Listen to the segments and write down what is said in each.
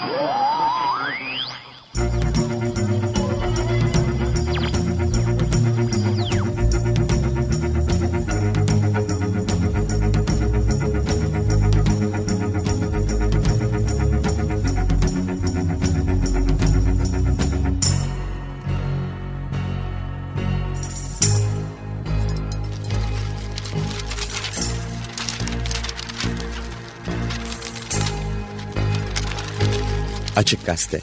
Yeah. Açık Gazete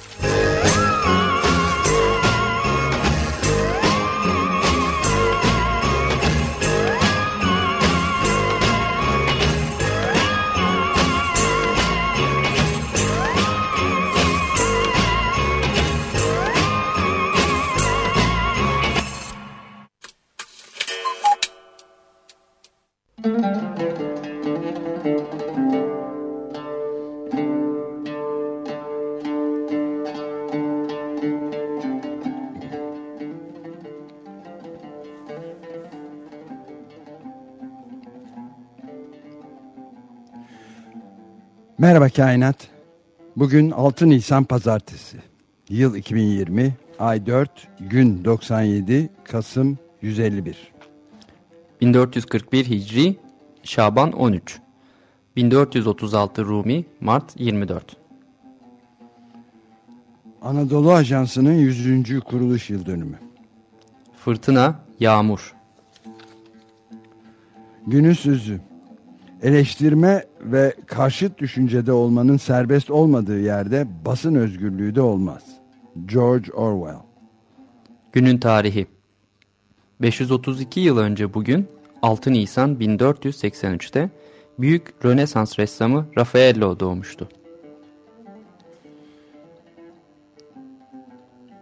Merhaba Kainat. Bugün 6 Nisan Pazartesi. Yıl 2020, ay 4, gün 97, Kasım 151. 1441 Hicri, Şaban 13. 1436 Rumi, Mart 24. Anadolu Ajansı'nın 100. kuruluş yıl dönümü. Fırtına, yağmur. Günün sözü. Eleştirme ve karşıt düşüncede olmanın serbest olmadığı yerde basın özgürlüğü de olmaz. George Orwell Günün tarihi 532 yıl önce bugün 6 Nisan 1483'te büyük Rönesans ressamı Raffaello doğmuştu.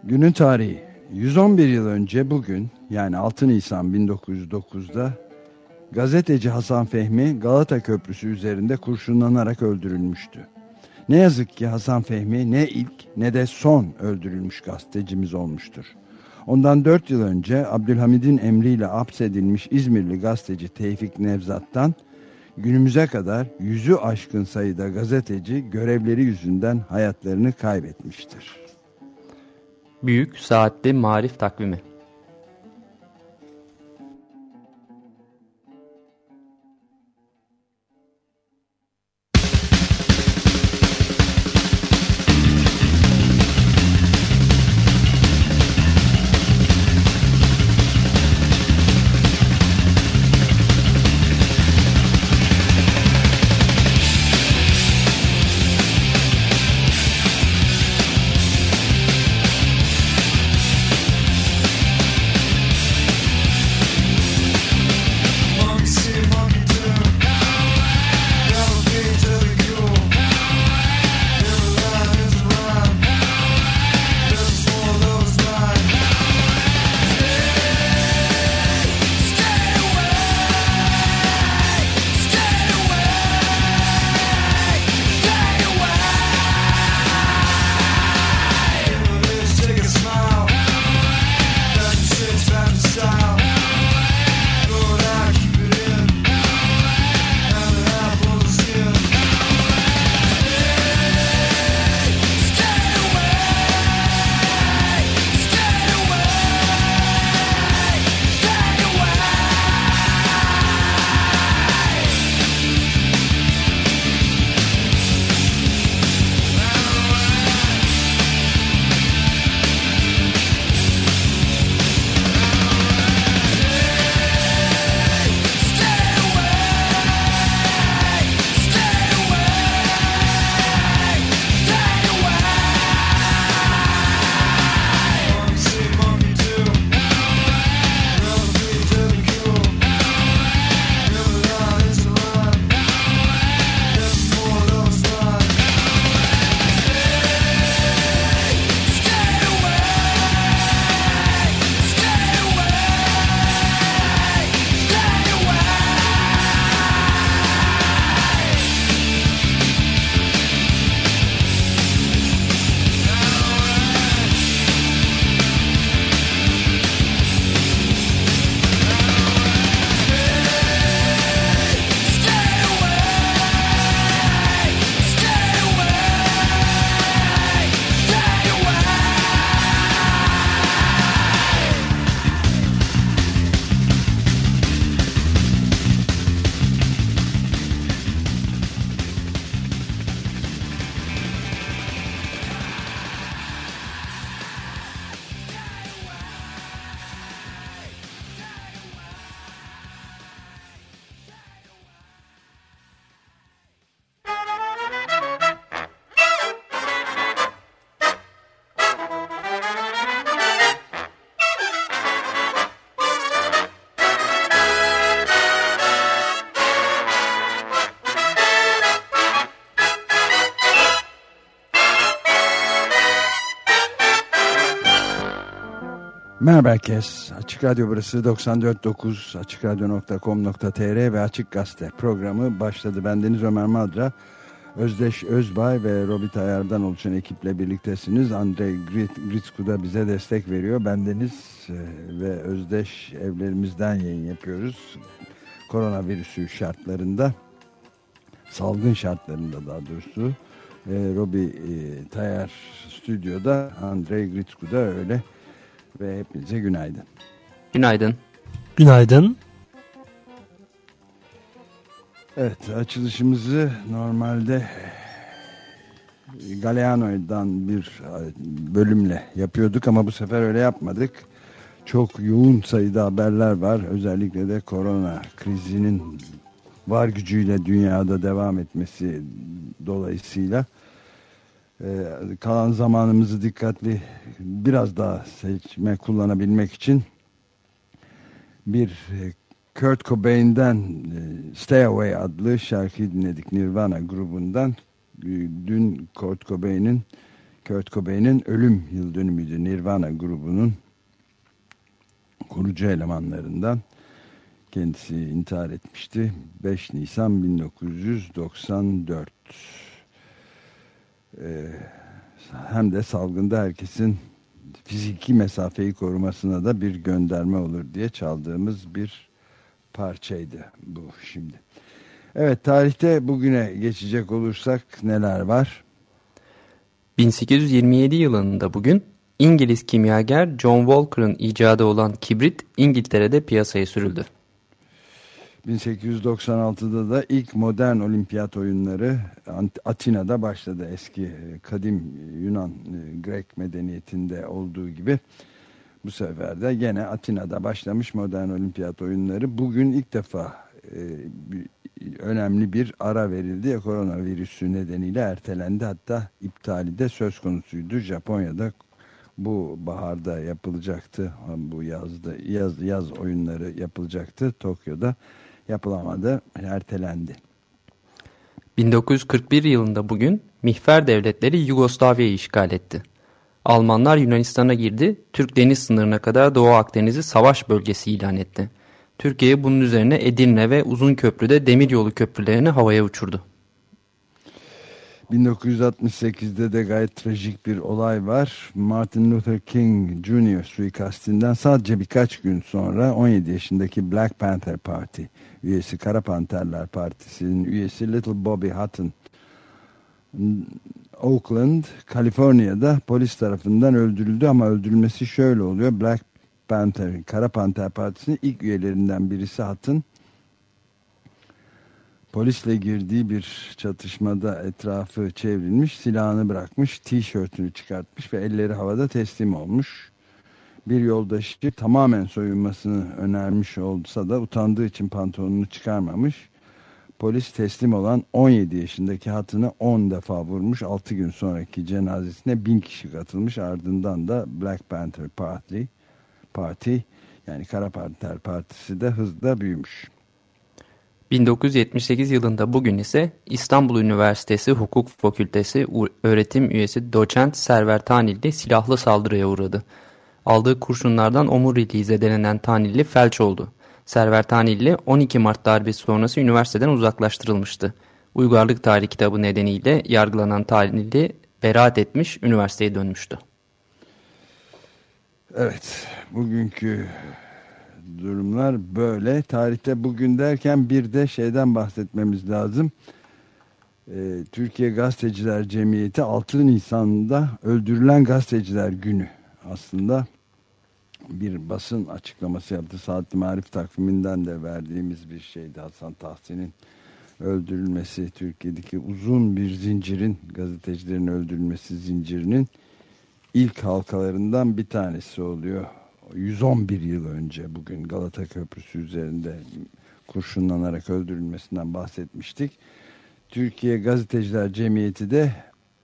Günün tarihi 111 yıl önce bugün yani 6 Nisan 1909'da gazeteci Hasan Fehmi Galata Köprüsü üzerinde kurşunlanarak öldürülmüştü. Ne yazık ki Hasan Fehmi ne ilk ne de son öldürülmüş gazetecimiz olmuştur. Ondan 4 yıl önce Abdülhamid'in emriyle hapsedilmiş İzmirli gazeteci Tevfik Nevzat'tan günümüze kadar yüzü aşkın sayıda gazeteci görevleri yüzünden hayatlarını kaybetmiştir. Büyük Saatli Marif Takvimi Merhaba herkes. Açık Radyo burası 94.9 AçıkRadyo.com.tr ve Açık Gazete programı başladı. Ben Deniz Ömer Madra. Özdeş Özbay ve Robit Ayar'dan oluşan ekiple birliktesiniz. Andrei Gritsku da bize destek veriyor. Bendeniz e, ve Özdeş evlerimizden yayın yapıyoruz. Koronavirüsü şartlarında, salgın şartlarında daha doğrusu. E, Robi e, Tayar stüdyoda, Andrei Gritsku da öyle. Ve hepinize günaydın. Günaydın. Günaydın. Evet açılışımızı normalde Galeano'dan bir bölümle yapıyorduk ama bu sefer öyle yapmadık. Çok yoğun sayıda haberler var. Özellikle de korona krizinin var gücüyle dünyada devam etmesi dolayısıyla e, kalan zamanımızı dikkatli biraz daha seçme kullanabilmek için bir e, Kurt Cobain'den e, Stay Away adlı şarkı dinledik Nirvana grubundan. E, dün Kurt Cobain'in Kurt Cobain'in ölüm yıl dönümüydü Nirvana grubunun kurucu elemanlarından. Kendisi intihar etmişti. 5 Nisan 1994. Ee, hem de salgında herkesin fiziki mesafeyi korumasına da bir gönderme olur diye çaldığımız bir parçaydı bu şimdi. Evet tarihte bugüne geçecek olursak neler var? 1827 yılında bugün İngiliz kimyager John Walker'ın icadı olan kibrit İngiltere'de piyasaya sürüldü. 1896'da da ilk modern olimpiyat oyunları Atina'da başladı. Eski e, kadim Yunan, e, Grek medeniyetinde olduğu gibi. Bu sefer de gene Atina'da başlamış modern olimpiyat oyunları. Bugün ilk defa e, önemli bir ara verildi. Koronavirüsü nedeniyle ertelendi. Hatta iptali de söz konusuydu. Japonya'da bu baharda yapılacaktı. Bu yazda yaz yaz oyunları yapılacaktı Tokyo'da yapılamadı, ertelendi. 1941 yılında bugün Mihver devletleri Yugoslavya'yı işgal etti. Almanlar Yunanistan'a girdi, Türk deniz sınırına kadar Doğu Akdeniz'i savaş bölgesi ilan etti. Türkiye bunun üzerine Edirne ve Uzunköprü'de demiryolu köprülerini havaya uçurdu. 1968'de de gayet trajik bir olay var. Martin Luther King Jr. suikastinden sadece birkaç gün sonra 17 yaşındaki Black Panther Party üyesi Kara Panterler Partisi'nin üyesi Little Bobby Hutton Oakland, Kaliforniya'da polis tarafından öldürüldü ama öldürülmesi şöyle oluyor. Black Panther, Kara Panter Partisi'nin ilk üyelerinden birisi Hutton Polisle girdiği bir çatışmada etrafı çevrilmiş, silahını bırakmış, tişörtünü çıkartmış ve elleri havada teslim olmuş. Bir yoldaşı tamamen soyunmasını önermiş olsa da utandığı için pantolonunu çıkarmamış. Polis teslim olan 17 yaşındaki hatını 10 defa vurmuş. 6 gün sonraki cenazesine 1000 kişi katılmış. Ardından da Black Panther Party, Party yani Kara Panter Partisi de hızla büyümüş. 1978 yılında bugün ise İstanbul Üniversitesi Hukuk Fakültesi öğretim üyesi doçent Server Tanilli silahlı saldırıya uğradı. Aldığı kurşunlardan omuriliği zedelenen Tanilli felç oldu. Server Tanilli 12 Mart darbesi sonrası üniversiteden uzaklaştırılmıştı. Uygarlık tarihi kitabı nedeniyle yargılanan Tanilli beraat etmiş, üniversiteye dönmüştü. Evet, bugünkü durumlar böyle. Tarihte bugün derken bir de şeyden bahsetmemiz lazım. Ee, Türkiye Gazeteciler Cemiyeti 6 Nisan'da öldürülen gazeteciler günü aslında bir basın açıklaması yaptı. Saatli Marif takviminden de verdiğimiz bir şeydi Hasan Tahsin'in öldürülmesi Türkiye'deki uzun bir zincirin gazetecilerin öldürülmesi zincirinin ilk halkalarından bir tanesi oluyor 111 yıl önce bugün Galata Köprüsü üzerinde kurşunlanarak öldürülmesinden bahsetmiştik. Türkiye Gazeteciler Cemiyeti de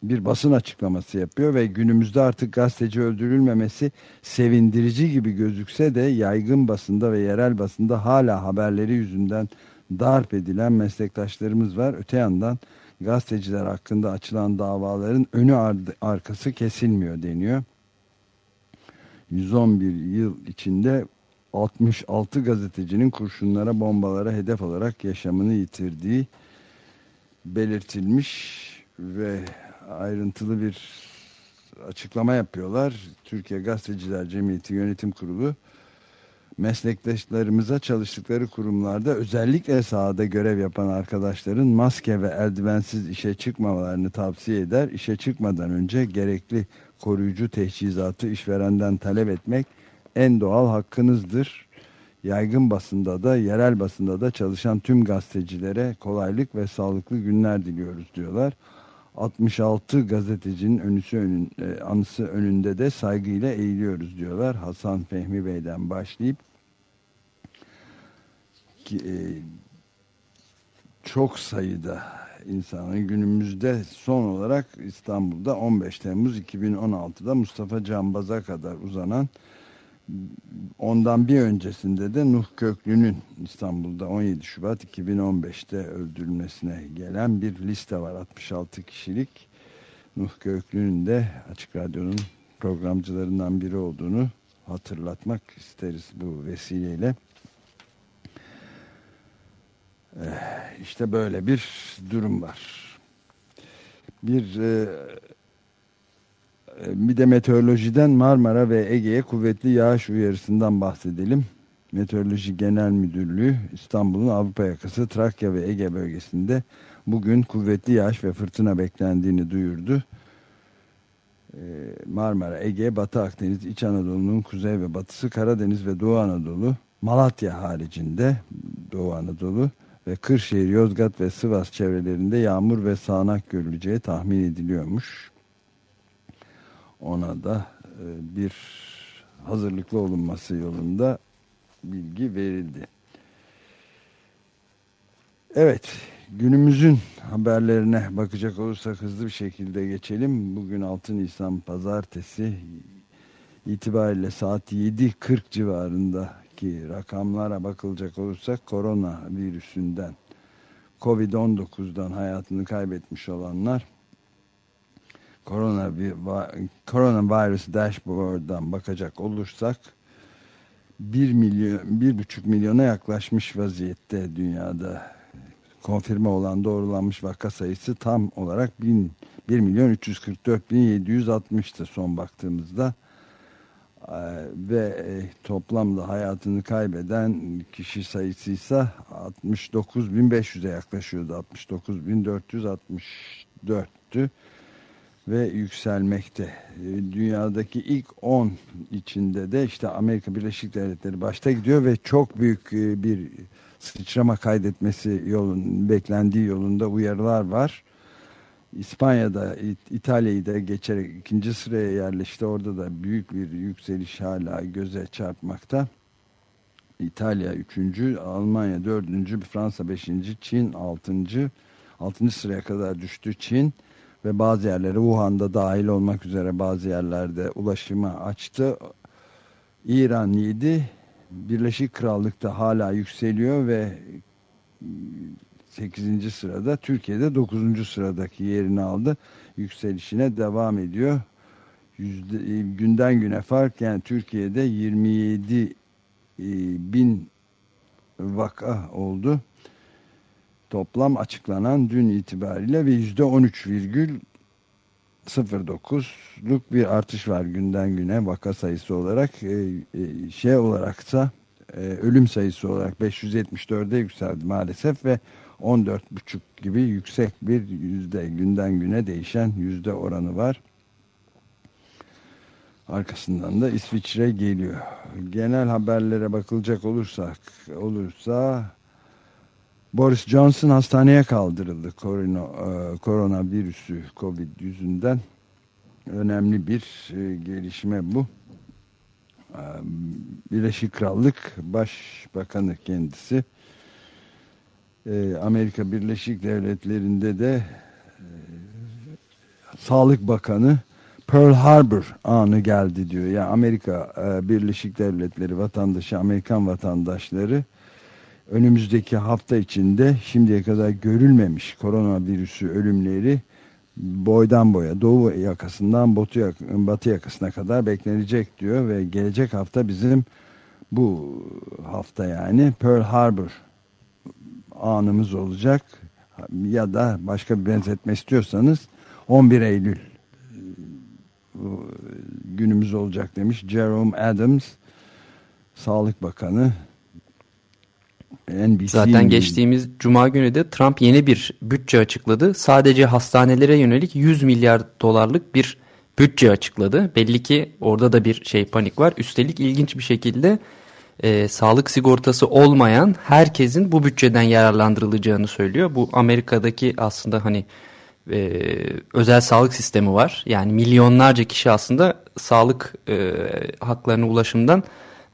bir basın açıklaması yapıyor ve günümüzde artık gazeteci öldürülmemesi sevindirici gibi gözükse de yaygın basında ve yerel basında hala haberleri yüzünden darp edilen meslektaşlarımız var. Öte yandan gazeteciler hakkında açılan davaların önü arkası kesilmiyor deniyor. 111 yıl içinde 66 gazetecinin kurşunlara, bombalara hedef olarak yaşamını yitirdiği belirtilmiş ve ayrıntılı bir açıklama yapıyorlar. Türkiye Gazeteciler Cemiyeti Yönetim Kurulu meslektaşlarımıza çalıştıkları kurumlarda özellikle sahada görev yapan arkadaşların maske ve eldivensiz işe çıkmamalarını tavsiye eder. İşe çıkmadan önce gerekli koruyucu teçhizatı işverenden talep etmek en doğal hakkınızdır. Yaygın basında da yerel basında da çalışan tüm gazetecilere kolaylık ve sağlıklı günler diliyoruz diyorlar. 66 gazetecinin önüsü önün, e, anısı önünde de saygıyla eğiliyoruz diyorlar. Hasan Fehmi Bey'den başlayıp ki, e, çok sayıda insanın günümüzde son olarak İstanbul'da 15 Temmuz 2016'da Mustafa Cambaz'a kadar uzanan ondan bir öncesinde de Nuh Köklü'nün İstanbul'da 17 Şubat 2015'te öldürülmesine gelen bir liste var 66 kişilik. Nuh Köklü'nün de Açık Radyo'nun programcılarından biri olduğunu hatırlatmak isteriz bu vesileyle. Eh, işte böyle bir durum var. Bir e, bir de meteorolojiden Marmara ve Ege'ye kuvvetli yağış uyarısından bahsedelim. Meteoroloji Genel Müdürlüğü İstanbul'un Avrupa yakası Trakya ve Ege bölgesinde bugün kuvvetli yağış ve fırtına beklendiğini duyurdu. Ee, Marmara, Ege, Batı Akdeniz, İç Anadolu'nun kuzey ve batısı, Karadeniz ve Doğu Anadolu, Malatya haricinde Doğu Anadolu ve Kırşehir, Yozgat ve Sivas çevrelerinde yağmur ve sağanak görüleceği tahmin ediliyormuş. Ona da e, bir hazırlıklı olunması yolunda bilgi verildi. Evet, günümüzün haberlerine bakacak olursak hızlı bir şekilde geçelim. Bugün 6 Nisan Pazartesi itibariyle saat 7.40 civarındaki rakamlara bakılacak olursak korona virüsünden Covid-19'dan hayatını kaybetmiş olanlar Corona, Coronavirus Dashboard'dan bakacak olursak 1 milyon, 1,5 milyona yaklaşmış vaziyette dünyada. Konfirme olan doğrulanmış vaka sayısı tam olarak 1, 1 milyon 344 bin 760'tı son baktığımızda ve e, toplamda hayatını kaybeden kişi sayısı ise 69.500'e yaklaşıyordu 69.464'tü ve yükselmekte. Ee, dünyadaki ilk 10 içinde de işte Amerika Birleşik Devletleri başta gidiyor ve çok büyük e, bir sıçrama kaydetmesi yolun beklendiği yolunda uyarılar var. İspanya'da İtalya'yı da geçerek ikinci sıraya yerleşti. Orada da büyük bir yükseliş hala göze çarpmakta. İtalya üçüncü, Almanya dördüncü, Fransa beşinci, Çin altıncı, altıncı sıraya kadar düştü Çin ve bazı yerlere Wuhan'da dahil olmak üzere bazı yerlerde ulaşımı açtı. İran 7, Birleşik Krallık'ta hala yükseliyor ve 8. sırada Türkiye'de 9. sıradaki yerini aldı. Yükselişine devam ediyor. Yüzde, günden güne fark yani Türkiye'de 27 e, bin vaka oldu toplam açıklanan dün itibariyle ve yüzde 13,09'luk bir artış var günden güne vaka sayısı olarak e, e, şey olaraksa e, ölüm sayısı olarak 574'e yükseldi maalesef ve 14,5 gibi yüksek bir yüzde günden güne değişen yüzde oranı var. Arkasından da İsviçre geliyor. Genel haberlere bakılacak olursak olursa Boris Johnson hastaneye kaldırıldı korona, e, koronavirüsü Covid yüzünden. Önemli bir e, gelişme bu. E, Birleşik Krallık Başbakanı kendisi. Amerika Birleşik Devletleri'nde de Sağlık Bakanı Pearl Harbor anı geldi diyor. Yani Amerika Birleşik Devletleri vatandaşı, Amerikan vatandaşları önümüzdeki hafta içinde şimdiye kadar görülmemiş koronavirüsü ölümleri boydan boya doğu yakasından batı, yak batı yakasına kadar beklenecek diyor ve gelecek hafta bizim bu hafta yani Pearl Harbor anımız olacak ya da başka bir benzetme istiyorsanız 11 Eylül günümüz olacak demiş Jerome Adams Sağlık Bakanı NBC Zaten geçtiğimiz cuma günü de Trump yeni bir bütçe açıkladı. Sadece hastanelere yönelik 100 milyar dolarlık bir bütçe açıkladı. Belli ki orada da bir şey panik var. Üstelik ilginç bir şekilde e, sağlık sigortası olmayan herkesin bu bütçeden yararlandırılacağını söylüyor. Bu Amerika'daki aslında hani e, özel sağlık sistemi var. Yani milyonlarca kişi aslında sağlık e, haklarına ulaşımdan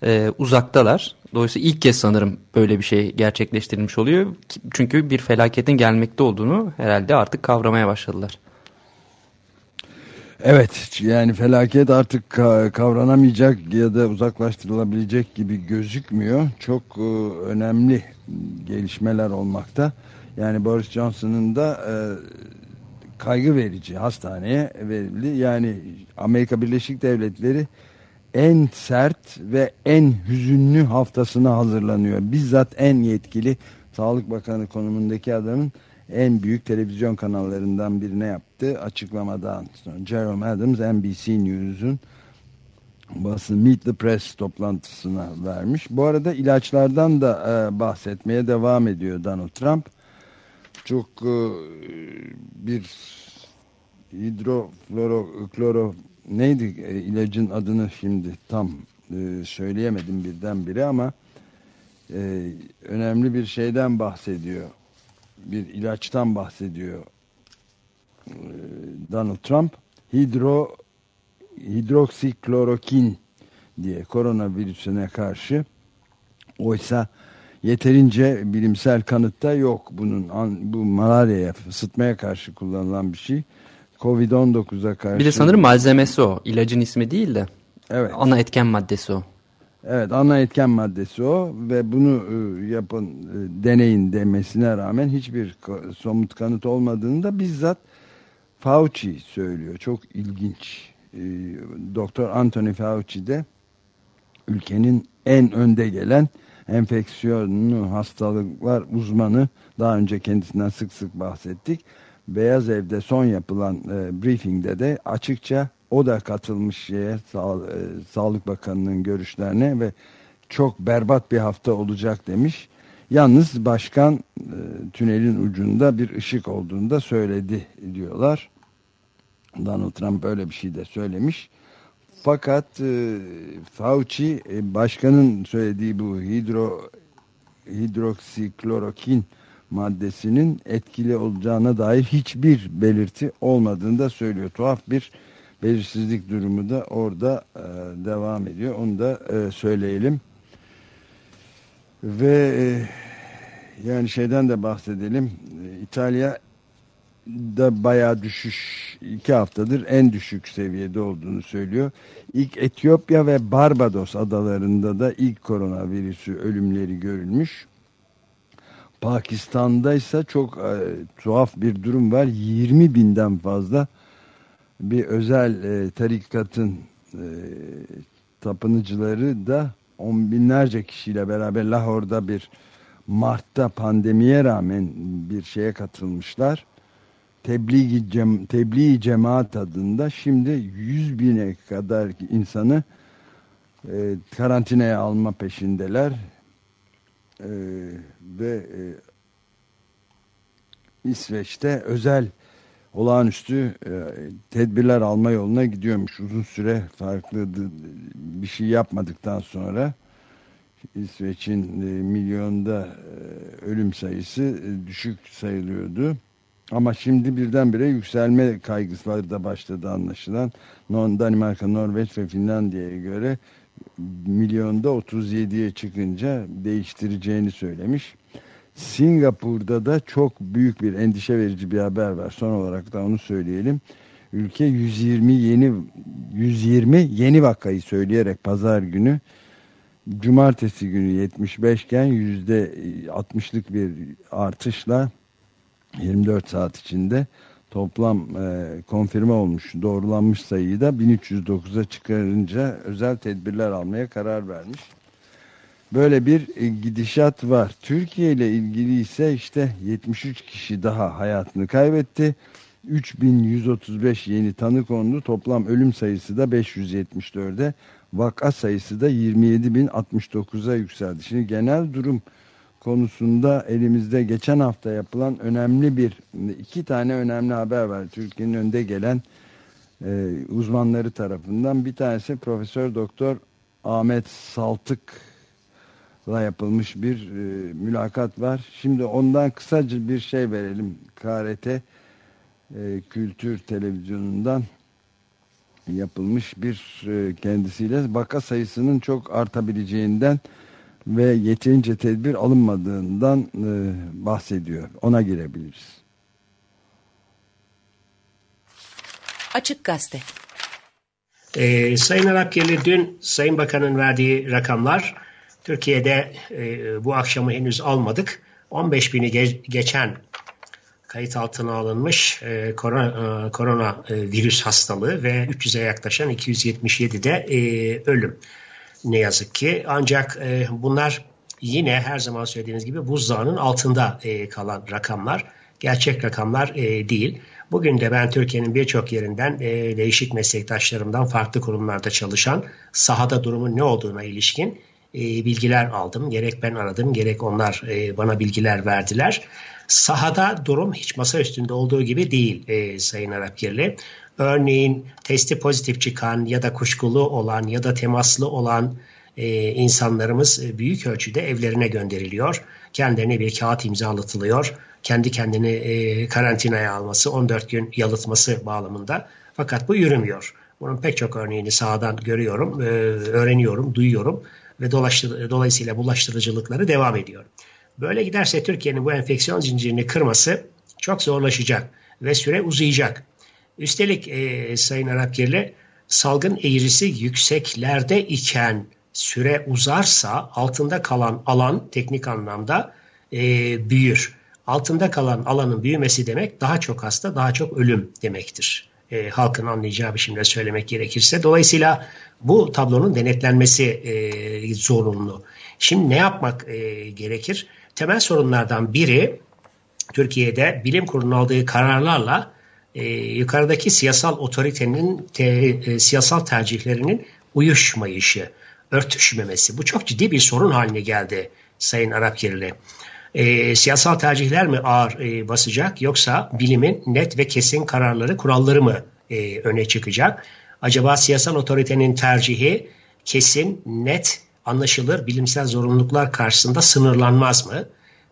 e, uzaktalar. Dolayısıyla ilk kez sanırım böyle bir şey gerçekleştirilmiş oluyor. Çünkü bir felaketin gelmekte olduğunu herhalde artık kavramaya başladılar. Evet yani felaket artık kavranamayacak ya da uzaklaştırılabilecek gibi gözükmüyor. Çok e, önemli gelişmeler olmakta. Yani Boris Johnson'ın da e, kaygı verici hastaneye verildi. Yani Amerika Birleşik Devletleri en sert ve en hüzünlü haftasına hazırlanıyor. Bizzat en yetkili Sağlık Bakanı konumundaki adamın en büyük televizyon kanallarından birine yaptığı açıklamadan sonra Jerome Adams NBC News'un basın Meet the Press toplantısına vermiş. Bu arada ilaçlardan da e, bahsetmeye devam ediyor Donald Trump. Çok e, bir hidrofloro neydi e, ilacın adını şimdi tam e, söyleyemedim birdenbire ama e, önemli bir şeyden bahsediyor. Bir ilaçtan bahsediyor e, Donald Trump. Hidro hidroksiklorokin diye koronavirüsüne karşı oysa yeterince bilimsel kanıtta yok bunun bu malaryaya sıtmaya karşı kullanılan bir şey. Covid-19'a karşı. Bir de sanırım malzemesi o. İlacın ismi değil de. Evet. Ana etken maddesi o. Evet ana etken maddesi o ve bunu e, yapın e, deneyin demesine rağmen hiçbir somut kanıt olmadığını da bizzat Fauci söylüyor. Çok ilginç. E, Doktor Anthony Fauci de ülkenin en önde gelen enfeksiyonlu hastalıklar uzmanı. Daha önce kendisinden sık sık bahsettik Beyaz Ev'de son yapılan e, briefingde de açıkça o da katılmış şeye Sağ, e, Sağlık Bakanı'nın görüşlerine ve çok berbat bir hafta olacak demiş. Yalnız başkan e, tünelin ucunda bir ışık olduğunu da söyledi diyorlar. Donald Trump böyle bir şey de söylemiş. Fakat e, Fauci e, başkanın söylediği bu hidro hidroksiklorokin maddesinin etkili olacağına dair hiçbir belirti olmadığını da söylüyor. Tuhaf bir belirsizlik durumu da orada e, devam ediyor. Onu da e, söyleyelim. Ve e, yani şeyden de bahsedelim. İtalya da bayağı düşüş iki haftadır en düşük seviyede olduğunu söylüyor. İlk Etiyopya ve Barbados adalarında da ilk koronavirüsü ölümleri görülmüş. Pakistan'da ise çok e, tuhaf bir durum var. 20 binden fazla bir özel e, tarikatın e, tapınıcıları da on binlerce kişiyle beraber Lahor'da bir Mart'ta pandemiye rağmen bir şeye katılmışlar. Tebliğ, cem, tebliğ cemaat adında şimdi 100 bine kadar insanı e, karantinaya alma peşindeler e, ve e, İsveç'te özel olağanüstü e, tedbirler alma yoluna gidiyormuş. Uzun süre farklı bir şey yapmadıktan sonra İsveç'in e, milyonda e, ölüm sayısı e, düşük sayılıyordu. Ama şimdi birdenbire yükselme kaygıları da başladı anlaşılan. Danimarka, Norveç ve Finlandiya'ya göre milyonda 37'ye çıkınca değiştireceğini söylemiş. Singapur'da da çok büyük bir endişe verici bir haber var. Son olarak da onu söyleyelim. Ülke 120 yeni 120 yeni vakayı söyleyerek pazar günü cumartesi günü 75 iken yüzde 60'lık bir artışla 24 saat içinde toplam e, konfirme olmuş, doğrulanmış sayıyı da 1309'a çıkarınca özel tedbirler almaya karar vermiş. Böyle bir e, gidişat var. Türkiye ile ilgili ise işte 73 kişi daha hayatını kaybetti. 3135 yeni tanı kondu. Toplam ölüm sayısı da 574'e, vaka sayısı da 27069'a yükseldi. Şimdi genel durum konusunda elimizde geçen hafta yapılan önemli bir iki tane önemli haber var. Türkiye'nin önde gelen e, uzmanları tarafından bir tanesi Profesör Doktor Ahmet Saltık'la yapılmış bir e, mülakat var. Şimdi ondan kısaca bir şey verelim. KRT e, Kültür Televizyonu'ndan yapılmış bir e, kendisiyle vaka sayısının çok artabileceğinden ve yeterince tedbir alınmadığından e, bahsediyor. Ona girebiliriz. Açık Gazete ee, Sayın Arapgirli dün Sayın Bakan'ın verdiği rakamlar Türkiye'de e, bu akşamı henüz almadık. 15 bini ge geçen kayıt altına alınmış e, korona, e, korona e, virüs hastalığı ve 300'e yaklaşan 277 de e, ölüm ne yazık ki. Ancak e, bunlar yine her zaman söylediğiniz gibi buzdağının altında e, kalan rakamlar. Gerçek rakamlar e, değil. Bugün de ben Türkiye'nin birçok yerinden e, değişik meslektaşlarımdan farklı kurumlarda çalışan sahada durumun ne olduğuna ilişkin e, bilgiler aldım. Gerek ben aradım gerek onlar e, bana bilgiler verdiler. Sahada durum hiç masa üstünde olduğu gibi değil e, Sayın Arapgirli. Örneğin testi pozitif çıkan ya da kuşkulu olan ya da temaslı olan insanlarımız büyük ölçüde evlerine gönderiliyor. Kendilerine bir kağıt imzalatılıyor. Kendi kendini karantinaya alması, 14 gün yalıtması bağlamında. Fakat bu yürümüyor. Bunun pek çok örneğini sahadan görüyorum, öğreniyorum, duyuyorum ve dolaştır, dolayısıyla bulaştırıcılıkları devam ediyor. Böyle giderse Türkiye'nin bu enfeksiyon zincirini kırması çok zorlaşacak ve süre uzayacak. Üstelik e, Sayın Arapgirli salgın eğrisi yükseklerde iken süre uzarsa altında kalan alan teknik anlamda e, büyür. Altında kalan alanın büyümesi demek daha çok hasta, daha çok ölüm demektir. E, halkın anlayacağı biçimde söylemek gerekirse. Dolayısıyla bu tablonun denetlenmesi e, zorunlu. Şimdi ne yapmak e, gerekir? Temel sorunlardan biri Türkiye'de bilim kurulunun aldığı kararlarla e, yukarıdaki siyasal otoritenin te, e, siyasal tercihlerinin uyuşmayışı, örtüşmemesi. Bu çok ciddi bir sorun haline geldi Sayın Arapgirli. E, siyasal tercihler mi ağır e, basacak yoksa bilimin net ve kesin kararları, kuralları mı e, öne çıkacak? Acaba siyasal otoritenin tercihi kesin, net, anlaşılır bilimsel zorunluluklar karşısında sınırlanmaz mı?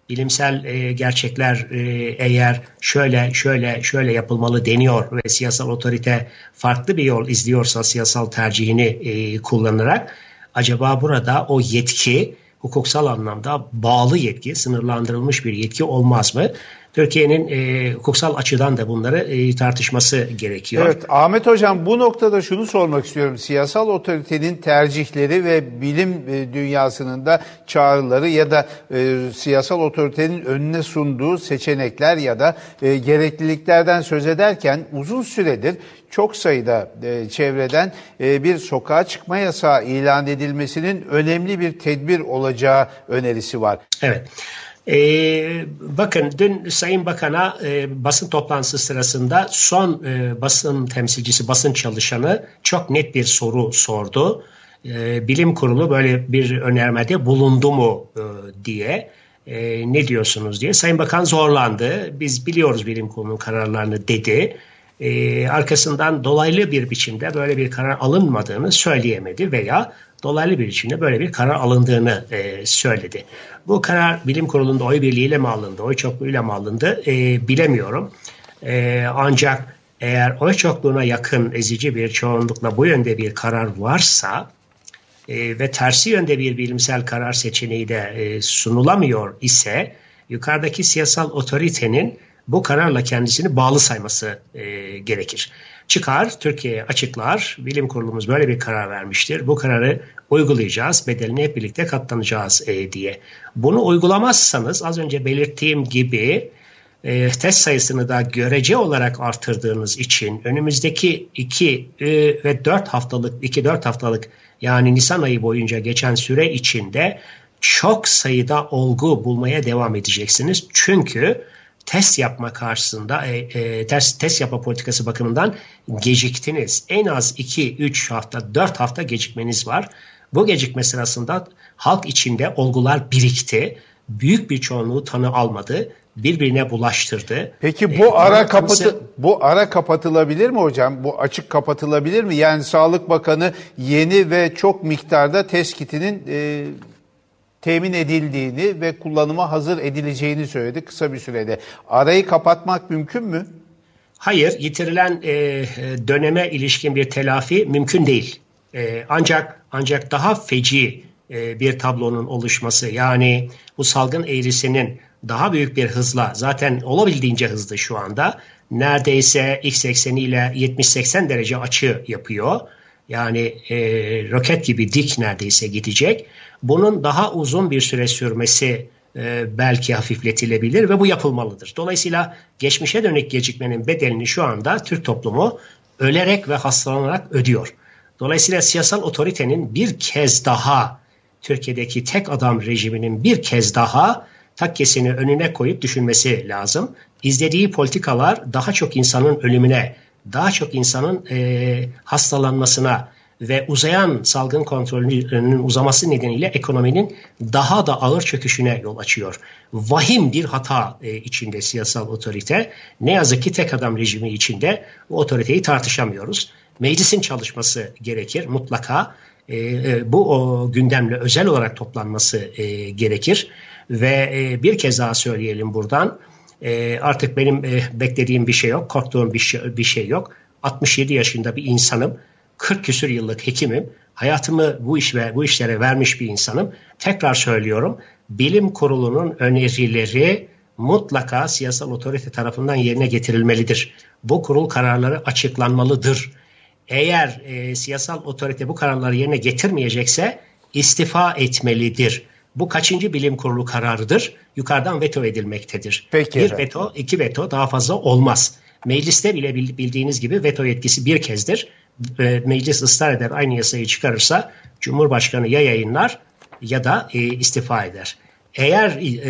bilimsel e, gerçekler e, eğer şöyle şöyle şöyle yapılmalı deniyor ve siyasal otorite farklı bir yol izliyorsa siyasal tercihini e, kullanarak acaba burada o yetki hukuksal anlamda bağlı yetki, sınırlandırılmış bir yetki olmaz mı? Türkiye'nin e, hukuksal açıdan da bunları e, tartışması gerekiyor. Evet Ahmet Hocam bu noktada şunu sormak istiyorum. Siyasal otoritenin tercihleri ve bilim e, dünyasının da çağrıları ya da e, siyasal otoritenin önüne sunduğu seçenekler ya da e, gerekliliklerden söz ederken uzun süredir çok sayıda e, çevreden e, bir sokağa çıkma yasağı ilan edilmesinin önemli bir tedbir olacağı önerisi var. Evet. Ee, bakın dün Sayın Bakan'a e, basın toplantısı sırasında son e, basın temsilcisi, basın çalışanı çok net bir soru sordu. E, bilim kurulu böyle bir önermede bulundu mu e, diye e, ne diyorsunuz diye. Sayın Bakan zorlandı. Biz biliyoruz bilim kurulunun kararlarını dedi. E, arkasından dolaylı bir biçimde böyle bir karar alınmadığını söyleyemedi veya dolaylı bir biçimde böyle bir karar alındığını e, söyledi. Bu karar bilim kurulunda oy birliğiyle mi alındı, oy çokluğuyla mı alındı e, bilemiyorum. E, ancak eğer oy çokluğuna yakın ezici bir çoğunlukla bu yönde bir karar varsa e, ve tersi yönde bir bilimsel karar seçeneği de e, sunulamıyor ise yukarıdaki siyasal otoritenin bu kararla kendisini bağlı sayması e, gerekir. Çıkar, Türkiye'ye açıklar, bilim kurulumuz böyle bir karar vermiştir. Bu kararı uygulayacağız, bedelini hep birlikte katlanacağız e, diye. Bunu uygulamazsanız az önce belirttiğim gibi e, test sayısını da görece olarak artırdığınız için önümüzdeki 2 e, ve 4 haftalık 2-4 haftalık yani Nisan ayı boyunca geçen süre içinde çok sayıda olgu bulmaya devam edeceksiniz. Çünkü test yapma karşısında e, e, test, test yapma politikası bakımından geciktiniz. En az 2-3 hafta 4 hafta gecikmeniz var. Bu gecikme sırasında halk içinde olgular birikti. Büyük bir çoğunluğu tanı almadı. Birbirine bulaştırdı. Peki bu E, ara kapatı bu ara kapatılabilir mi hocam? Bu açık kapatılabilir mi? Yani Sağlık Bakanı yeni ve çok miktarda test kitinin e, temin edildiğini ve kullanıma hazır edileceğini söyledi kısa bir sürede. Arayı kapatmak mümkün mü? Hayır, yitirilen e, e, döneme ilişkin bir telafi mümkün değil. E, ancak ancak daha feci e, bir tablonun oluşması yani bu salgın eğrisinin daha büyük bir hızla zaten olabildiğince hızlı şu anda neredeyse x ekseni ile 70-80 derece açı yapıyor. Yani e, roket gibi dik neredeyse gidecek. Bunun daha uzun bir süre sürmesi e, belki hafifletilebilir ve bu yapılmalıdır. Dolayısıyla geçmişe dönük gecikmenin bedelini şu anda Türk toplumu ölerek ve hastalanarak ödüyor. Dolayısıyla siyasal otoritenin bir kez daha Türkiye'deki tek adam rejiminin bir kez daha takkesini önüne koyup düşünmesi lazım. İzlediği politikalar daha çok insanın ölümüne, daha çok insanın e, hastalanmasına ve uzayan salgın kontrolünün uzaması nedeniyle ekonominin daha da ağır çöküşüne yol açıyor. Vahim bir hata e, içinde siyasal otorite. Ne yazık ki tek adam rejimi içinde bu otoriteyi tartışamıyoruz. Meclisin çalışması gerekir mutlaka. E, e, bu o gündemle özel olarak toplanması e, gerekir. Ve e, bir kez daha söyleyelim buradan. E, artık benim e, beklediğim bir şey yok, korktuğum bir şey, bir şey yok. 67 yaşında bir insanım. 40 küsür yıllık hekimim. Hayatımı bu iş ve bu işlere vermiş bir insanım. Tekrar söylüyorum. Bilim kurulunun önerileri mutlaka siyasal otorite tarafından yerine getirilmelidir. Bu kurul kararları açıklanmalıdır. Eğer e, siyasal otorite bu kararları yerine getirmeyecekse istifa etmelidir. Bu kaçıncı bilim kurulu kararıdır? Yukarıdan veto edilmektedir. Peki bir efendim. veto, iki veto daha fazla olmaz. Mecliste bile bil- bildiğiniz gibi veto yetkisi bir kezdir. E, Meclis ısrar eder aynı yasayı çıkarırsa Cumhurbaşkanı ya yayınlar ya da e, istifa eder. Eğer e,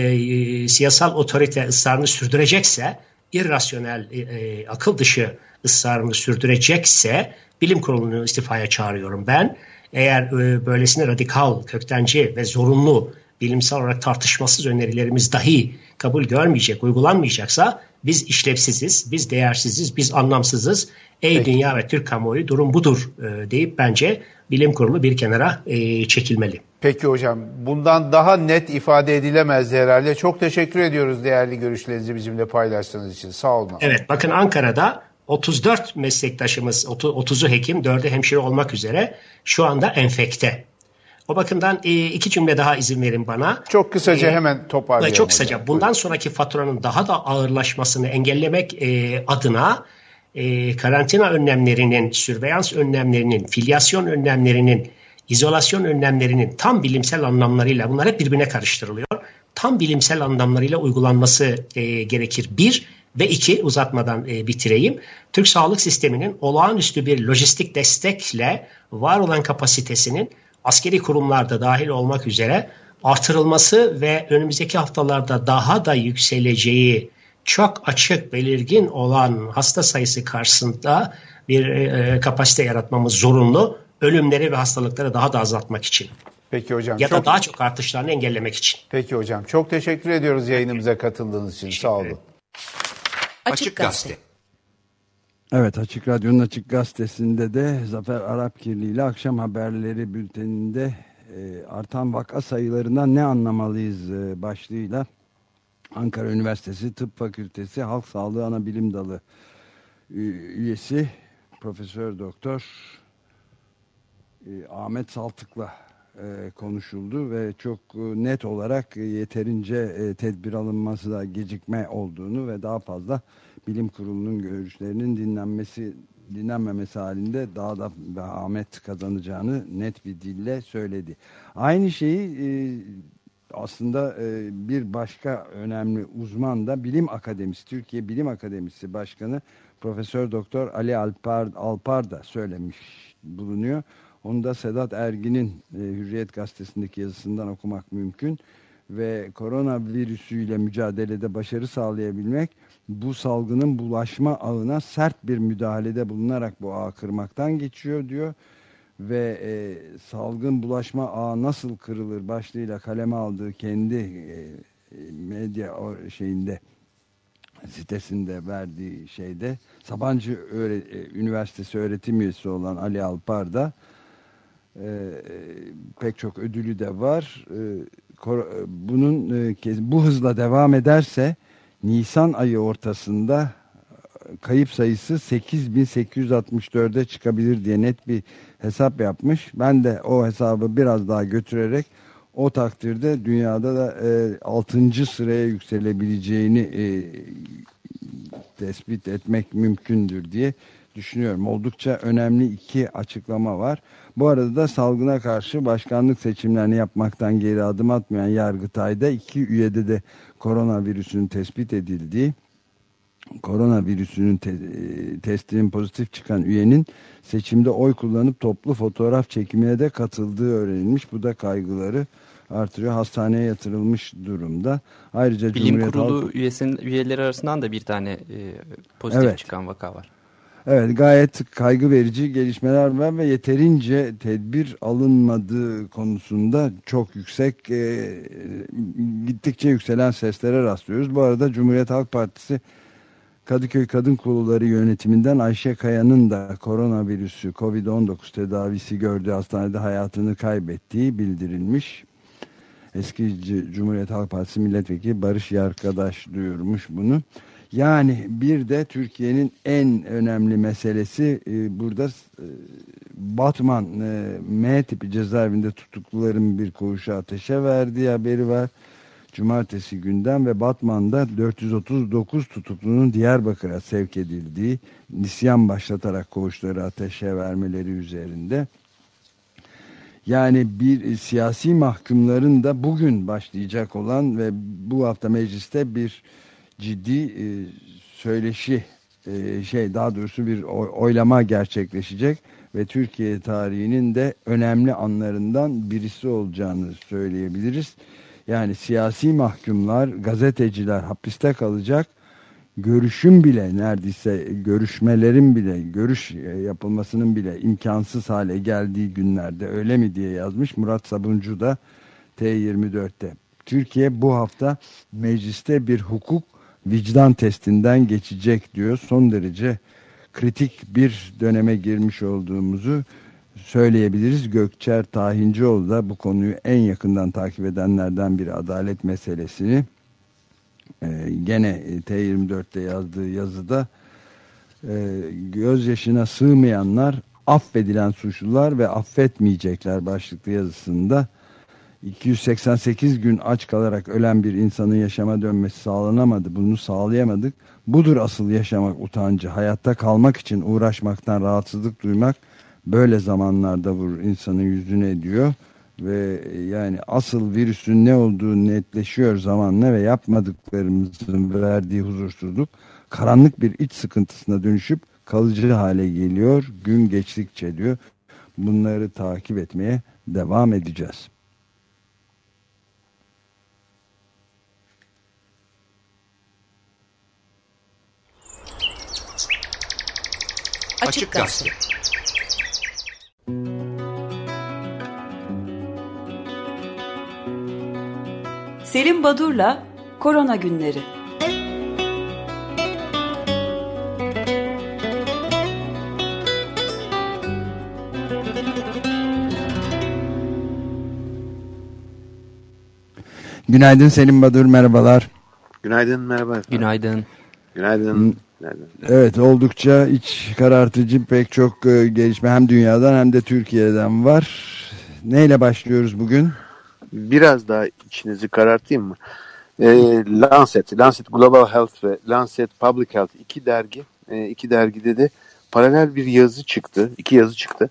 e, siyasal otorite ısrarını sürdürecekse, irrasyonel, e, e, akıl dışı ısrarını sürdürecekse bilim kurulunu istifaya çağırıyorum ben. Eğer e, böylesine radikal, köktenci ve zorunlu bilimsel olarak tartışmasız önerilerimiz dahi kabul görmeyecek, uygulanmayacaksa biz işlevsiziz, biz değersiziz, biz anlamsızız. Ey Peki. dünya ve Türk kamuoyu durum budur e, deyip bence bilim kurulu bir kenara e, çekilmeli. Peki hocam bundan daha net ifade edilemezdi herhalde. Çok teşekkür ediyoruz değerli görüşlerinizi bizimle paylaştığınız için. Sağ olun. Evet bakın Ankara'da 34 meslektaşımız, 30'u hekim, 4'ü hemşire olmak üzere şu anda enfekte. O bakımdan e, iki cümle daha izin verin bana. Çok kısaca Ee, hemen toparlayalım. Çok hocam. kısaca. Bundan sonraki faturanın daha da ağırlaşmasını engellemek e, adına e, karantina önlemlerinin, sürveyans önlemlerinin, filyasyon önlemlerinin, izolasyon önlemlerinin tam bilimsel anlamlarıyla bunlar hep birbirine karıştırılıyor. Tam bilimsel anlamlarıyla uygulanması e, gerekir. Bir ve iki uzatmadan e, bitireyim. Türk sağlık sisteminin olağanüstü bir lojistik destekle var olan kapasitesinin askeri kurumlarda dahil olmak üzere artırılması ve önümüzdeki haftalarda daha da yükseleceği çok açık belirgin olan hasta sayısı karşısında bir e, kapasite yaratmamız zorunlu. Ölümleri ve hastalıkları daha da azaltmak için Peki hocam. ya da çok... daha çok artışlarını engellemek için. Peki hocam. Çok teşekkür ediyoruz yayınımıza katıldığınız için. Sağ olun. Açık Gazete. Evet Açık Radyo'nun Açık Gazetesi'nde de Zafer Arapkirli ile akşam haberleri bülteninde e, artan vaka sayılarından ne anlamalıyız e, başlığıyla Ankara Üniversitesi Tıp Fakültesi Halk Sağlığı Anabilim Dalı üyesi Profesör Doktor e, Ahmet Saltık'la konuşuldu ve çok e, net olarak e, yeterince e, tedbir alınması da gecikme olduğunu ve daha fazla bilim kurulunun görüşlerinin dinlenmesi dinlenmemesi halinde daha da Ahmet kazanacağını net bir dille söyledi. Aynı şeyi e, aslında e, bir başka önemli uzman da Bilim Akademisi, Türkiye Bilim Akademisi Başkanı Profesör Doktor Ali Alpar, Alpar da söylemiş bulunuyor. Onu da Sedat Ergin'in e, Hürriyet Gazetesi'ndeki yazısından okumak mümkün. Ve koronavirüsüyle mücadelede başarı sağlayabilmek bu salgının bulaşma ağına sert bir müdahalede bulunarak bu ağı kırmaktan geçiyor diyor. Ve e, salgın bulaşma ağı nasıl kırılır başlığıyla kaleme aldığı kendi e, medya şeyinde sitesinde verdiği şeyde Sabancı Öğre Üniversitesi öğretim üyesi olan Ali Alpar da e, pek çok ödülü de var. E, bunun e, bu hızla devam ederse Nisan ayı ortasında kayıp sayısı 8864'e çıkabilir diye net bir hesap yapmış. Ben de o hesabı biraz daha götürerek o takdirde dünyada da e, 6. sıraya yükselebileceğini e, tespit etmek mümkündür diye düşünüyorum. Oldukça önemli iki açıklama var. Bu arada da salgına karşı başkanlık seçimlerini yapmaktan geri adım atmayan Yargıtay'da iki üyede de koronavirüsünün tespit edildiği koronavirüsünün te e, testinin pozitif çıkan üyenin seçimde oy kullanıp toplu fotoğraf çekimine de katıldığı öğrenilmiş. Bu da kaygıları artırıyor. Hastaneye yatırılmış durumda. Ayrıca Bilim Cumhuriyet Kurulu Halk... üyesin, üyeleri arasından da bir tane e, pozitif evet. çıkan vaka var. Evet gayet kaygı verici gelişmeler var ve yeterince tedbir alınmadığı konusunda çok yüksek e, gittikçe yükselen seslere rastlıyoruz. Bu arada Cumhuriyet Halk Partisi Kadıköy Kadın Kolları yönetiminden Ayşe Kaya'nın da koronavirüsü COVID-19 tedavisi gördüğü hastanede hayatını kaybettiği bildirilmiş. Eski Cumhuriyet Halk Partisi milletvekili Barış Yarkadaş duyurmuş bunu. Yani bir de Türkiye'nin en önemli meselesi e, burada e, Batman e, M tipi cezaevinde tutukluların bir koğuşa ateşe verdiği haberi var. Cumartesi günden ve Batman'da 439 tutuklunun Diyarbakır'a sevk edildiği, nisyan başlatarak koğuşları ateşe vermeleri üzerinde. Yani bir siyasi mahkumların da bugün başlayacak olan ve bu hafta mecliste bir ciddi e, söyleşi e, şey daha doğrusu bir oylama gerçekleşecek ve Türkiye tarihinin de önemli anlarından birisi olacağını söyleyebiliriz. Yani siyasi mahkumlar, gazeteciler hapiste kalacak. Görüşün bile neredeyse görüşmelerin bile görüş e, yapılmasının bile imkansız hale geldiği günlerde öyle mi diye yazmış Murat Sabuncu da T24'te. Türkiye bu hafta mecliste bir hukuk vicdan testinden geçecek diyor. Son derece kritik bir döneme girmiş olduğumuzu söyleyebiliriz. Gökçer Tahincioğlu da bu konuyu en yakından takip edenlerden biri adalet meselesini e, gene T24'te yazdığı yazıda e, gözyaşına sığmayanlar affedilen suçlular ve affetmeyecekler başlıklı yazısında 288 gün aç kalarak ölen bir insanın yaşama dönmesi sağlanamadı. Bunu sağlayamadık. Budur asıl yaşamak utancı. Hayatta kalmak için uğraşmaktan rahatsızlık duymak böyle zamanlarda vurur insanın yüzüne diyor. Ve yani asıl virüsün ne olduğu netleşiyor zamanla ve yapmadıklarımızın verdiği huzursuzluk karanlık bir iç sıkıntısına dönüşüp kalıcı hale geliyor gün geçtikçe diyor. Bunları takip etmeye devam edeceğiz. Açık Gazete. Selim Badur'la Korona Günleri. Günaydın Selim Badur, merhabalar. Günaydın, merhaba. Efendim. Günaydın. Günaydın. Evet oldukça iç karartıcı pek çok e, gelişme hem dünyadan hem de Türkiye'den var. Neyle başlıyoruz bugün? Biraz daha içinizi karartayım mı? E, Lancet, Lancet Global Health ve Lancet Public Health iki dergi. E, iki dergide de paralel bir yazı çıktı. iki yazı çıktı.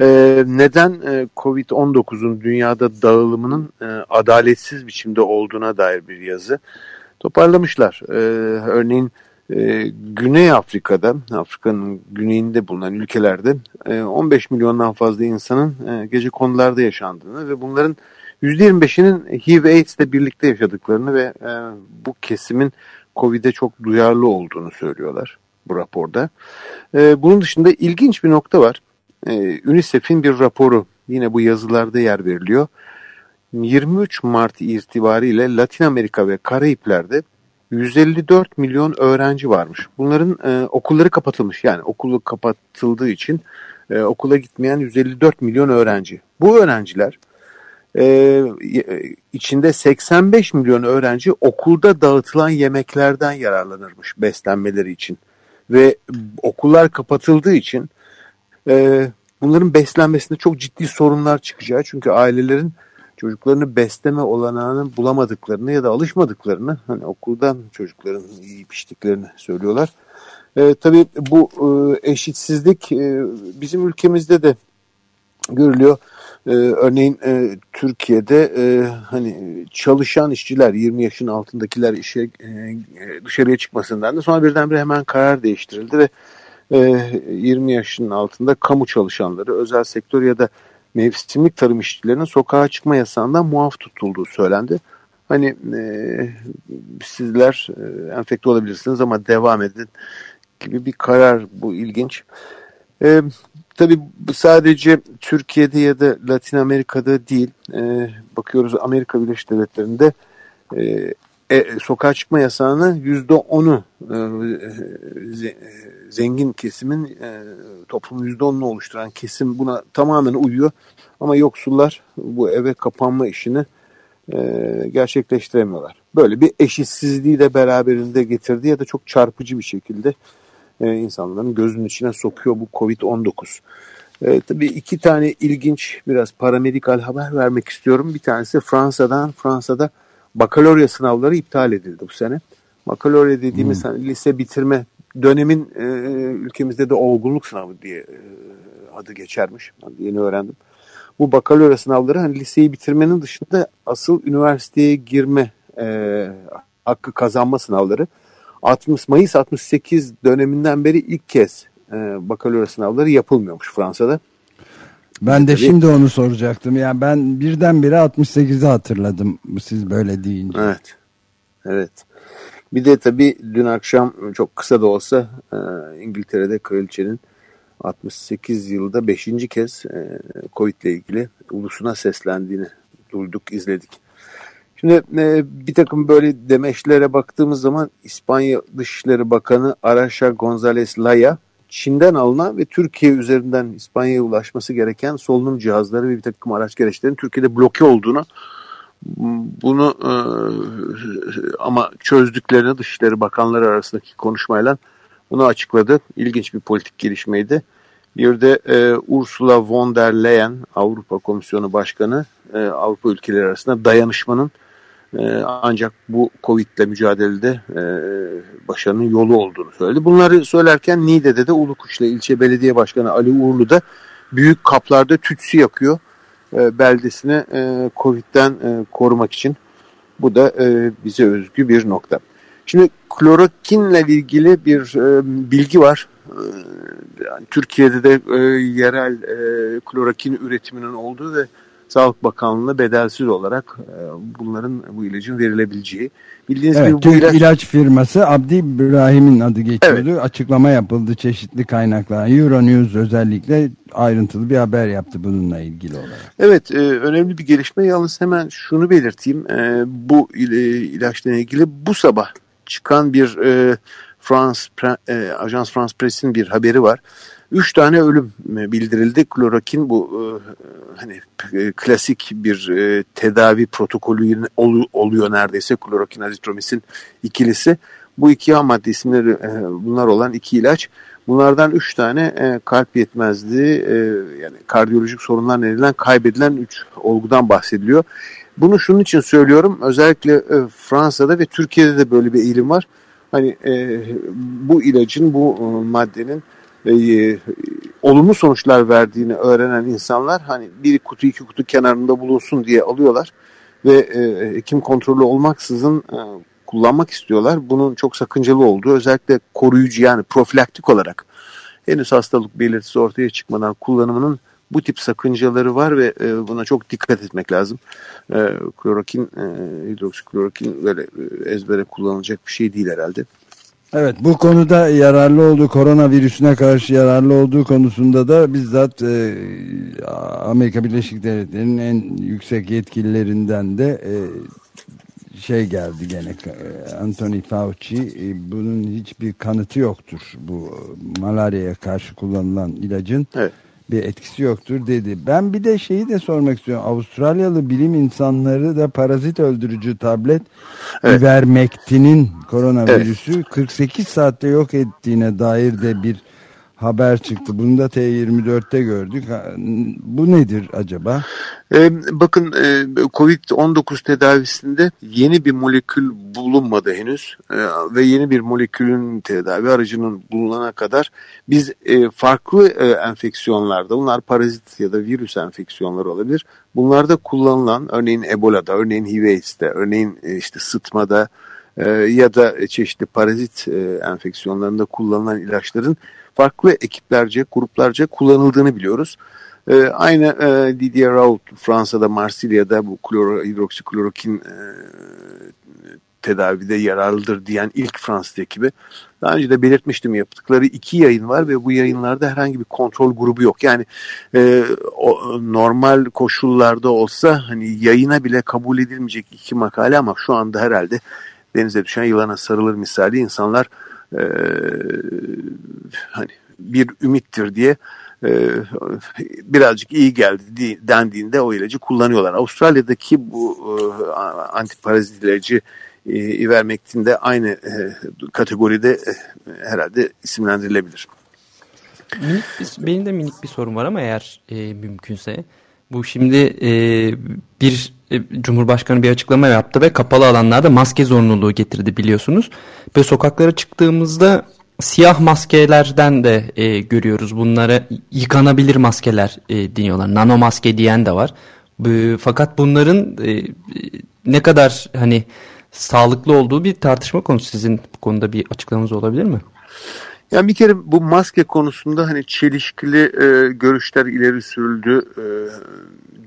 E, neden e, Covid-19'un dünyada dağılımının e, adaletsiz biçimde olduğuna dair bir yazı toparlamışlar. E, örneğin e, Güney Afrika'da, Afrika'nın güneyinde bulunan ülkelerde e, 15 milyondan fazla insanın e, gece konularda yaşandığını ve bunların %25'inin HIV AIDS ile birlikte yaşadıklarını ve e, bu kesimin COVID'e çok duyarlı olduğunu söylüyorlar bu raporda. E, bunun dışında ilginç bir nokta var. E, UNICEF'in bir raporu yine bu yazılarda yer veriliyor. 23 Mart itibariyle Latin Amerika ve Karayipler'de 154 milyon öğrenci varmış. Bunların e, okulları kapatılmış. Yani okulu kapatıldığı için e, okula gitmeyen 154 milyon öğrenci. Bu öğrenciler e, içinde 85 milyon öğrenci okulda dağıtılan yemeklerden yararlanırmış beslenmeleri için. Ve okullar kapatıldığı için e, bunların beslenmesinde çok ciddi sorunlar çıkacağı. Çünkü ailelerin çocuklarını besleme olanağını bulamadıklarını ya da alışmadıklarını hani okuldan çocukların yiyip içtiklerini söylüyorlar. E, tabii bu e, eşitsizlik e, bizim ülkemizde de görülüyor. Ee, örneğin e, Türkiye'de e, hani çalışan işçiler 20 yaşın altındakiler işe e, dışarıya çıkmasından da sonra birdenbire hemen karar değiştirildi ve e, 20 yaşın altında kamu çalışanları özel sektör ya da mevsimlik tarım işçilerinin sokağa çıkma yasağından muaf tutulduğu söylendi. Hani e, sizler e, enfekte olabilirsiniz ama devam edin gibi bir karar bu ilginç. E, tabii sadece Türkiye'de ya da Latin Amerika'da değil. E, bakıyoruz Amerika Birleşik Devletleri'nde e, e, sokağa çıkma yasağını yüzde onu e, e, zengin kesimin e, toplumun yüzde onunu oluşturan kesim buna tamamen uyuyor. Ama yoksullar bu eve kapanma işini e, gerçekleştiremiyorlar. Böyle bir eşitsizliği de beraberinde getirdi ya da çok çarpıcı bir şekilde e, insanların gözünün içine sokuyor bu Covid-19. E, tabii iki tane ilginç biraz paramedikal haber vermek istiyorum. Bir tanesi Fransa'dan. Fransa'da bakalorya sınavları iptal edildi bu sene. Bakalorya dediğimiz hmm. hani lise bitirme dönemin e, ülkemizde de olgunluk sınavı diye e, adı geçermiş. Ben yeni öğrendim. Bu bakalorya sınavları hani liseyi bitirmenin dışında asıl üniversiteye girme e, hakkı kazanma sınavları. 60 Mayıs 68 döneminden beri ilk kez e, bakalorya sınavları yapılmıyormuş Fransa'da. Ben de Tabii, şimdi onu soracaktım. Yani ben birdenbire 68'i hatırladım siz böyle deyince. Evet. Evet. Bir de tabii dün akşam çok kısa da olsa e, İngiltere'de kraliçenin 68 yılda 5. kez e, Covid ile ilgili ulusuna seslendiğini duyduk, izledik. Şimdi e, bir takım böyle demeçlere baktığımız zaman İspanya Dışişleri Bakanı Araşa González Laya Çin'den alınan ve Türkiye üzerinden İspanya'ya ulaşması gereken solunum cihazları ve bir takım araç gereçlerin Türkiye'de bloke olduğunu bunu e, ama çözdüklerini Dışişleri Bakanları arasındaki konuşmayla bunu açıkladı. İlginç bir politik gelişmeydi. Bir de e, Ursula von der Leyen Avrupa Komisyonu Başkanı e, Avrupa ülkeleri arasında dayanışmanın ancak bu Covid ile mücadelede e, başarının yolu olduğunu söyledi. Bunları söylerken Niğde'de de Ulukuş'la ilçe belediye başkanı Ali Uğurlu da büyük kaplarda tütsü yakıyor e, beldesini e, Covid'den korumak için. Bu da bize özgü bir nokta. Şimdi klorokinle ilgili bir bilgi var. Türkiye'de de yerel klorokin üretiminin olduğu ve Sağlık Bakanlığı'na bedelsiz olarak e, bunların bu ilacın verilebileceği. Bildiğiniz evet, gibi bu Türk ilaç... ilaç firması Abdi İbrahim'in adı geçiyordu. Evet. Açıklama yapıldı çeşitli kaynaklar. Euronews özellikle ayrıntılı bir haber yaptı bununla ilgili olarak. Evet e, önemli bir gelişme. Yalnız hemen şunu belirteyim. E, bu ilaçla ilgili bu sabah çıkan bir e, France, e, Ajans France Press'in bir haberi var. Üç tane ölüm e, bildirildi. Klorokin bu e, hani e, klasik bir tedavi protokolü oluyor neredeyse. Klorokin azitromisin ikilisi. Bu iki ham madde isimleri bunlar olan iki ilaç. Bunlardan üç tane kalp yetmezliği yani kardiyolojik sorunlar nedeniyle kaybedilen üç olgudan bahsediliyor. Bunu şunun için söylüyorum. Özellikle Fransa'da ve Türkiye'de de böyle bir eğilim var. Hani bu ilacın, bu maddenin e, olumlu sonuçlar verdiğini öğrenen insanlar hani bir kutu iki kutu kenarında bulunsun diye alıyorlar ve e, hekim kontrolü olmaksızın e, kullanmak istiyorlar. Bunun çok sakıncalı olduğu özellikle koruyucu yani profilaktik olarak henüz hastalık belirtisi ortaya çıkmadan kullanımının bu tip sakıncaları var ve e, buna çok dikkat etmek lazım. E, klorokin, e, hidroksiklorokin böyle e, ezbere kullanılacak bir şey değil herhalde. Evet bu konuda yararlı olduğu koronavirüsüne karşı yararlı olduğu konusunda da bizzat e, Amerika Birleşik Devletleri'nin en yüksek yetkililerinden de e, şey geldi gene e, Anthony Fauci e, bunun hiçbir kanıtı yoktur bu malaryaya karşı kullanılan ilacın. Evet bir etkisi yoktur dedi. Ben bir de şeyi de sormak istiyorum. Avustralyalı bilim insanları da parazit öldürücü tablet evet. ivermectin'in koronavirüsü evet. 48 saatte yok ettiğine dair de bir haber çıktı. Bunu da T24'te gördük. Bu nedir acaba? Ee, bakın e, Covid-19 tedavisinde yeni bir molekül bulunmadı henüz e, ve yeni bir molekülün tedavi aracının bulunana kadar biz e, farklı e, enfeksiyonlarda bunlar parazit ya da virüs enfeksiyonları olabilir. Bunlarda kullanılan örneğin Ebola'da, örneğin HIV-AIDS'te, örneğin işte sıtmada ya da çeşitli parazit enfeksiyonlarında kullanılan ilaçların farklı ekiplerce, gruplarca kullanıldığını biliyoruz. E, aynı e, Didier Raoult Fransa'da Marsilya'da bu kloro, hidroksiklorokin e, tedavide yararlıdır diyen ilk Fransız ekibi. Daha önce de belirtmiştim yaptıkları iki yayın var ve bu yayınlarda herhangi bir kontrol grubu yok. Yani e, o, normal koşullarda olsa hani yayına bile kabul edilmeyecek iki makale ama şu anda herhalde denize düşen yılana sarılır misali insanlar e, hani bir ümittir diye e, birazcık iyi geldi dendiğinde o ilacı kullanıyorlar. Avustralya'daki bu e, antiparazit ilacı e, ivermektin de aynı e, kategoride e, herhalde isimlendirilebilir. Minik bir, benim de minik bir sorum var ama eğer e, mümkünse. Bu şimdi e, bir Cumhurbaşkanı bir açıklama yaptı ve kapalı alanlarda maske zorunluluğu getirdi biliyorsunuz. Ve sokaklara çıktığımızda siyah maskelerden de e, görüyoruz. Bunlara yıkanabilir maskeler e, deniyorlar. Nano maske diyen de var. E, fakat bunların e, ne kadar hani sağlıklı olduğu bir tartışma konusu. Sizin bu konuda bir açıklamanız olabilir mi? Yani bir kere bu maske konusunda hani çelişkili e, görüşler ileri sürüldü e,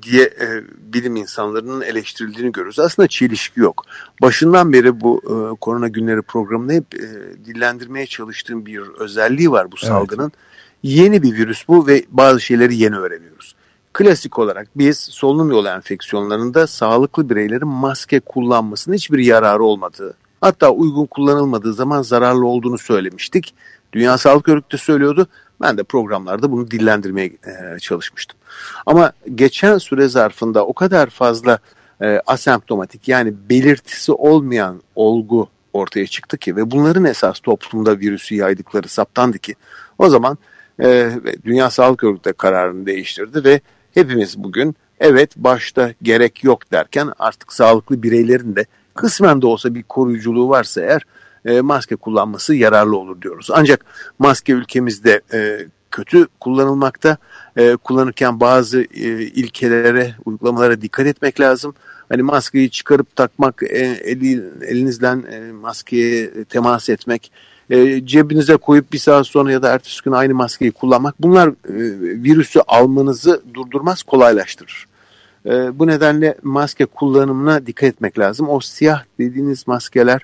diye e, bilim insanlarının eleştirildiğini görüyoruz. Aslında çelişki yok. Başından beri bu e, korona günleri programını hep e, dillendirmeye çalıştığım bir özelliği var bu salgının. Evet. Yeni bir virüs bu ve bazı şeyleri yeni öğreniyoruz. Klasik olarak biz solunum yolu enfeksiyonlarında sağlıklı bireylerin maske kullanmasının hiçbir yararı olmadığı, hatta uygun kullanılmadığı zaman zararlı olduğunu söylemiştik. Dünya Sağlık Örgütü söylüyordu. Ben de programlarda bunu dillendirmeye e, çalışmıştım. Ama geçen süre zarfında o kadar fazla e, asemptomatik yani belirtisi olmayan olgu ortaya çıktı ki ve bunların esas toplumda virüsü yaydıkları saptandı ki o zaman e, Dünya Sağlık Örgütü kararını değiştirdi ve hepimiz bugün evet başta gerek yok derken artık sağlıklı bireylerin de kısmen de olsa bir koruyuculuğu varsa eğer e, maske kullanması yararlı olur diyoruz. Ancak maske ülkemizde e, kötü kullanılmakta. E, kullanırken bazı ilkelere, uygulamalara dikkat etmek lazım. Hani maskeyi çıkarıp takmak, e, eli, elinizle e, maskeye temas etmek, cebinize koyup bir saat sonra ya da ertesi gün aynı maskeyi kullanmak bunlar virüsü almanızı durdurmaz, kolaylaştırır. Bu nedenle maske kullanımına dikkat etmek lazım. O siyah dediğiniz maskeler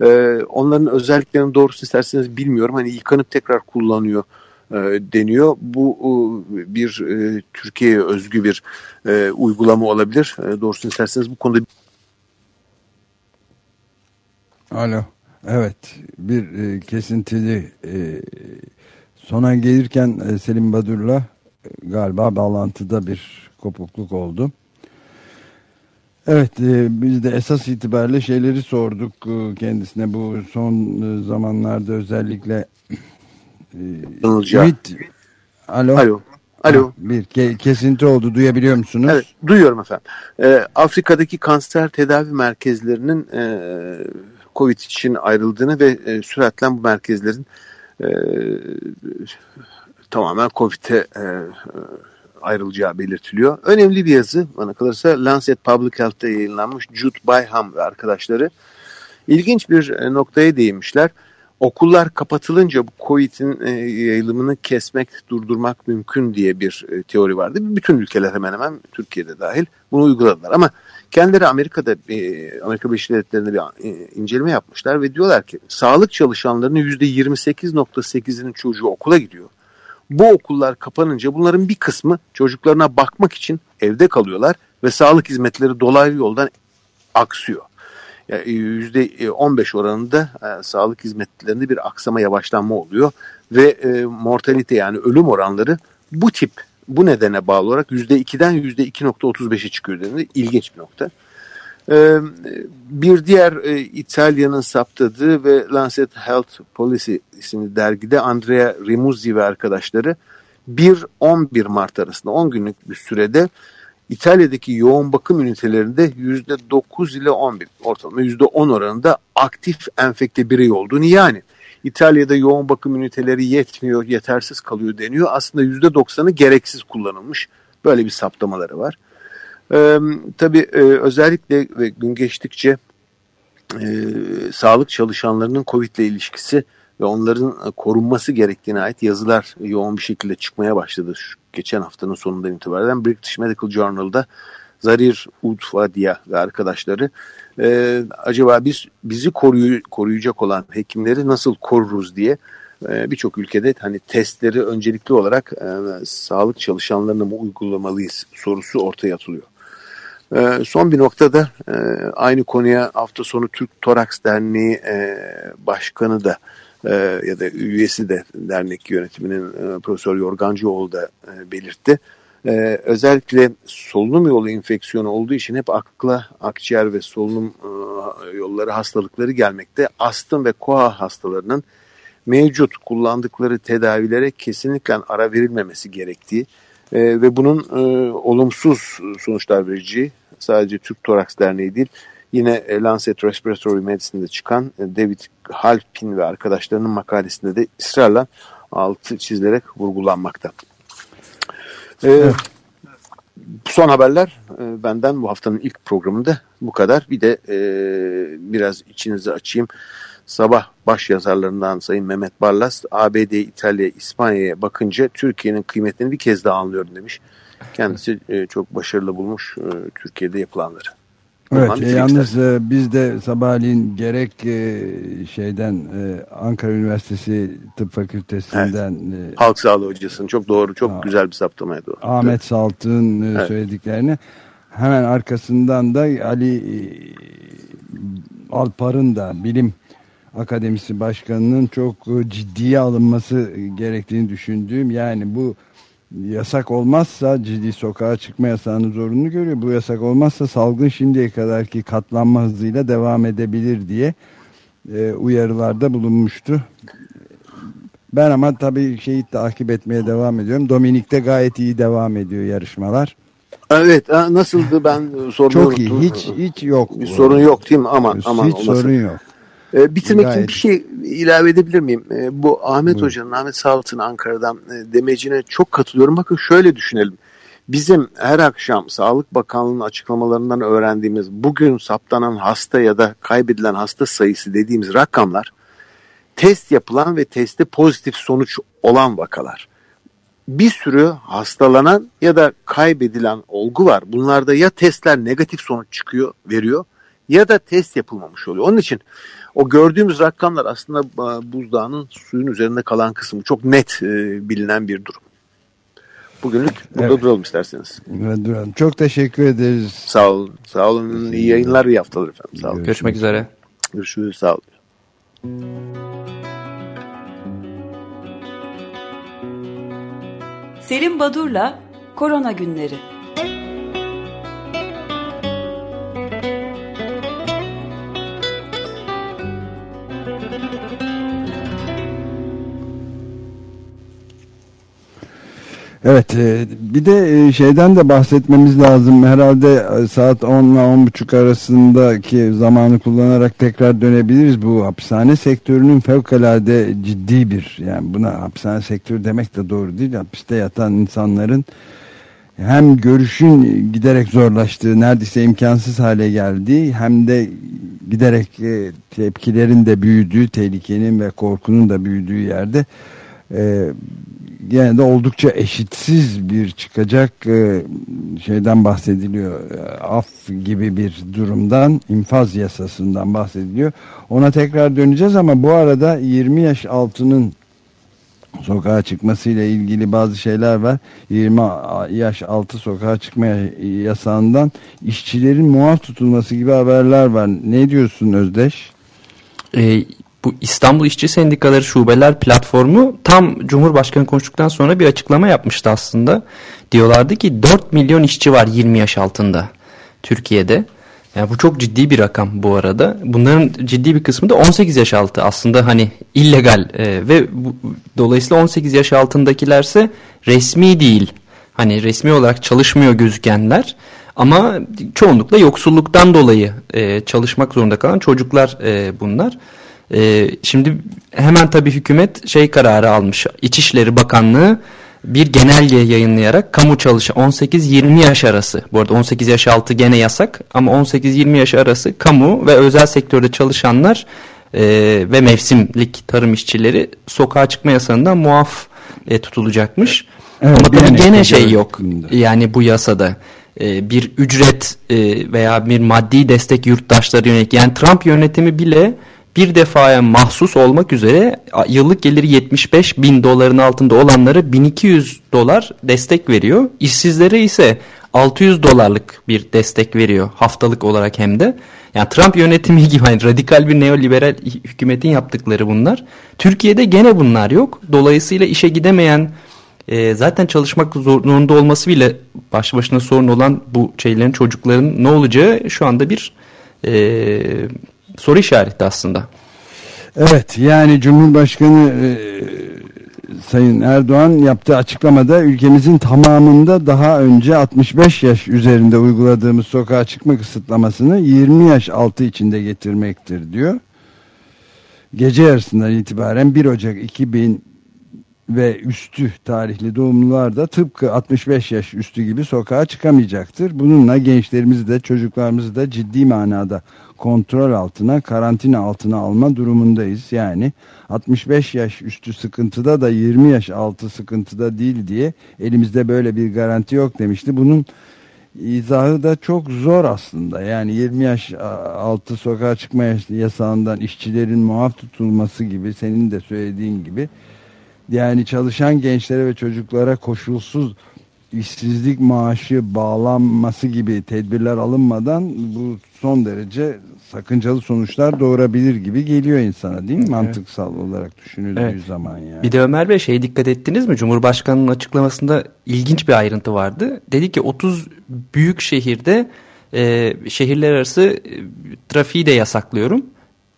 e, onların özelliklerini doğrusu isterseniz bilmiyorum. Hani yıkanıp tekrar kullanıyor e, deniyor. Bu e, bir e, Türkiye'ye özgü bir e, uygulama olabilir. E, doğrusunu isterseniz bu konuda Alo. Evet. Bir e, kesintili e, sona gelirken e, Selim Badur'la e, galiba bağlantıda bir kopukluk oldu. Evet e, biz de esas itibariyle şeyleri sorduk e, kendisine bu son e, zamanlarda özellikle e, Ümit, alo. Alo. Alo. Bir ke kesinti oldu duyabiliyor musunuz? Evet duyuyorum efendim. E, Afrika'daki kanser tedavi merkezlerinin e, Covid için ayrıldığını ve e, süratle bu merkezlerin e, tamamen COVID'e e, ayrılacağı belirtiliyor. Önemli bir yazı bana kalırsa Lancet Public Health'te yayınlanmış Jude Byham ve arkadaşları ilginç bir e, noktaya değinmişler. Okullar kapatılınca bu COVID'in e, yayılımını kesmek, durdurmak mümkün diye bir e, teori vardı. Bütün ülkeler hemen hemen Türkiye'de dahil bunu uyguladılar. Ama kendileri Amerika'da Amerika Birleşik Devletleri'nde bir inceleme yapmışlar ve diyorlar ki sağlık çalışanlarının %28.8'inin çocuğu okula gidiyor. Bu okullar kapanınca bunların bir kısmı çocuklarına bakmak için evde kalıyorlar ve sağlık hizmetleri dolaylı yoldan aksıyor. Yani %15 oranında e, sağlık hizmetlerinde bir aksama yavaşlanma oluyor ve e, mortalite yani ölüm oranları bu tip bu nedene bağlı olarak %2'den %2.35'e çıkıyor denildi. İlginç bir nokta. Ee, bir diğer e, İtalya'nın saptadığı ve Lancet Health Policy isimli dergide Andrea Rimuzzi ve arkadaşları 1-11 Mart arasında 10 günlük bir sürede İtalya'daki yoğun bakım ünitelerinde %9 ile 11 ortalama %10 oranında aktif enfekte birey olduğunu yani İtalya'da yoğun bakım üniteleri yetmiyor, yetersiz kalıyor deniyor. Aslında %90'ı gereksiz kullanılmış. Böyle bir saptamaları var. Ee, tabii e, özellikle ve gün geçtikçe e, sağlık çalışanlarının COVID ile ilişkisi ve onların korunması gerektiğine ait yazılar yoğun bir şekilde çıkmaya başladı. Şu geçen haftanın sonundan itibaren British Medical Journal'da Zarir Udfadia ve arkadaşları e, acaba biz bizi koruyu, koruyacak olan hekimleri nasıl koruruz diye e, birçok ülkede hani testleri öncelikli olarak e, sağlık çalışanlarına mı uygulamalıyız sorusu ortaya atılıyor. E, son bir noktada e, aynı konuya hafta sonu Türk Toraks Derneği e, Başkanı da e, ya da üyesi de dernek yönetiminin e, Profesör Yorgancıoğlu da belirtti. Özellikle solunum yolu enfeksiyonu olduğu için hep akla akciğer ve solunum yolları hastalıkları gelmekte. Astım ve koa hastalarının mevcut kullandıkları tedavilere kesinlikle ara verilmemesi gerektiği e, ve bunun e, olumsuz sonuçlar vereceği sadece Türk Toraks Derneği değil yine e, Lancet Respiratory Medicine'de çıkan e, David Halpin ve arkadaşlarının makalesinde de ısrarla altı çizilerek vurgulanmakta. E, evet. Son haberler e, benden bu haftanın ilk programında bu kadar. Bir de e, biraz içinizi açayım. Sabah baş yazarlarından Sayın Mehmet Barlas, ABD, İtalya, İspanya'ya bakınca Türkiye'nin kıymetini bir kez daha anlıyorum demiş. Kendisi e, çok başarılı bulmuş e, Türkiye'de yapılanları. Evet e, yalnız e, biz de sabahleyin gerek e, şeyden e, Ankara Üniversitesi Tıp Fakültesinden evet. e, Halk Sağlığı Hocası'nın çok doğru çok a, güzel bir saptamaydı o. Ahmet evet. Saltık'ın e, evet. söylediklerini hemen arkasından da Ali e, Alpar'ın da bilim Akademisi Başkanı'nın çok ciddiye alınması gerektiğini düşündüğüm yani bu yasak olmazsa ciddi sokağa çıkma yasağını zorunlu görüyor. Bu yasak olmazsa salgın şimdiye kadarki katlanma hızıyla devam edebilir diye e, uyarılarda bulunmuştu. Ben ama tabii şeyi takip etmeye devam ediyorum. Dominik'te gayet iyi devam ediyor yarışmalar. Evet nasıldı ben sorunu Çok iyi hiç hiç yok. Bir sorun yok değil mi? Aman, aman hiç olmasın. sorun yok. E, bitirmek Gayet. için bir şey ilave edebilir miyim? E, bu Ahmet Buyurun. Hoca'nın, Ahmet Sağlık'ın Ankara'dan e, demecine çok katılıyorum. Bakın şöyle düşünelim. Bizim her akşam Sağlık Bakanlığı'nın açıklamalarından öğrendiğimiz bugün saptanan hasta ya da kaybedilen hasta sayısı dediğimiz rakamlar test yapılan ve testi pozitif sonuç olan vakalar. Bir sürü hastalanan ya da kaybedilen olgu var. Bunlarda ya testler negatif sonuç çıkıyor, veriyor ya da test yapılmamış oluyor. Onun için o gördüğümüz rakamlar aslında buzdağının suyun üzerinde kalan kısmı. Çok net e, bilinen bir durum. Bugünlük burada evet. duralım isterseniz. Evet, duralım. Çok teşekkür ederiz. Sağ olun. Sağ olun. İyi yayınlar, iyi haftalar efendim. Sağ olun. Görüşmek üzere. Görüşürüz. Sağ olun. Selim Badur'la Korona Günleri. Evet e, bir de e, şeyden de bahsetmemiz lazım. Herhalde e, saat 10 ile 10.30 arasındaki zamanı kullanarak tekrar dönebiliriz. Bu hapishane sektörünün fevkalade ciddi bir yani buna hapishane sektörü demek de doğru değil. Hapiste yatan insanların hem görüşün giderek zorlaştığı neredeyse imkansız hale geldiği hem de giderek tepkilerin de büyüdüğü tehlikenin ve korkunun da büyüdüğü yerde gene de oldukça eşitsiz bir çıkacak e, şeyden bahsediliyor. Af gibi bir durumdan, infaz yasasından bahsediliyor. Ona tekrar döneceğiz ama bu arada 20 yaş altının sokağa çıkmasıyla ilgili bazı şeyler var. 20 yaş altı sokağa çıkma yasağından işçilerin muaf tutulması gibi haberler var. Ne diyorsun Özdeş? Ee, bu İstanbul İşçi Sendikaları Şubeler Platformu tam Cumhurbaşkanı konuştuktan sonra bir açıklama yapmıştı aslında. Diyorlardı ki 4 milyon işçi var 20 yaş altında Türkiye'de. Yani bu çok ciddi bir rakam bu arada. Bunların ciddi bir kısmı da 18 yaş altı aslında hani illegal e, ve bu, dolayısıyla 18 yaş altındakilerse resmi değil. Hani resmi olarak çalışmıyor gözükenler ama çoğunlukla yoksulluktan dolayı e, çalışmak zorunda kalan çocuklar e, bunlar. E, şimdi hemen tabii hükümet şey kararı almış. İçişleri Bakanlığı bir genelge yayınlayarak kamu çalışan 18-20 yaş arası. Bu arada 18 yaş altı gene yasak ama 18-20 yaş arası kamu ve özel sektörde çalışanlar e, ve mevsimlik tarım işçileri sokağa çıkma yasasından muaf e, tutulacakmış. Evet, ama tabii gene şey yok yani bu yasada. E, bir ücret e, veya bir maddi destek yurttaşlara yönelik. Yani Trump yönetimi bile bir defaya mahsus olmak üzere yıllık geliri 75 bin doların altında olanlara 1200 dolar destek veriyor. İşsizlere ise 600 dolarlık bir destek veriyor haftalık olarak hem de. Yani Trump yönetimi gibi yani radikal bir neoliberal hükümetin yaptıkları bunlar. Türkiye'de gene bunlar yok. Dolayısıyla işe gidemeyen e, zaten çalışmak zorunda olması bile baş başına sorun olan bu şeylerin çocukların ne olacağı şu anda bir e, soru işareti aslında. Evet yani Cumhurbaşkanı e, Sayın Erdoğan yaptığı açıklamada ülkemizin tamamında daha önce 65 yaş üzerinde uyguladığımız sokağa çıkma kısıtlamasını 20 yaş altı içinde getirmektir diyor. Gece yarısından itibaren 1 Ocak 2000 ve üstü tarihli doğumlular da tıpkı 65 yaş üstü gibi sokağa çıkamayacaktır. Bununla gençlerimizi de çocuklarımızı da ciddi manada kontrol altına, karantina altına alma durumundayız. Yani 65 yaş üstü sıkıntıda da 20 yaş altı sıkıntıda değil diye elimizde böyle bir garanti yok demişti. Bunun izahı da çok zor aslında. Yani 20 yaş altı sokağa çıkma yasağından işçilerin muaf tutulması gibi senin de söylediğin gibi yani çalışan gençlere ve çocuklara koşulsuz işsizlik maaşı bağlanması gibi tedbirler alınmadan bu son derece sakıncalı sonuçlar doğurabilir gibi geliyor insana değil mi? Evet. Mantıksal olarak düşünüldüğü evet. zaman yani. Bir de Ömer Bey şey dikkat ettiniz mi? Cumhurbaşkanının açıklamasında ilginç bir ayrıntı vardı. Dedi ki 30 büyük şehirde e, şehirler arası e, trafiği de yasaklıyorum.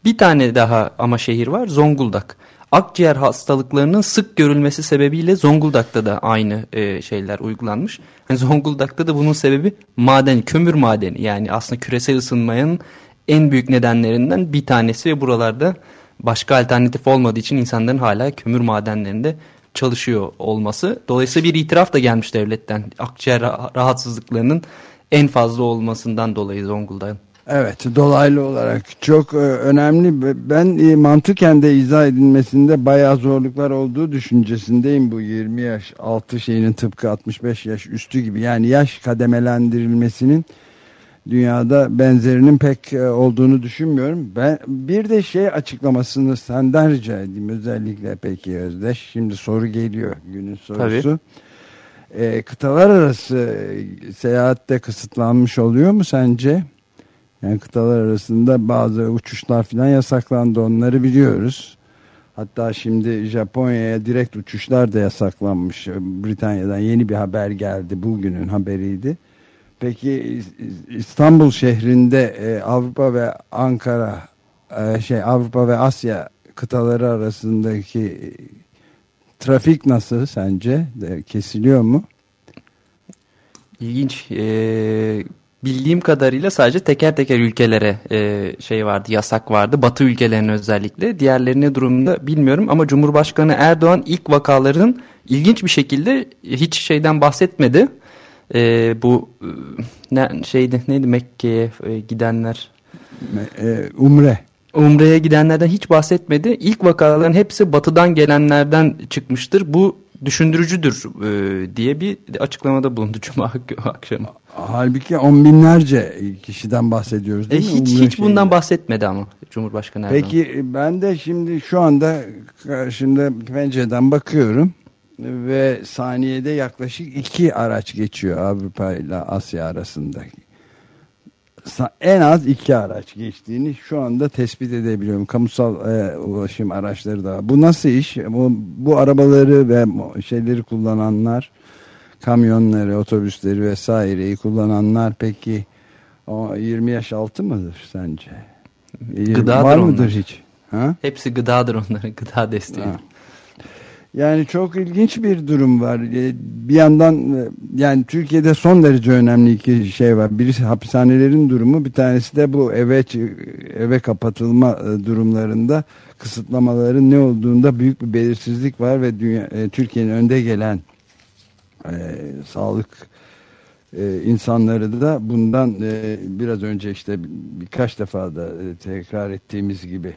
Bir tane daha ama şehir var Zonguldak akciğer hastalıklarının sık görülmesi sebebiyle Zonguldak'ta da aynı e, şeyler uygulanmış. Yani Zonguldak'ta da bunun sebebi maden, kömür madeni. Yani aslında küresel ısınmanın en büyük nedenlerinden bir tanesi ve buralarda başka alternatif olmadığı için insanların hala kömür madenlerinde çalışıyor olması. Dolayısıyla bir itiraf da gelmiş devletten akciğer rahatsızlıklarının en fazla olmasından dolayı Zonguldak'ın. Evet dolaylı olarak çok e, önemli. Ben e, mantıken de izah edilmesinde bayağı zorluklar olduğu düşüncesindeyim bu 20 yaş altı şeyinin tıpkı 65 yaş üstü gibi. Yani yaş kademelendirilmesinin dünyada benzerinin pek e, olduğunu düşünmüyorum. Ben bir de şey açıklamasını senden rica edeyim özellikle peki Özdeş. Şimdi soru geliyor günün sorusu. Tabii. E, kıtalar arası seyahatte kısıtlanmış oluyor mu sence? Yani kıtalar arasında bazı uçuşlar falan yasaklandı onları biliyoruz. Hatta şimdi Japonya'ya direkt uçuşlar da yasaklanmış. Britanya'dan yeni bir haber geldi. Bugünün haberiydi. Peki İstanbul şehrinde e, Avrupa ve Ankara e, şey Avrupa ve Asya kıtaları arasındaki trafik nasıl sence? Kesiliyor mu? İlginç. Ee, bildiğim kadarıyla sadece teker teker ülkelere e, şey vardı, yasak vardı. Batı ülkelerine özellikle. Diğerlerine durumda bilmiyorum ama Cumhurbaşkanı Erdoğan ilk vakaların ilginç bir şekilde hiç şeyden bahsetmedi. Ee, bu e, ne şeydi neydi Mekke'ye e, gidenler e, Umre Umre'ye gidenlerden hiç bahsetmedi. İlk vakaların hepsi batıdan gelenlerden çıkmıştır. Bu düşündürücüdür e, diye bir açıklamada bulundu Cuma akşamı. Halbuki on binlerce kişiden bahsediyoruz değil e, mi? Hiç, hiç bundan bahsetmedi ama Cumhurbaşkanı Erdoğan. Peki ben de şimdi şu anda karşımda pencereden bakıyorum ve saniyede yaklaşık iki araç geçiyor Avrupa ile Asya arasında. En az iki araç geçtiğini şu anda tespit edebiliyorum. Kamusal e, ulaşım araçları da. Bu nasıl iş? Bu, bu arabaları ve şeyleri kullananlar, kamyonları, otobüsleri vesaireyi kullananlar peki o 20 yaş altı mıdır sence? Gıdadır Var onlar. mıdır hiç? Ha? Hepsi gıdadır onların. Gıda desteği. Ha. Yani çok ilginç bir durum var. E, bir yandan e, yani Türkiye'de son derece önemli iki şey var. Birisi hapishanelerin durumu, bir tanesi de bu eve eve kapatılma e, durumlarında kısıtlamaların ne olduğunda büyük bir belirsizlik var ve dünya Türkiye'nin önde gelen e, sağlık e, insanları da bundan e, biraz önce işte birkaç defa da e, tekrar ettiğimiz gibi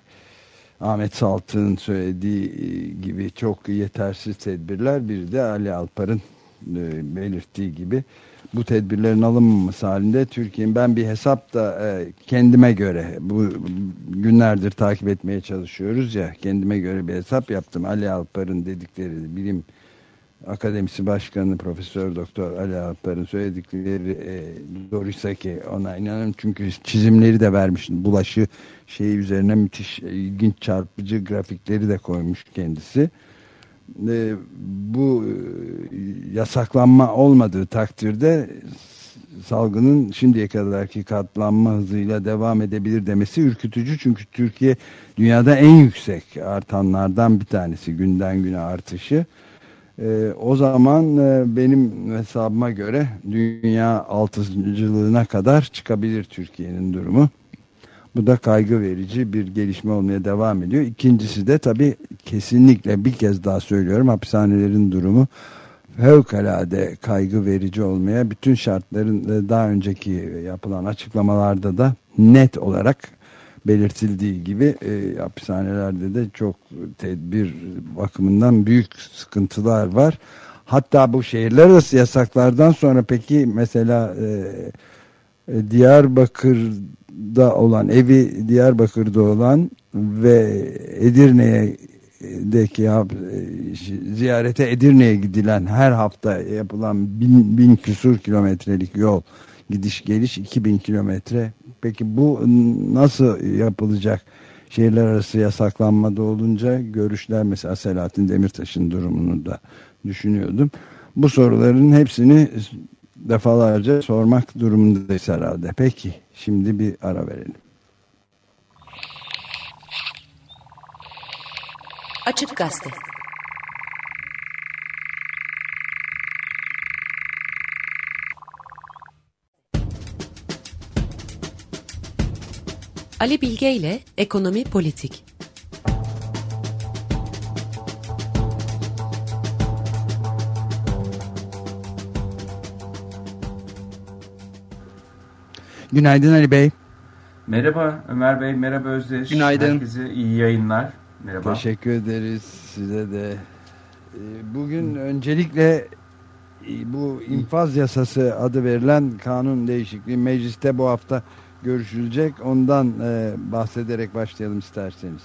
Ahmet Saltık'ın söylediği e, gibi çok yetersiz tedbirler. Bir de Ali Alpar'ın e, belirttiği gibi bu tedbirlerin alınmaması halinde Türkiye'nin ben bir hesap da e, kendime göre bu günlerdir takip etmeye çalışıyoruz ya kendime göre bir hesap yaptım. Ali Alpar'ın dedikleri bilim Akademisi Başkanı Profesör Doktor Ali Alpar'ın söyledikleri e, doğruysa ki ona inanın çünkü çizimleri de vermiş bulaşı şeyi üzerine müthiş ilginç çarpıcı grafikleri de koymuş kendisi. E, bu e, yasaklanma olmadığı takdirde salgının şimdiye kadarki katlanma hızıyla devam edebilir demesi ürkütücü. Çünkü Türkiye dünyada en yüksek artanlardan bir tanesi günden güne artışı. E, o zaman e, benim hesabıma göre dünya altıncılığına kadar çıkabilir Türkiye'nin durumu. Bu da kaygı verici bir gelişme olmaya devam ediyor. İkincisi de tabii kesinlikle bir kez daha söylüyorum hapishanelerin durumu fevkalade kaygı verici olmaya bütün şartların daha önceki yapılan açıklamalarda da net olarak belirtildiği gibi e, hapishanelerde de çok tedbir bakımından büyük sıkıntılar var. Hatta bu şehirler arası yasaklardan sonra peki mesela e, e Diyarbakır'da olan evi Diyarbakır'da olan ve Edirne'deki e, ziyarete Edirne'ye gidilen her hafta yapılan bin, bin küsur kilometrelik yol gidiş geliş 2000 kilometre Peki bu nasıl yapılacak? Şehirler arası yasaklanmada olunca görüşler mesela Selahattin Demirtaş'ın durumunu da düşünüyordum. Bu soruların hepsini defalarca sormak durumundayız herhalde. Peki şimdi bir ara verelim. Açık Gazete Ali Bilge ile Ekonomi Politik. Günaydın Ali Bey. Merhaba Ömer Bey, merhaba Özdeş. Günaydın. Herkese iyi yayınlar. Merhaba. Teşekkür ederiz size de. Ee, bugün öncelikle e, bu infaz yasası adı verilen kanun değişikliği mecliste bu hafta görüşülecek. Ondan e, bahsederek başlayalım isterseniz.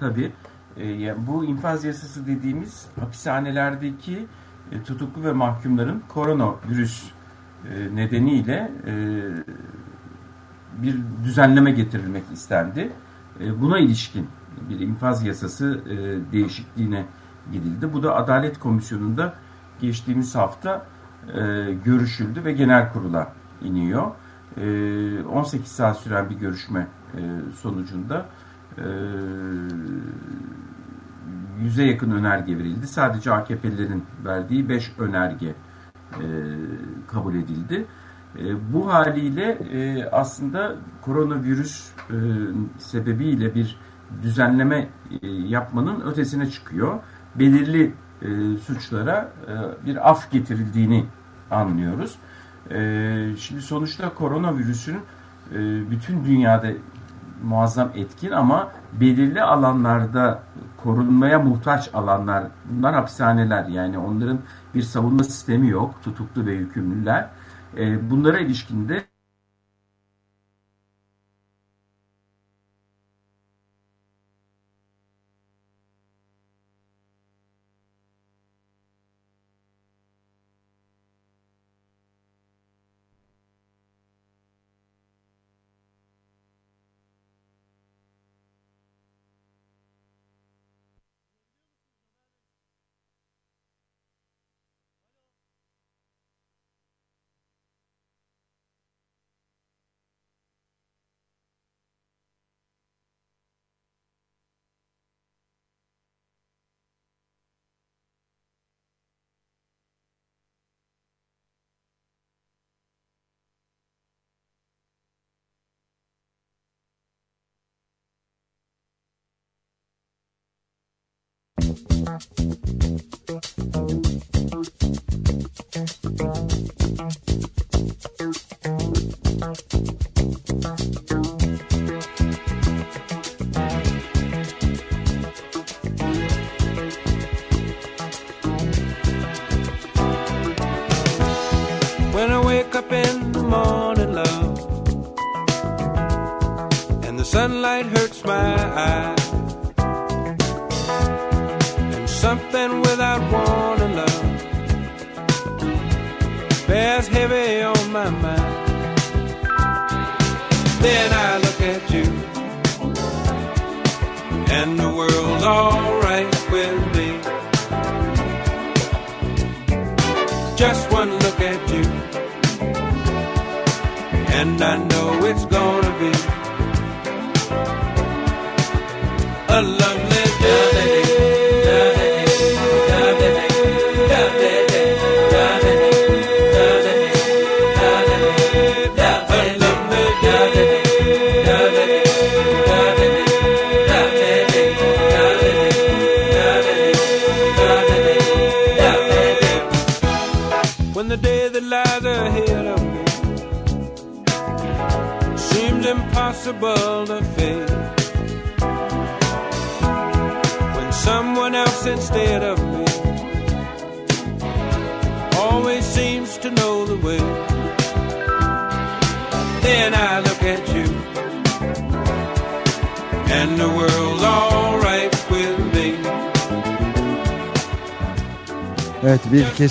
Tabii. E, bu infaz yasası dediğimiz hapishanelerdeki e, tutuklu ve mahkumların koronavirüs e, nedeniyle e, bir düzenleme getirilmek istendi. E, buna ilişkin bir infaz yasası e, değişikliğine gidildi. Bu da Adalet Komisyonu'nda geçtiğimiz hafta e, görüşüldü ve genel kurula iniyor. 18 ee, saat süren bir görüşme e, sonucunda e, yüze yakın önerge verildi. Sadece AKP'lilerin verdiği 5 önerge e, kabul edildi. Bu haliyle aslında koronavirüs sebebiyle bir düzenleme yapmanın ötesine çıkıyor. Belirli suçlara bir af getirildiğini anlıyoruz. E, şimdi sonuçta koronavirüsün e, bütün dünyada muazzam etkin ama belirli alanlarda korunmaya muhtaç alanlar bunlar hapishaneler. Yani onların bir savunma sistemi yok tutuklu ve yükümlüler. E, bunlara ilişkinde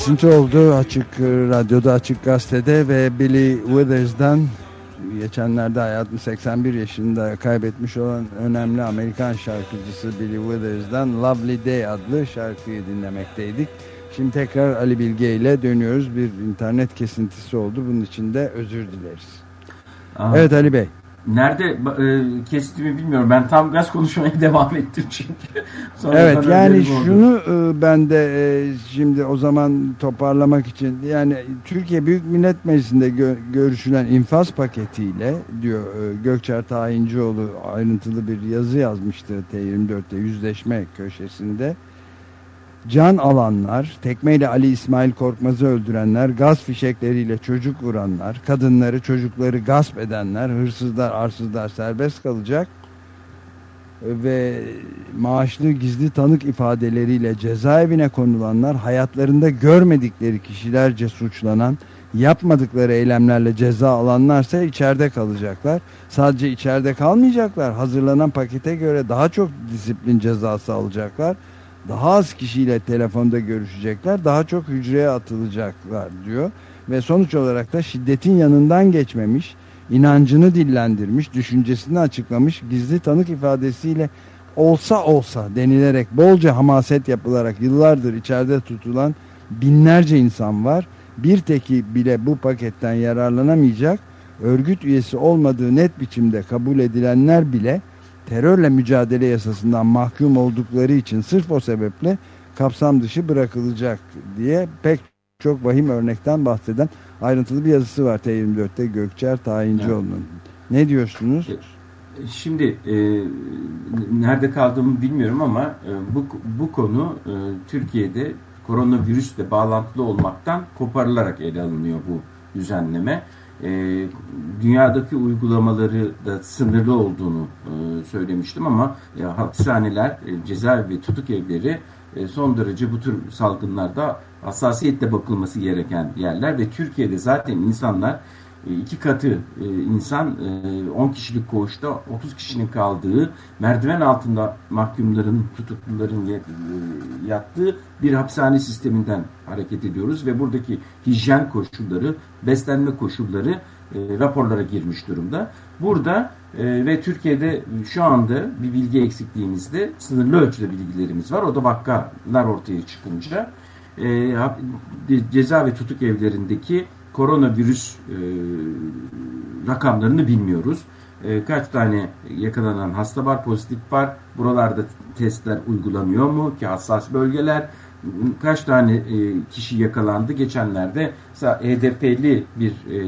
Kesinti oldu Açık e, Radyo'da Açık Gazete'de ve Billy Withers'dan geçenlerde hayatını 81 yaşında kaybetmiş olan önemli Amerikan şarkıcısı Billy Withers'dan Lovely Day adlı şarkıyı dinlemekteydik. Şimdi tekrar Ali Bilge ile dönüyoruz. Bir internet kesintisi oldu. Bunun için de özür dileriz. Aa, Evet Ali Bey. Nerede e, kestiğimi bilmiyorum. Ben tam gaz konuşmaya devam ettim çünkü. Sonradan Evet yani şunu e, ben de e, şimdi o zaman toparlamak için yani Türkiye Büyük Millet Meclisi'nde gö- görüşülen infaz paketiyle diyor e, Gökçer Tayincioğlu ayrıntılı bir yazı yazmıştı T24'te yüzleşme köşesinde. Can alanlar, tekmeyle Ali İsmail Korkmaz'ı öldürenler, gaz fişekleriyle çocuk vuranlar, kadınları çocukları gasp edenler, hırsızlar arsızlar serbest kalacak ve maaşlı gizli tanık ifadeleriyle cezaevine konulanlar hayatlarında görmedikleri kişilerce suçlanan yapmadıkları eylemlerle ceza alanlarsa içeride kalacaklar. Sadece içeride kalmayacaklar. Hazırlanan pakete göre daha çok disiplin cezası alacaklar. Daha az kişiyle telefonda görüşecekler. Daha çok hücreye atılacaklar diyor. Ve sonuç olarak da şiddetin yanından geçmemiş, inancını dillendirmiş, düşüncesini açıklamış, gizli tanık ifadesiyle olsa olsa denilerek bolca hamaset yapılarak yıllardır içeride tutulan binlerce insan var. Bir teki bile bu paketten yararlanamayacak, örgüt üyesi olmadığı net biçimde kabul edilenler bile terörle mücadele yasasından mahkum oldukları için sırf o sebeple kapsam dışı bırakılacak diye pek çok vahim örnekten bahseden ayrıntılı bir yazısı var T24'te Gökçer Tayincioğlu'nun. Ne diyorsunuz? Şimdi e, nerede kaldığımı bilmiyorum ama e, bu, bu konu e, Türkiye'de koronavirüsle bağlantılı olmaktan koparılarak ele alınıyor bu düzenleme. E, dünyadaki uygulamaları da sınırlı olduğunu e, söylemiştim ama hapishaneler, e, cezaevi ve tutuk evleri e, son derece bu tür salgınlarda hassasiyetle bakılması gereken yerler ve Türkiye'de zaten insanlar iki katı e, insan 10 kişilik koğuşta 30 kişinin kaldığı merdiven altında mahkumların tutukluların yattığı bir hapishane sisteminden hareket ediyoruz ve buradaki hijyen koşulları beslenme koşulları raporlara girmiş durumda. Burada ve Türkiye'de şu anda bir bilgi eksikliğimizde sınırlı ölçüde bilgilerimiz var. O da vakalar ortaya çıkınca ceza ve tutuk evlerindeki koronavirüs e, rakamlarını bilmiyoruz. E, kaç tane yakalanan hasta var, pozitif var. Buralarda testler uygulanıyor mu ki hassas bölgeler? Kaç tane e, kişi yakalandı? Geçenlerde HDP'li bir e,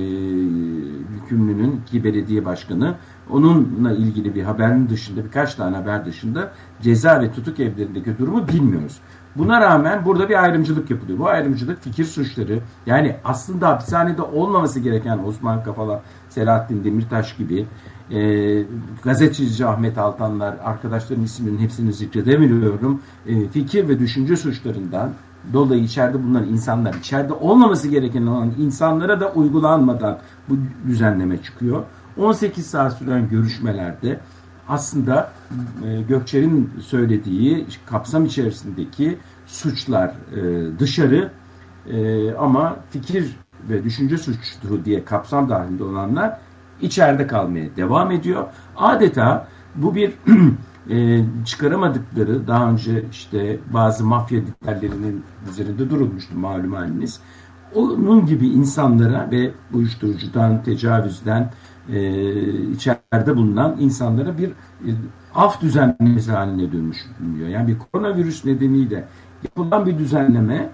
hükümlünün ki belediye başkanı onunla ilgili bir haberin dışında birkaç tane haber dışında ceza ve tutuk evlerindeki durumu bilmiyoruz. Buna rağmen burada bir ayrımcılık yapılıyor. Bu ayrımcılık fikir suçları yani aslında hapishanede olmaması gereken Osman Kafala, Selahattin Demirtaş gibi e, gazeteci Ahmet Altanlar, arkadaşların isminin hepsini zikredemiyorum. E, fikir ve düşünce suçlarından dolayı içeride bulunan insanlar, içeride olmaması gereken olan insanlara da uygulanmadan bu düzenleme çıkıyor. 18 saat süren görüşmelerde aslında e, Gökçer'in söylediği kapsam içerisindeki suçlar e, dışarı e, ama fikir ve düşünce suçlu diye kapsam dahilinde olanlar içeride kalmaya devam ediyor. Adeta bu bir çıkaramadıkları daha önce işte bazı mafya liderlerinin üzerinde durulmuştu malum haliniz. Onun gibi insanlara ve uyuşturucudan, tecavüzden, e, içeride bulunan insanlara bir e, af düzenlemesi haline dönüştürülüyor. Yani bir koronavirüs nedeniyle yapılan bir düzenleme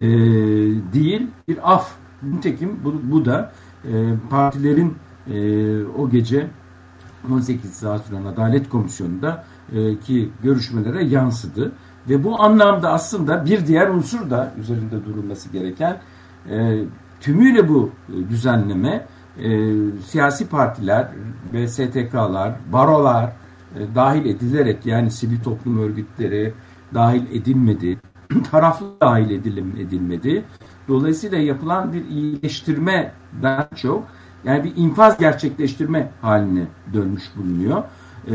e, değil, bir af. Nitekim bu, bu da e, partilerin e, o gece 18 saat süren Adalet Komisyonu'nda e, ki görüşmelere yansıdı. Ve bu anlamda aslında bir diğer unsur da üzerinde durulması gereken e, tümüyle bu düzenleme e, siyasi partiler ve STK'lar, barolar e, dahil edilerek yani sivil toplum örgütleri dahil edilmedi, taraflı dahil edilmedi. Dolayısıyla yapılan bir iyileştirmeden çok yani bir infaz gerçekleştirme haline dönmüş bulunuyor. E,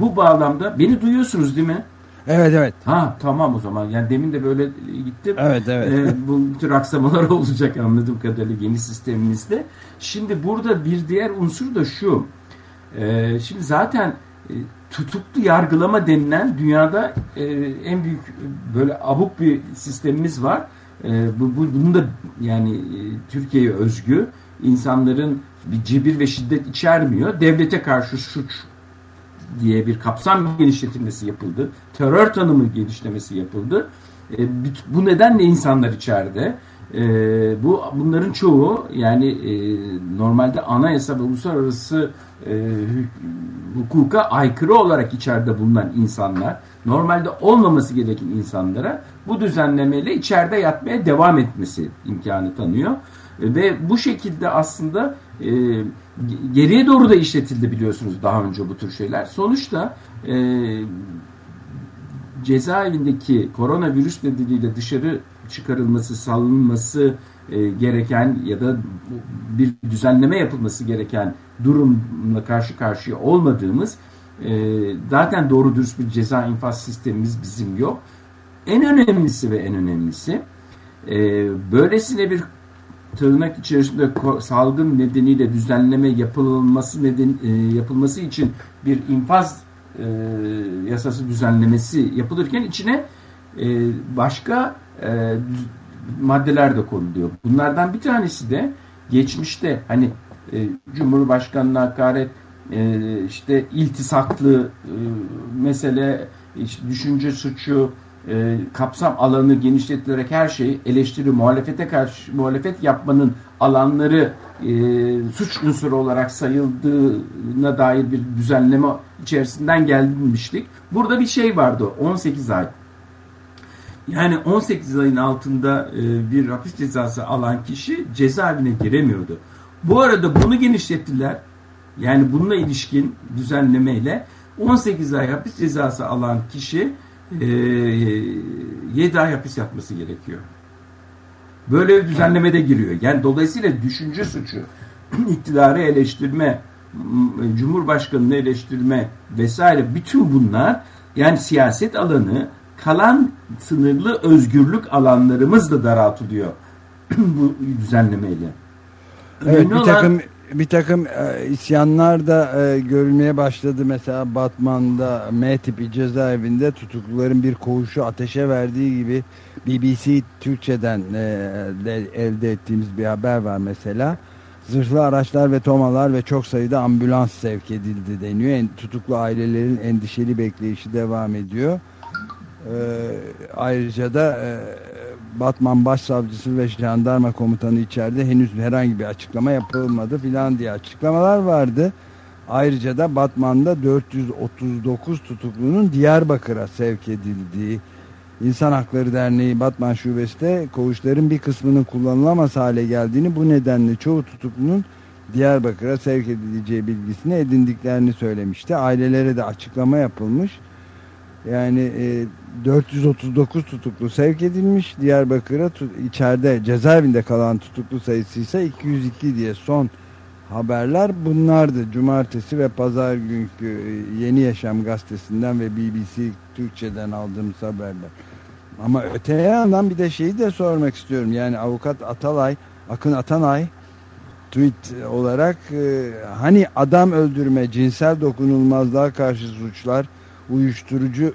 bu bağlamda beni duyuyorsunuz değil mi? Evet evet. Ha tamam o zaman. Yani demin de böyle gittim. Evet evet. Ee, bu tür aksamalar olacak anladığım kadarıyla yeni sistemimizde. Şimdi burada bir diğer unsur da şu. Ee, şimdi zaten e, tutuklu yargılama denilen dünyada e, en büyük böyle abuk bir sistemimiz var. E, bu, bu, bunun da yani e, Türkiye'ye özgü insanların bir cibir ve şiddet içermiyor. Devlete karşı suç diye bir kapsam genişletilmesi yapıldı. Terör tanımı genişlemesi yapıldı. E, bu nedenle insanlar içeride. E, bu bunların çoğu yani e, normalde anayasa ve uluslararası e, hukuka aykırı olarak içeride bulunan insanlar, normalde olmaması gereken insanlara bu düzenlemeyle içeride yatmaya devam etmesi imkanı tanıyor. Ve bu şekilde aslında e, geriye doğru da işletildi biliyorsunuz daha önce bu tür şeyler. Sonuçta e, cezaevindeki koronavirüs nedeniyle dışarı çıkarılması, salınması e, gereken ya da bir düzenleme yapılması gereken durumla karşı karşıya olmadığımız e, zaten doğru dürüst bir ceza infaz sistemimiz bizim yok. En önemlisi ve en önemlisi e, böylesine bir tırnak içerisinde salgın nedeniyle düzenleme yapılması neden e, yapılması için bir infaz e, yasası düzenlemesi yapılırken içine e, başka e, maddeler de konuluyor. Bunlardan bir tanesi de geçmişte hani e, Cumhurbaşkanı'na hakaret, e, işte iltisaklı e, mesele, işte düşünce suçu, e, kapsam alanı genişletilerek her şeyi eleştiri, muhalefete karşı muhalefet yapmanın alanları e, suç unsuru olarak sayıldığına dair bir düzenleme içerisinden gelmiştik. Burada bir şey vardı 18 ay. Yani 18 ayın altında e, bir hapis cezası alan kişi cezaevine giremiyordu. Bu arada bunu genişlettiler. Yani bununla ilişkin düzenlemeyle 18 ay hapis cezası alan kişi e, 7 ay hapis yatması gerekiyor. Böyle bir düzenlemede giriyor. Yani dolayısıyla düşünce suçu, iktidarı eleştirme, Cumhurbaşkanı'nı eleştirme vesaire bütün bunlar yani siyaset alanı kalan sınırlı özgürlük alanlarımız da daraltılıyor bu düzenlemeyle. Evet, bir takım bir takım e, isyanlar da e, görülmeye başladı. Mesela Batman'da M tipi cezaevinde tutukluların bir koğuşu ateşe verdiği gibi BBC Türkçe'den e, elde ettiğimiz bir haber var mesela. Zırhlı araçlar ve tomalar ve çok sayıda ambulans sevk edildi deniyor. En, tutuklu ailelerin endişeli bekleyişi devam ediyor. E, ayrıca da e, Batman Başsavcısı ve Jandarma Komutanı içeride henüz herhangi bir açıklama yapılmadı filan diye açıklamalar vardı. Ayrıca da Batman'da 439 tutuklunun Diyarbakır'a sevk edildiği İnsan Hakları Derneği Batman Şubesi de koğuşların bir kısmının kullanılamaz hale geldiğini bu nedenle çoğu tutuklunun Diyarbakır'a sevk edileceği bilgisini edindiklerini söylemişti. Ailelere de açıklama yapılmış. Yani e, 439 tutuklu sevk edilmiş. Diyarbakır'a içeride cezaevinde kalan tutuklu sayısı ise 202 diye son haberler bunlardı. Cumartesi ve pazar günkü e, Yeni Yaşam gazetesinden ve BBC Türkçe'den aldığımız haberler. Ama öte yandan bir de şeyi de sormak istiyorum. Yani avukat Atalay, Akın Atanay tweet olarak e, hani adam öldürme, cinsel dokunulmazlığa karşı suçlar, uyuşturucu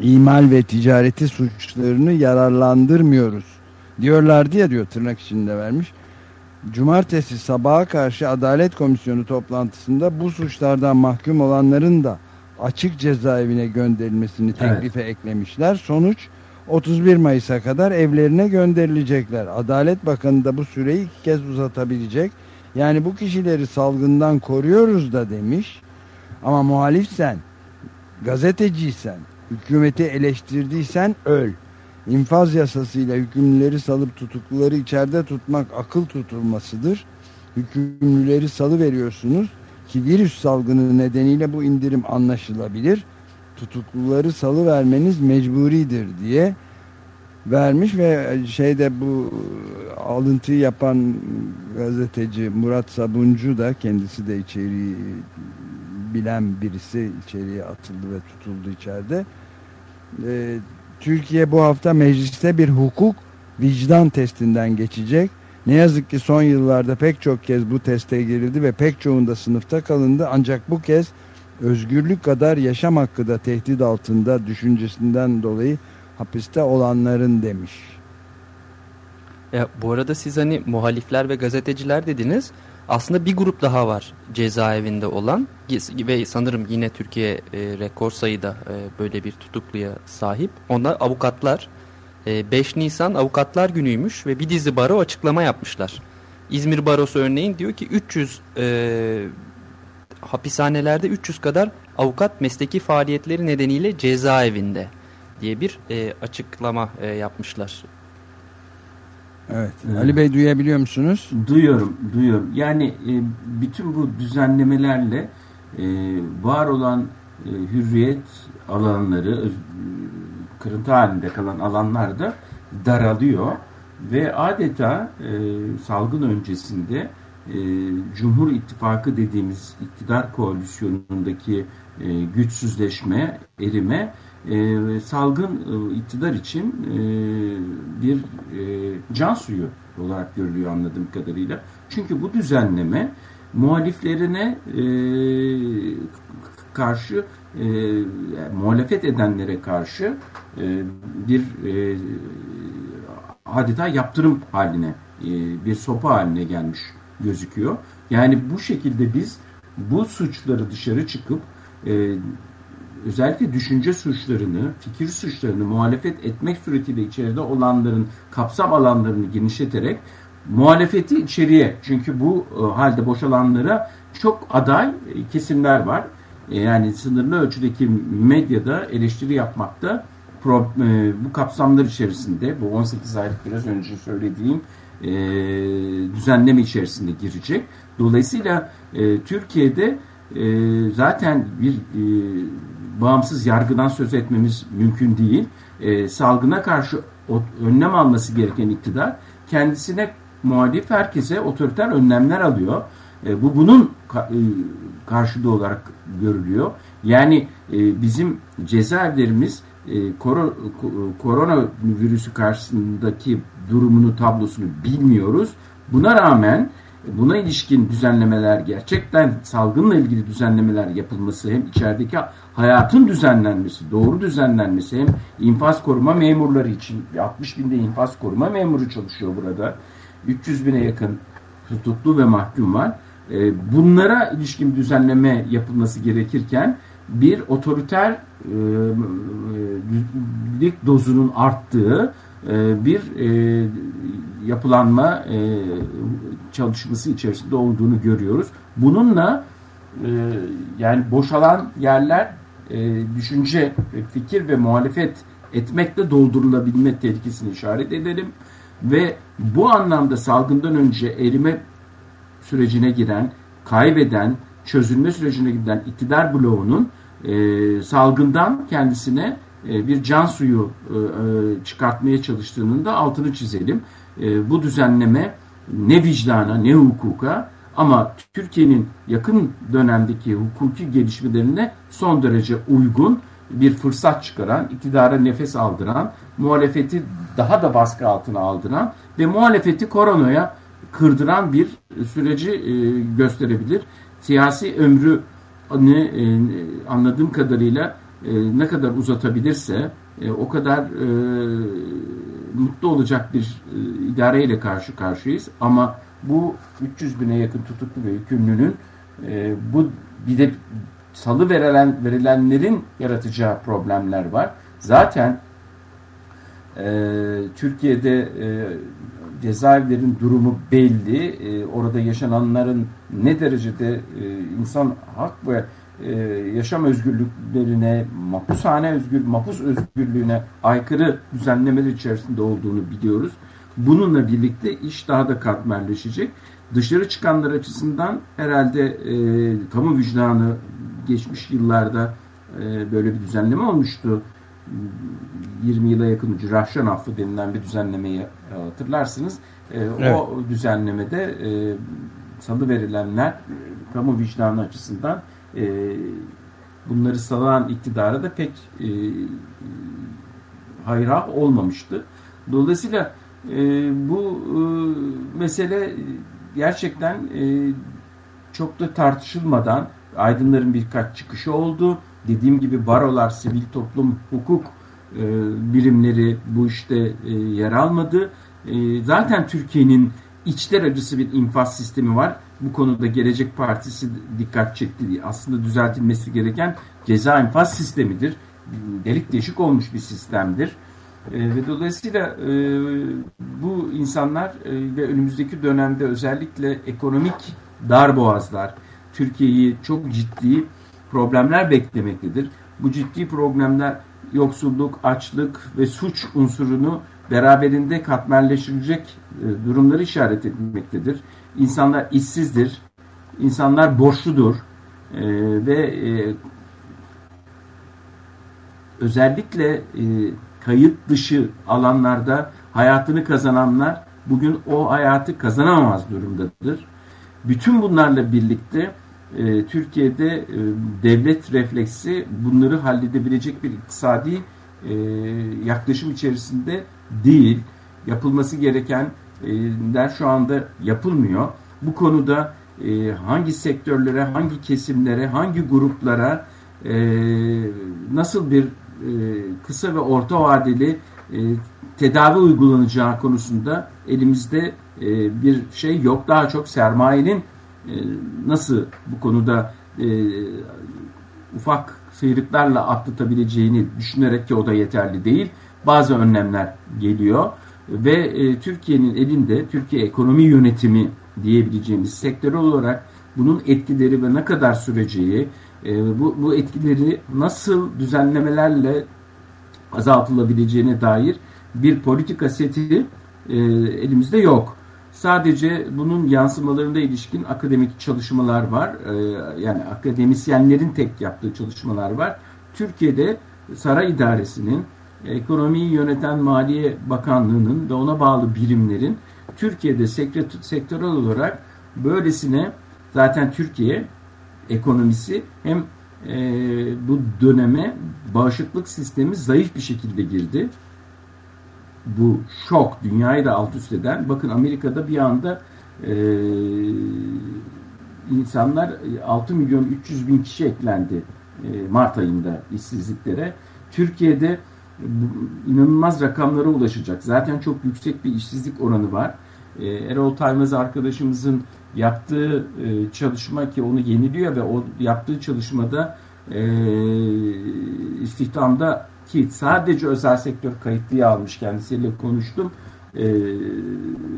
imal ve ticareti suçlarını yararlandırmıyoruz diyorlar diye diyor tırnak içinde vermiş. Cumartesi sabaha karşı Adalet Komisyonu toplantısında bu suçlardan mahkum olanların da açık cezaevine gönderilmesini teklife evet. eklemişler. Sonuç 31 Mayıs'a kadar evlerine gönderilecekler. Adalet Bakanı da bu süreyi iki kez uzatabilecek. Yani bu kişileri salgından koruyoruz da demiş. Ama muhalifsen, gazeteciysen, hükümeti eleştirdiysen öl. İnfaz yasasıyla hükümlüleri salıp tutukluları içeride tutmak akıl tutulmasıdır. Hükümlüleri salı veriyorsunuz ki virüs salgını nedeniyle bu indirim anlaşılabilir. Tutukluları salı vermeniz mecburidir diye vermiş ve şeyde bu alıntıyı yapan gazeteci Murat Sabuncu da kendisi de içeriği bilen birisi içeriye atıldı ve tutuldu içeride. Ee, Türkiye bu hafta mecliste bir hukuk vicdan testinden geçecek. Ne yazık ki son yıllarda pek çok kez bu teste girildi ve pek çoğunda sınıfta kalındı. Ancak bu kez özgürlük kadar yaşam hakkı da tehdit altında düşüncesinden dolayı hapiste olanların demiş. Ya, bu arada siz hani muhalifler ve gazeteciler dediniz. Aslında bir grup daha var cezaevinde olan ve sanırım yine Türkiye e, rekor sayıda e, böyle bir tutukluya sahip. Onlar avukatlar. E, 5 Nisan Avukatlar Günü'ymüş ve bir dizi baro açıklama yapmışlar. İzmir Barosu örneğin diyor ki 300 e, hapishanelerde 300 kadar avukat mesleki faaliyetleri nedeniyle cezaevinde diye bir e, açıklama e, yapmışlar. Evet. evet. Ali Bey duyabiliyor musunuz? Duyuyorum, duyuyorum. Yani e, bütün bu düzenlemelerle e, var olan e, hürriyet alanları, öz, kırıntı halinde kalan alanlar da daralıyor ve adeta e, salgın öncesinde e, Cumhur İttifakı dediğimiz iktidar koalisyonundaki e, güçsüzleşme, erime e, salgın e, iktidar için e, bir e, can suyu olarak görülüyor anladığım kadarıyla. Çünkü bu düzenleme muhaliflerine e, karşı e, muhalefet edenlere karşı e, bir e, adeta yaptırım haline e, bir sopa haline gelmiş gözüküyor. Yani bu şekilde biz bu suçları dışarı çıkıp e, özellikle düşünce suçlarını, fikir suçlarını muhalefet etmek suretiyle içeride olanların kapsam alanlarını genişleterek muhalefeti içeriye çünkü bu e, halde boşalanlara çok aday e, kesimler var. E, yani sınırlı ölçüdeki medyada eleştiri yapmakta e, bu kapsamlar içerisinde bu 18 aylık biraz önce söylediğim düzenleme içerisinde girecek. Dolayısıyla Türkiye'de zaten bir bağımsız yargıdan söz etmemiz mümkün değil. E, salgına karşı o, önlem alması gereken iktidar kendisine muhalif herkese otoriter önlemler alıyor. E, bu bunun ka, e, karşılığı olarak görülüyor. Yani e, bizim cezaevlerimiz e, koro, korona virüsü karşısındaki durumunu, tablosunu bilmiyoruz. Buna rağmen buna ilişkin düzenlemeler gerçekten salgınla ilgili düzenlemeler yapılması hem içerideki hayatın düzenlenmesi, doğru düzenlenmesi hem infaz koruma memurları için 60 binde infaz koruma memuru çalışıyor burada. 300 bine yakın tutuklu ve mahkum var. E, bunlara ilişkin düzenleme yapılması gerekirken bir otoriter e, lik dozunun arttığı e, bir e, yapılanma e, çalışması içerisinde olduğunu görüyoruz. Bununla e, yani boşalan yerler e, düşünce, fikir ve muhalefet etmekle doldurulabilme tehlikesini işaret edelim ve bu anlamda salgından önce erime sürecine giren, kaybeden, çözülme sürecine giden iktidar bloğunun e, salgından kendisine e, bir can suyu e, e, çıkartmaya çalıştığının da altını çizelim. E, bu düzenleme ne vicdana ne hukuka ama Türkiye'nin yakın dönemdeki hukuki gelişmelerine son derece uygun bir fırsat çıkaran, iktidara nefes aldıran, muhalefeti daha da baskı altına aldıran ve muhalefeti koronaya kırdıran bir süreci e, gösterebilir. Siyasi ömrü e, anladığım kadarıyla e, ne kadar uzatabilirse o kadar mutlu olacak bir idareyle karşı karşıyayız. Ama bu 300 bine yakın tutuklu ve hükümlünün e, bu bir de salı verilen verilenlerin yaratacağı problemler var. Zaten e, Türkiye'de e, cezaevlerin durumu belli. E, orada yaşananların ne derecede e, insan hak ve e, yaşam özgürlüklerine, mapushane özgür, mapus özgürlüğüne aykırı düzenlemeler içerisinde olduğunu biliyoruz. Bununla birlikte iş daha da katmerleşecek. Dışarı çıkanlar açısından herhalde e, kamu vicdanı geçmiş yıllarda e, böyle bir düzenleme olmuştu. 20 yıla yakın önce Rahşan affı denilen bir düzenlemeyi e, hatırlarsınız. E, evet. O düzenlemede e, salı verilenler e, kamu vicdanı açısından e, bunları salan iktidara da pek e, hayra olmamıştı. Dolayısıyla e, bu e, mesele gerçekten e, çok da tartışılmadan aydınların birkaç çıkışı oldu. Dediğim gibi barolar, sivil toplum, hukuk e, birimleri bu işte e, yer almadı. Zaten Türkiye'nin içler acısı bir infaz sistemi var. Bu konuda Gelecek Partisi dikkat çekti. Aslında düzeltilmesi gereken ceza infaz sistemidir. Delik deşik olmuş bir sistemdir. E, ve dolayısıyla e, bu insanlar e, ve önümüzdeki dönemde özellikle ekonomik darboğazlar Türkiye'yi çok ciddi problemler beklemektedir. Bu ciddi problemler yoksulluk, açlık ve suç unsurunu beraberinde katmerleştirecek e, durumları işaret etmektedir. İnsanlar işsizdir, insanlar borçludur e, ve e, özellikle e, kayıt dışı alanlarda hayatını kazananlar bugün o hayatı kazanamaz durumdadır. Bütün bunlarla birlikte e, Türkiye'de e, devlet refleksi bunları halledebilecek bir iktisadi e, yaklaşım içerisinde değil. Yapılması gerekenler şu anda yapılmıyor. Bu konuda e, hangi sektörlere, hangi kesimlere, hangi gruplara e, nasıl bir e, kısa ve orta vadeli e, tedavi uygulanacağı konusunda elimizde e, bir şey yok. Daha çok sermayenin nasıl bu konuda ufak sıyrıklarla atlatabileceğini düşünerek ki o da yeterli değil. Bazı önlemler geliyor ve Türkiye'nin elinde Türkiye ekonomi yönetimi diyebileceğimiz sektörel olarak bunun etkileri ve ne kadar süreceği, e, bu, bu etkileri nasıl düzenlemelerle azaltılabileceğine dair bir politika seti e, elimizde yok. Sadece bunun yansımalarında ilişkin akademik çalışmalar var. E, yani akademisyenlerin tek yaptığı çalışmalar var. Türkiye'de saray idaresinin, ekonomiyi yöneten Maliye Bakanlığı'nın ve ona bağlı birimlerin Türkiye'de sektörel olarak böylesine zaten Türkiye ekonomisi hem e, bu döneme bağışıklık sistemi zayıf bir şekilde girdi. Bu şok dünyayı da alt üst eden. Bakın Amerika'da bir anda e, insanlar 6 milyon 300 bin kişi eklendi e, Mart ayında işsizliklere. Türkiye'de inanılmaz rakamlara ulaşacak. Zaten çok yüksek bir işsizlik oranı var. E, Erol Taymaz arkadaşımızın yaptığı e, çalışma ki onu yeniliyor ve o yaptığı çalışmada e, istihdamda ki sadece özel sektör kayıtlıya almış kendisiyle konuştum. E,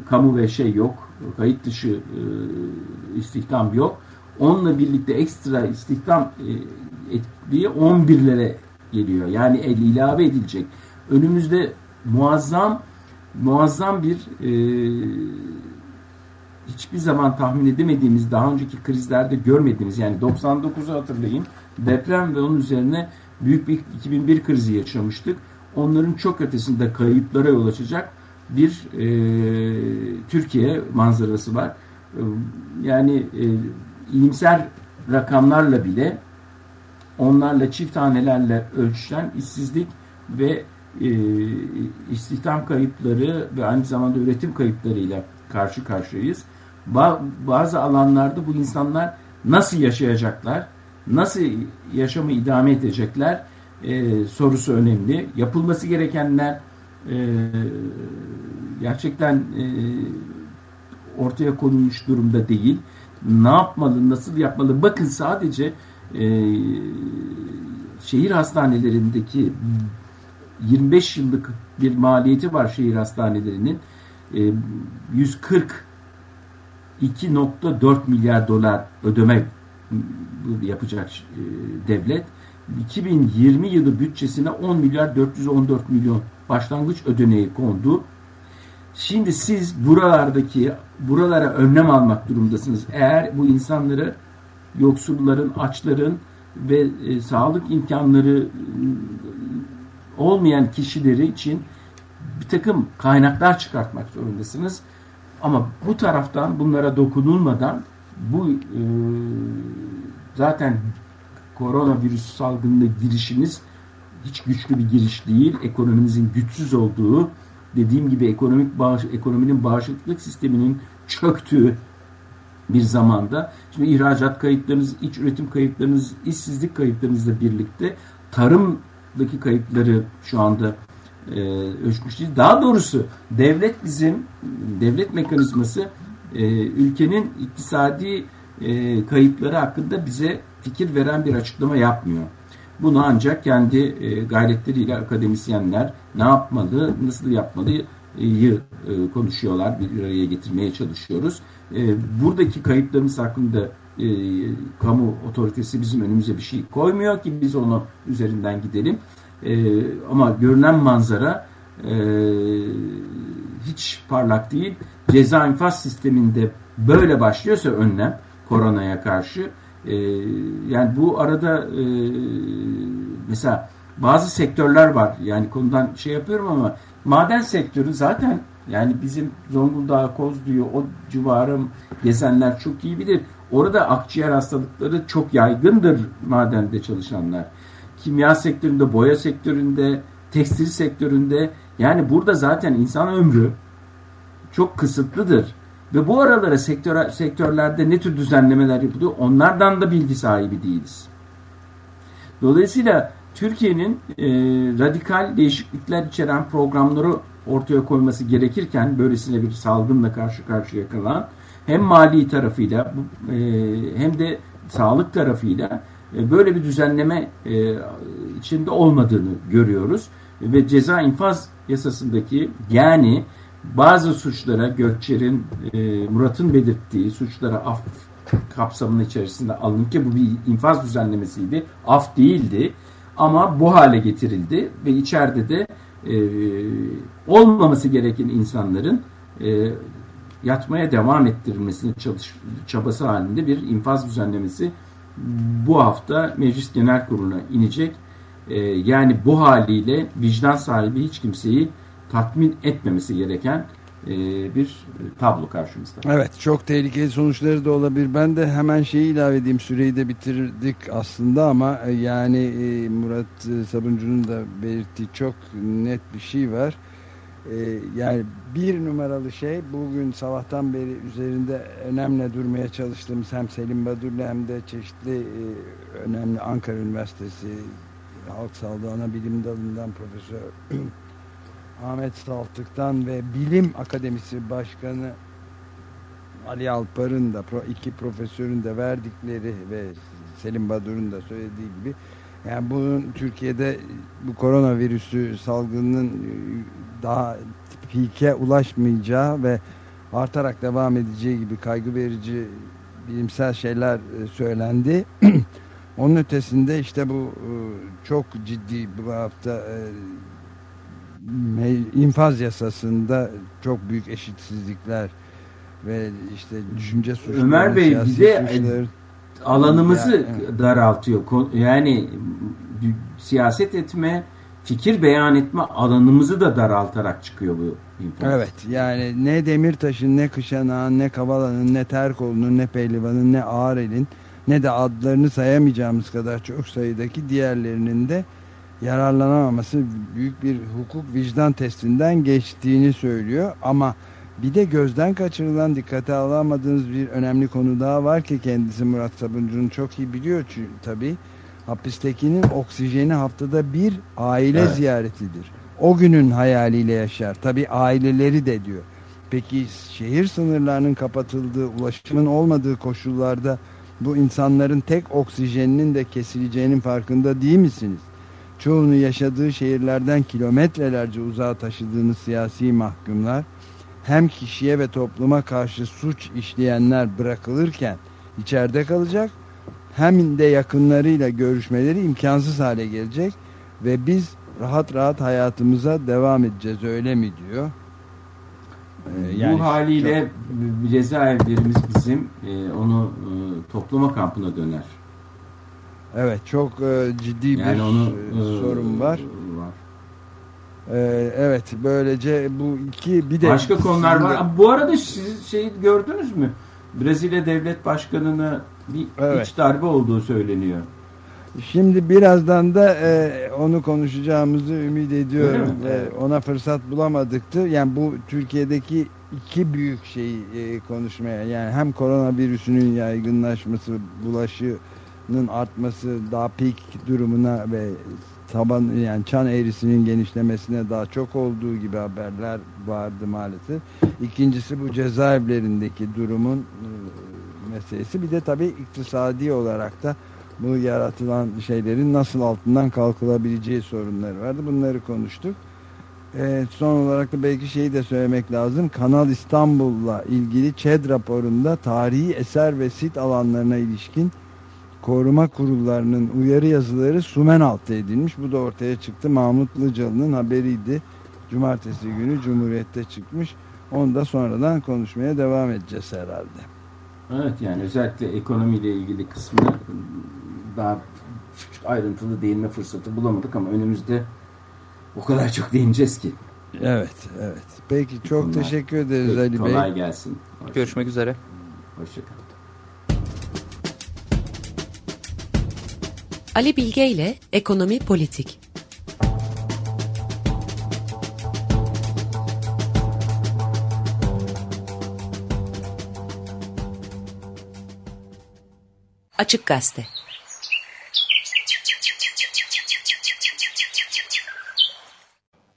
kamu ve şey yok. Kayıt dışı e, istihdam yok. Onunla birlikte ekstra istihdam e, etkiyi 11'lere geliyor. Yani el ilave edilecek. Önümüzde muazzam muazzam bir e, hiçbir zaman tahmin edemediğimiz, daha önceki krizlerde görmediğimiz yani 99'u hatırlayın deprem ve onun üzerine büyük bir 2001 krizi yaşamıştık. Onların çok ötesinde kayıplara yol açacak bir e, Türkiye manzarası var. E, yani e, iyimser rakamlarla bile onlarla çift tanelerle ölçülen işsizlik ve e, istihdam kayıpları ve aynı zamanda üretim kayıplarıyla karşı karşıyayız. Ba bazı alanlarda bu insanlar nasıl yaşayacaklar, nasıl yaşamı idame edecekler e, sorusu önemli. Yapılması gerekenler e, gerçekten e, ortaya konulmuş durumda değil. Ne yapmalı, nasıl yapmalı? Bakın sadece e, şehir hastanelerindeki 25 yıllık bir maliyeti var şehir hastanelerinin. E, 142.4 milyar dolar ödeme yapacak e, devlet. 2020 yılı bütçesine 10 milyar 414 milyon başlangıç ödeneği kondu. Şimdi siz buralardaki buralara önlem almak durumdasınız. Eğer bu insanları yoksulların, açların ve e, sağlık imkanları e, olmayan kişileri için bir takım kaynaklar çıkartmak zorundasınız. Ama bu taraftan bunlara dokunulmadan bu e, zaten koronavirüs salgınına girişimiz hiç güçlü bir giriş değil. Ekonomimizin güçsüz olduğu, dediğim gibi ekonomik bağış, ekonominin bağışıklık sisteminin çöktüğü bir zamanda şimdi ihracat kayıtlarınız, iç üretim kayıtlarınız, işsizlik kayıtlarınızla birlikte tarımdaki kayıtları şu anda e, ölçmüş değil. Daha doğrusu devlet bizim devlet mekanizması e, ülkenin iktisadi e, kayıtları hakkında bize fikir veren bir açıklama yapmıyor. Bunu ancak kendi e, gayretleriyle akademisyenler ne yapmalı, nasıl yapmalıyı e, konuşuyorlar, bir araya getirmeye çalışıyoruz. E, buradaki kayıplarımız hakkında e, kamu otoritesi bizim önümüze bir şey koymuyor ki biz onu üzerinden gidelim. E, ama görünen manzara e, hiç parlak değil. Ceza infaz sisteminde böyle başlıyorsa önlem koronaya karşı e, yani bu arada e, mesela bazı sektörler var yani konudan şey yapıyorum ama maden sektörü zaten yani bizim Zonguldak, Kozlu'yu, o civarım gezenler çok iyi bilir. Orada akciğer hastalıkları çok yaygındır madende çalışanlar. Kimya sektöründe, boya sektöründe, tekstil sektöründe yani burada zaten insan ömrü çok kısıtlıdır. Ve bu aralara sektör, sektörlerde ne tür düzenlemeler yapılıyor onlardan da bilgi sahibi değiliz. Dolayısıyla Türkiye'nin e, radikal değişiklikler içeren programları ortaya koyması gerekirken böylesine bir salgınla karşı karşıya kalan hem mali tarafıyla e, hem de sağlık tarafıyla böyle bir düzenleme e, içinde olmadığını görüyoruz. Ve ceza infaz yasasındaki yani bazı suçlara Gökçer'in, e, Murat'ın belirttiği suçlara af kapsamının içerisinde alınıp ki bu bir infaz düzenlemesiydi. Af değildi. Ama bu hale getirildi ve içeride de e, olmaması gereken insanların e, yatmaya devam ettirilmesini çalış, çabası halinde bir infaz düzenlemesi bu hafta Meclis Genel Kurulu'na inecek. E, yani bu haliyle vicdan sahibi hiç kimseyi tatmin etmemesi gereken e, bir tablo karşımızda. Evet çok tehlikeli sonuçları da olabilir. Ben de hemen şeyi ilave edeyim süreyi de bitirdik aslında ama e, yani e, Murat Sabuncu'nun da belirttiği çok net bir şey var. Yani bir numaralı şey bugün sabahtan beri üzerinde önemli durmaya çalıştığımız hem Selim Badur'la hem de çeşitli önemli Ankara Üniversitesi Halk Sağlığı Ana Bilim Dalı'ndan Profesör Ahmet Saltık'tan ve Bilim Akademisi Başkanı Ali Alpar'ın da iki profesörün de verdikleri ve Selim Badur'un da söylediği gibi yani bunun Türkiye'de bu koronavirüsü salgının daha pike ulaşmayacağı ve artarak devam edeceği gibi kaygı verici bilimsel şeyler e, söylendi. Onun ötesinde işte bu e, çok ciddi bu hafta e, infaz yasasında çok büyük eşitsizlikler ve işte düşünce suçları Ömer Bey bize alanımızı yani, daraltıyor. Yani siyaset etme, fikir beyan etme alanımızı da daraltarak çıkıyor bu infaz. Evet yani ne Demirtaş'ın ne Kışanağ'ın ne Kavala'nın ne Terkoğlu'nun ne Pehlivan'ın ne Ağrel'in ne de adlarını sayamayacağımız kadar çok sayıdaki diğerlerinin de yararlanamaması büyük bir hukuk vicdan testinden geçtiğini söylüyor. Ama bir de gözden kaçırılan dikkate alamadığınız bir önemli konu daha var ki kendisi Murat Sabuncu'nun çok iyi biliyor çünkü tabii. Hapistekinin oksijeni haftada bir aile evet. ziyaretidir. O günün hayaliyle yaşar. Tabii aileleri de diyor. Peki şehir sınırlarının kapatıldığı, ulaşımın olmadığı koşullarda bu insanların tek oksijeninin de kesileceğinin farkında değil misiniz? çoğunu yaşadığı şehirlerden kilometrelerce uzağa taşıdığınız siyasi mahkumlar hem kişiye ve topluma karşı suç işleyenler bırakılırken içeride kalacak hem de yakınlarıyla görüşmeleri imkansız hale gelecek ve biz rahat rahat hayatımıza devam edeceğiz öyle mi diyor. Ee, yani Bu haliyle çok... cezaevlerimiz bizim e, onu e, topluma kampına döner. Evet çok e, ciddi yani bir onu, e, sorun var. var. E, evet böylece bu iki bir de başka konular var. Bu arada siz şey gördünüz mü? Brezilya Devlet Başkanı'na bir evet. iç darbe olduğu söyleniyor. Şimdi birazdan da e, onu konuşacağımızı ümit ediyorum. E, ona fırsat bulamadıktı. Yani bu Türkiye'deki iki büyük şeyi e, konuşmaya yani hem koronavirüsünün yaygınlaşması, bulaşı artması daha peak durumuna ve taban yani çan eğrisinin genişlemesine daha çok olduğu gibi haberler vardı maalesef. İkincisi bu cezaevlerindeki durumun e, meselesi. Bir de tabii iktisadi olarak da bu yaratılan şeylerin nasıl altından kalkılabileceği sorunları vardı. Bunları konuştuk. Evet, son olarak da belki şeyi de söylemek lazım. Kanal İstanbul'la ilgili ÇED raporunda tarihi eser ve sit alanlarına ilişkin koruma kurullarının uyarı yazıları sumen altı edilmiş. Bu da ortaya çıktı. Mahmut Lıcalı'nın haberiydi. Cumartesi günü Cumhuriyet'te çıkmış. Onu da sonradan konuşmaya devam edeceğiz herhalde. Evet yani özellikle ekonomiyle ilgili kısmını daha ayrıntılı değinme fırsatı bulamadık ama önümüzde o kadar çok değineceğiz ki. Evet, evet. Peki çok Bunlar, teşekkür ederiz Ali Bey. Kolay gelsin. Hoşça Görüşmek üzere. Hoşçakalın. Ali Bilge ile Ekonomi Politik. Açık Gazete.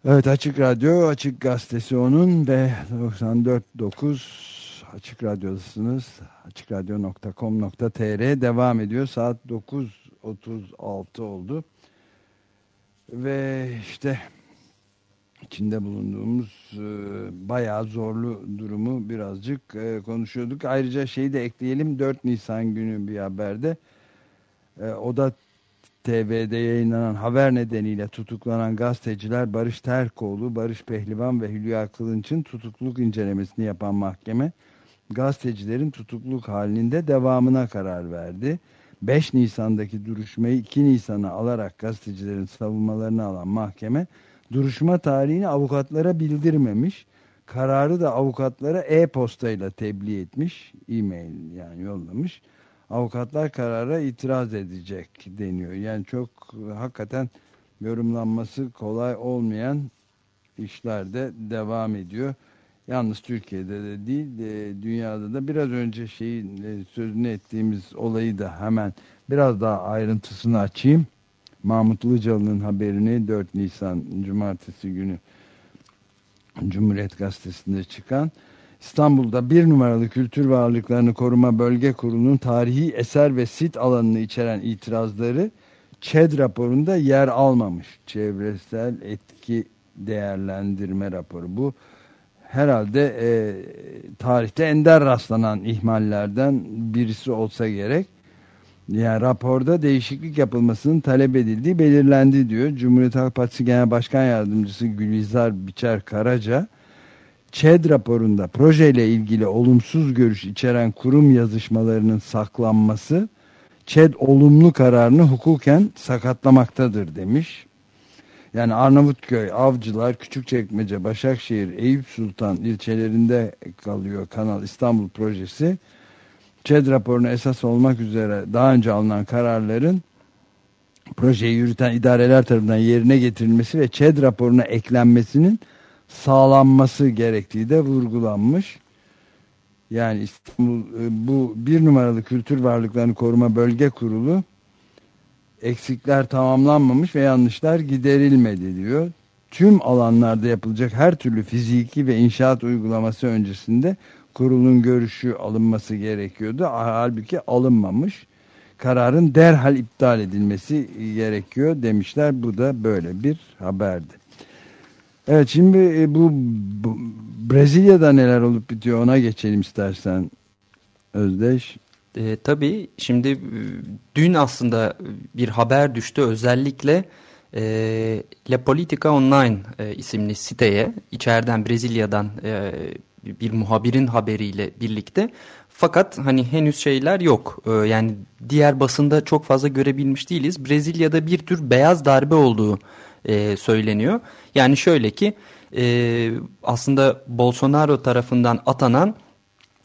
Evet Açık Radyo, Açık Gazetesi onun ve 94.9 Açık Radyo'dasınız. Açıkradyo.com.tr devam ediyor. Saat 9.36 oldu. Ve işte içinde bulunduğumuz e, bayağı zorlu durumu birazcık e, konuşuyorduk. Ayrıca şeyi de ekleyelim 4 Nisan günü bir haberde e, o da TV'de yayınlanan haber nedeniyle tutuklanan gazeteciler Barış Terkoğlu, Barış Pehlivan ve Hülya Kılınç'ın tutukluluk incelemesini yapan mahkeme gazetecilerin tutukluluk halinde devamına karar verdi. 5 Nisan'daki duruşmayı 2 Nisan'a alarak gazetecilerin savunmalarını alan mahkeme duruşma tarihini avukatlara bildirmemiş. Kararı da avukatlara e-postayla tebliğ etmiş. E-mail yani yollamış. Avukatlar karara itiraz edecek deniyor. Yani çok hakikaten yorumlanması kolay olmayan işler de devam ediyor. Yalnız Türkiye'de de değil, dünyada da biraz önce şeyin sözünü ettiğimiz olayı da hemen biraz daha ayrıntısını açayım. Mahmut Ilıcalı'nın haberini 4 Nisan Cumartesi günü Cumhuriyet Gazetesi'nde çıkan İstanbul'da bir numaralı Kültür Varlıklarını Koruma Bölge Kurulu'nun tarihi eser ve sit alanını içeren itirazları ÇED raporunda yer almamış. Çevresel etki değerlendirme raporu. Bu herhalde e, tarihte ender rastlanan ihmallerden birisi olsa gerek. Yani raporda değişiklik yapılmasının talep edildiği belirlendi diyor. Cumhuriyet Halk Partisi Genel Başkan Yardımcısı Gülizar Biçer Karaca, ÇED raporunda projeyle ilgili olumsuz görüş içeren kurum yazışmalarının saklanması, ÇED olumlu kararını hukuken sakatlamaktadır demiş. Yani Arnavutköy, Avcılar, Küçükçekmece, Başakşehir, Eyüp Sultan ilçelerinde kalıyor Kanal İstanbul projesi. ÇED raporuna esas olmak üzere daha önce alınan kararların projeyi yürüten idareler tarafından yerine getirilmesi ve ÇED raporuna eklenmesinin sağlanması gerektiği de vurgulanmış. Yani İstanbul bu bir numaralı kültür varlıklarını koruma bölge kurulu eksikler tamamlanmamış ve yanlışlar giderilmedi diyor. Tüm alanlarda yapılacak her türlü fiziki ve inşaat uygulaması öncesinde kurulun görüşü alınması gerekiyordu. Halbuki alınmamış. Kararın derhal iptal edilmesi gerekiyor demişler. Bu da böyle bir haberdi. Evet şimdi bu, bu Brezilya'da neler olup bitiyor ona geçelim istersen Özdeş. E, tabii şimdi dün aslında bir haber düştü. Özellikle e, La Politica Online e, isimli siteye içeriden Brezilya'dan e, bir muhabirin haberiyle birlikte. Fakat hani henüz şeyler yok. E, yani diğer basında çok fazla görebilmiş değiliz. Brezilya'da bir tür beyaz darbe olduğu e, söyleniyor. Yani şöyle ki e, aslında Bolsonaro tarafından atanan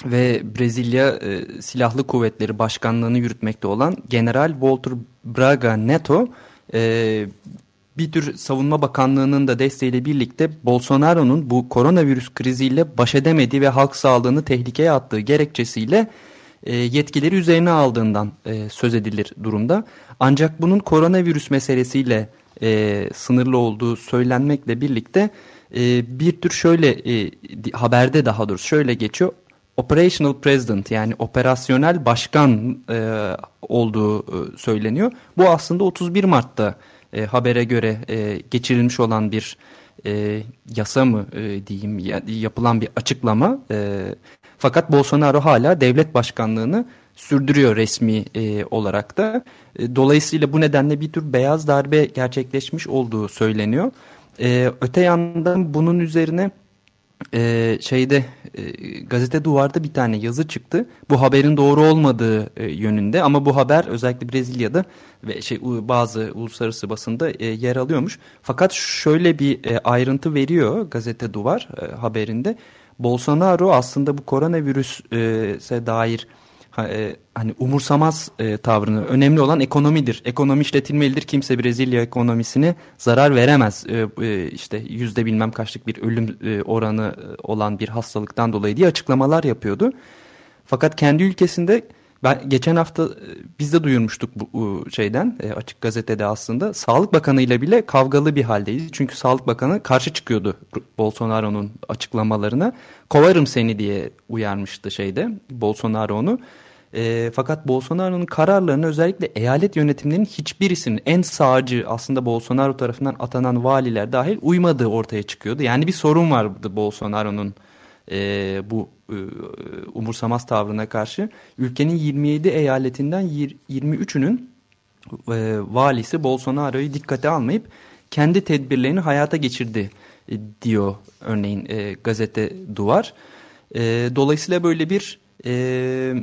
ve Brezilya e, Silahlı Kuvvetleri Başkanlığı'nı yürütmekte olan General Walter Braga Neto e, bir tür Savunma Bakanlığı'nın da desteğiyle birlikte Bolsonaro'nun bu koronavirüs kriziyle baş edemediği ve halk sağlığını tehlikeye attığı gerekçesiyle e, yetkileri üzerine aldığından e, söz edilir durumda. Ancak bunun koronavirüs meselesiyle e, sınırlı olduğu söylenmekle birlikte e, bir tür şöyle e, haberde daha doğrusu şöyle geçiyor. Operational President yani operasyonel başkan e, olduğu e, söyleniyor. Bu aslında 31 Mart'ta e, habere göre e, geçirilmiş olan bir e, yasa mı e, diyeyim ya, yapılan bir açıklama. E, fakat Bolsonaro hala devlet başkanlığını sürdürüyor resmi e, olarak da. E, dolayısıyla bu nedenle bir tür beyaz darbe gerçekleşmiş olduğu söyleniyor. E, öte yandan bunun üzerine e, şeyde e, gazete duvarda bir tane yazı çıktı. Bu haberin doğru olmadığı e, yönünde ama bu haber özellikle Brezilya'da ve şey bazı uluslararası basında e, yer alıyormuş. Fakat şöyle bir e, ayrıntı veriyor gazete duvar e, haberinde. Bolsonaro aslında bu koronavirüse dair hani umursamaz e, tavrını önemli olan ekonomidir. Ekonomi işletilmelidir. Kimse Brezilya ekonomisine zarar veremez. E, e, işte yüzde bilmem kaçlık bir ölüm e, oranı olan bir hastalıktan dolayı diye açıklamalar yapıyordu. Fakat kendi ülkesinde Ben geçen hafta e, biz de duyurmuştuk bu şeyden e, açık gazetede aslında. Sağlık Bakanı ile bile kavgalı bir haldeyiz. Çünkü Sağlık Bakanı karşı çıkıyordu Bolsonaro'nun açıklamalarına. Kovarım seni diye uyarmıştı şeyde Bolsonaro onu. E, fakat Bolsonaro'nun kararlarını özellikle eyalet yönetimlerinin hiçbirisinin en sağcı aslında Bolsonaro tarafından atanan valiler dahil uymadığı ortaya çıkıyordu. Yani bir sorun vardı Bolsonaro'nun e, bu e, umursamaz tavrına karşı. Ülkenin 27 eyaletinden 23'ünün e, valisi Bolsonaro'yu dikkate almayıp kendi tedbirlerini hayata geçirdi e, diyor örneğin e, gazete Duvar. E, dolayısıyla böyle bir e,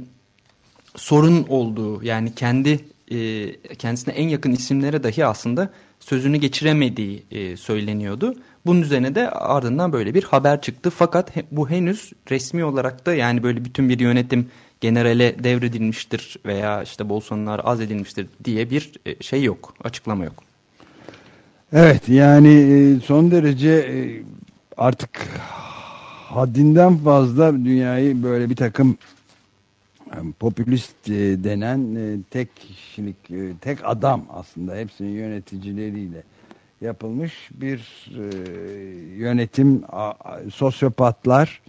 sorun olduğu yani kendi e, kendisine en yakın isimlere dahi aslında sözünü geçiremediği e, söyleniyordu. Bunun üzerine de ardından böyle bir haber çıktı. Fakat bu henüz resmi olarak da yani böyle bütün bir yönetim generale devredilmiştir veya işte Bolsonaro az edilmiştir diye bir e, şey yok, açıklama yok. Evet yani e, son derece e, artık haddinden fazla dünyayı böyle bir takım popülist denen tek kişilik, tek adam aslında hepsinin yöneticileriyle yapılmış bir e, yönetim sosyopatlar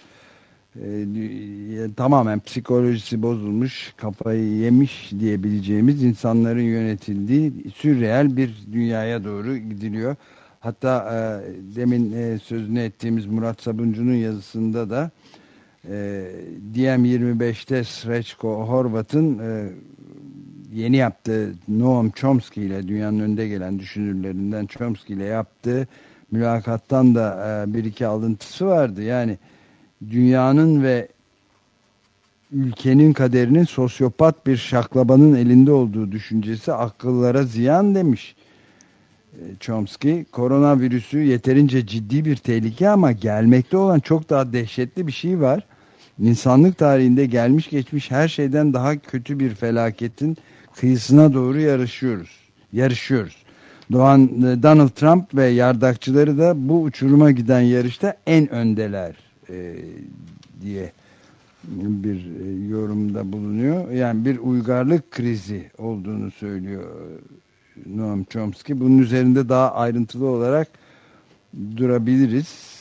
e, tamamen psikolojisi bozulmuş kafayı yemiş diyebileceğimiz insanların yönetildiği sürreel bir dünyaya doğru gidiliyor. Hatta e, demin e, sözünü ettiğimiz Murat Sabuncu'nun yazısında da e, DM25'te Sreçko Horvat'ın e, yeni yaptığı Noam Chomsky ile dünyanın önde gelen düşünürlerinden Chomsky ile yaptığı mülakattan da e, bir iki alıntısı vardı. Yani dünyanın ve ülkenin kaderinin sosyopat bir şaklabanın elinde olduğu düşüncesi akıllara ziyan demiş. E, Chomsky koronavirüsü yeterince ciddi bir tehlike ama gelmekte olan çok daha dehşetli bir şey var. İnsanlık tarihinde gelmiş geçmiş her şeyden daha kötü bir felaketin kıyısına doğru yarışıyoruz. Yarışıyoruz. Doğan e, Donald Trump ve yardakçıları da bu uçuruma giden yarışta en öndeler e, diye bir e, yorumda bulunuyor. Yani bir uygarlık krizi olduğunu söylüyor e, Noam Chomsky. Bunun üzerinde daha ayrıntılı olarak durabiliriz.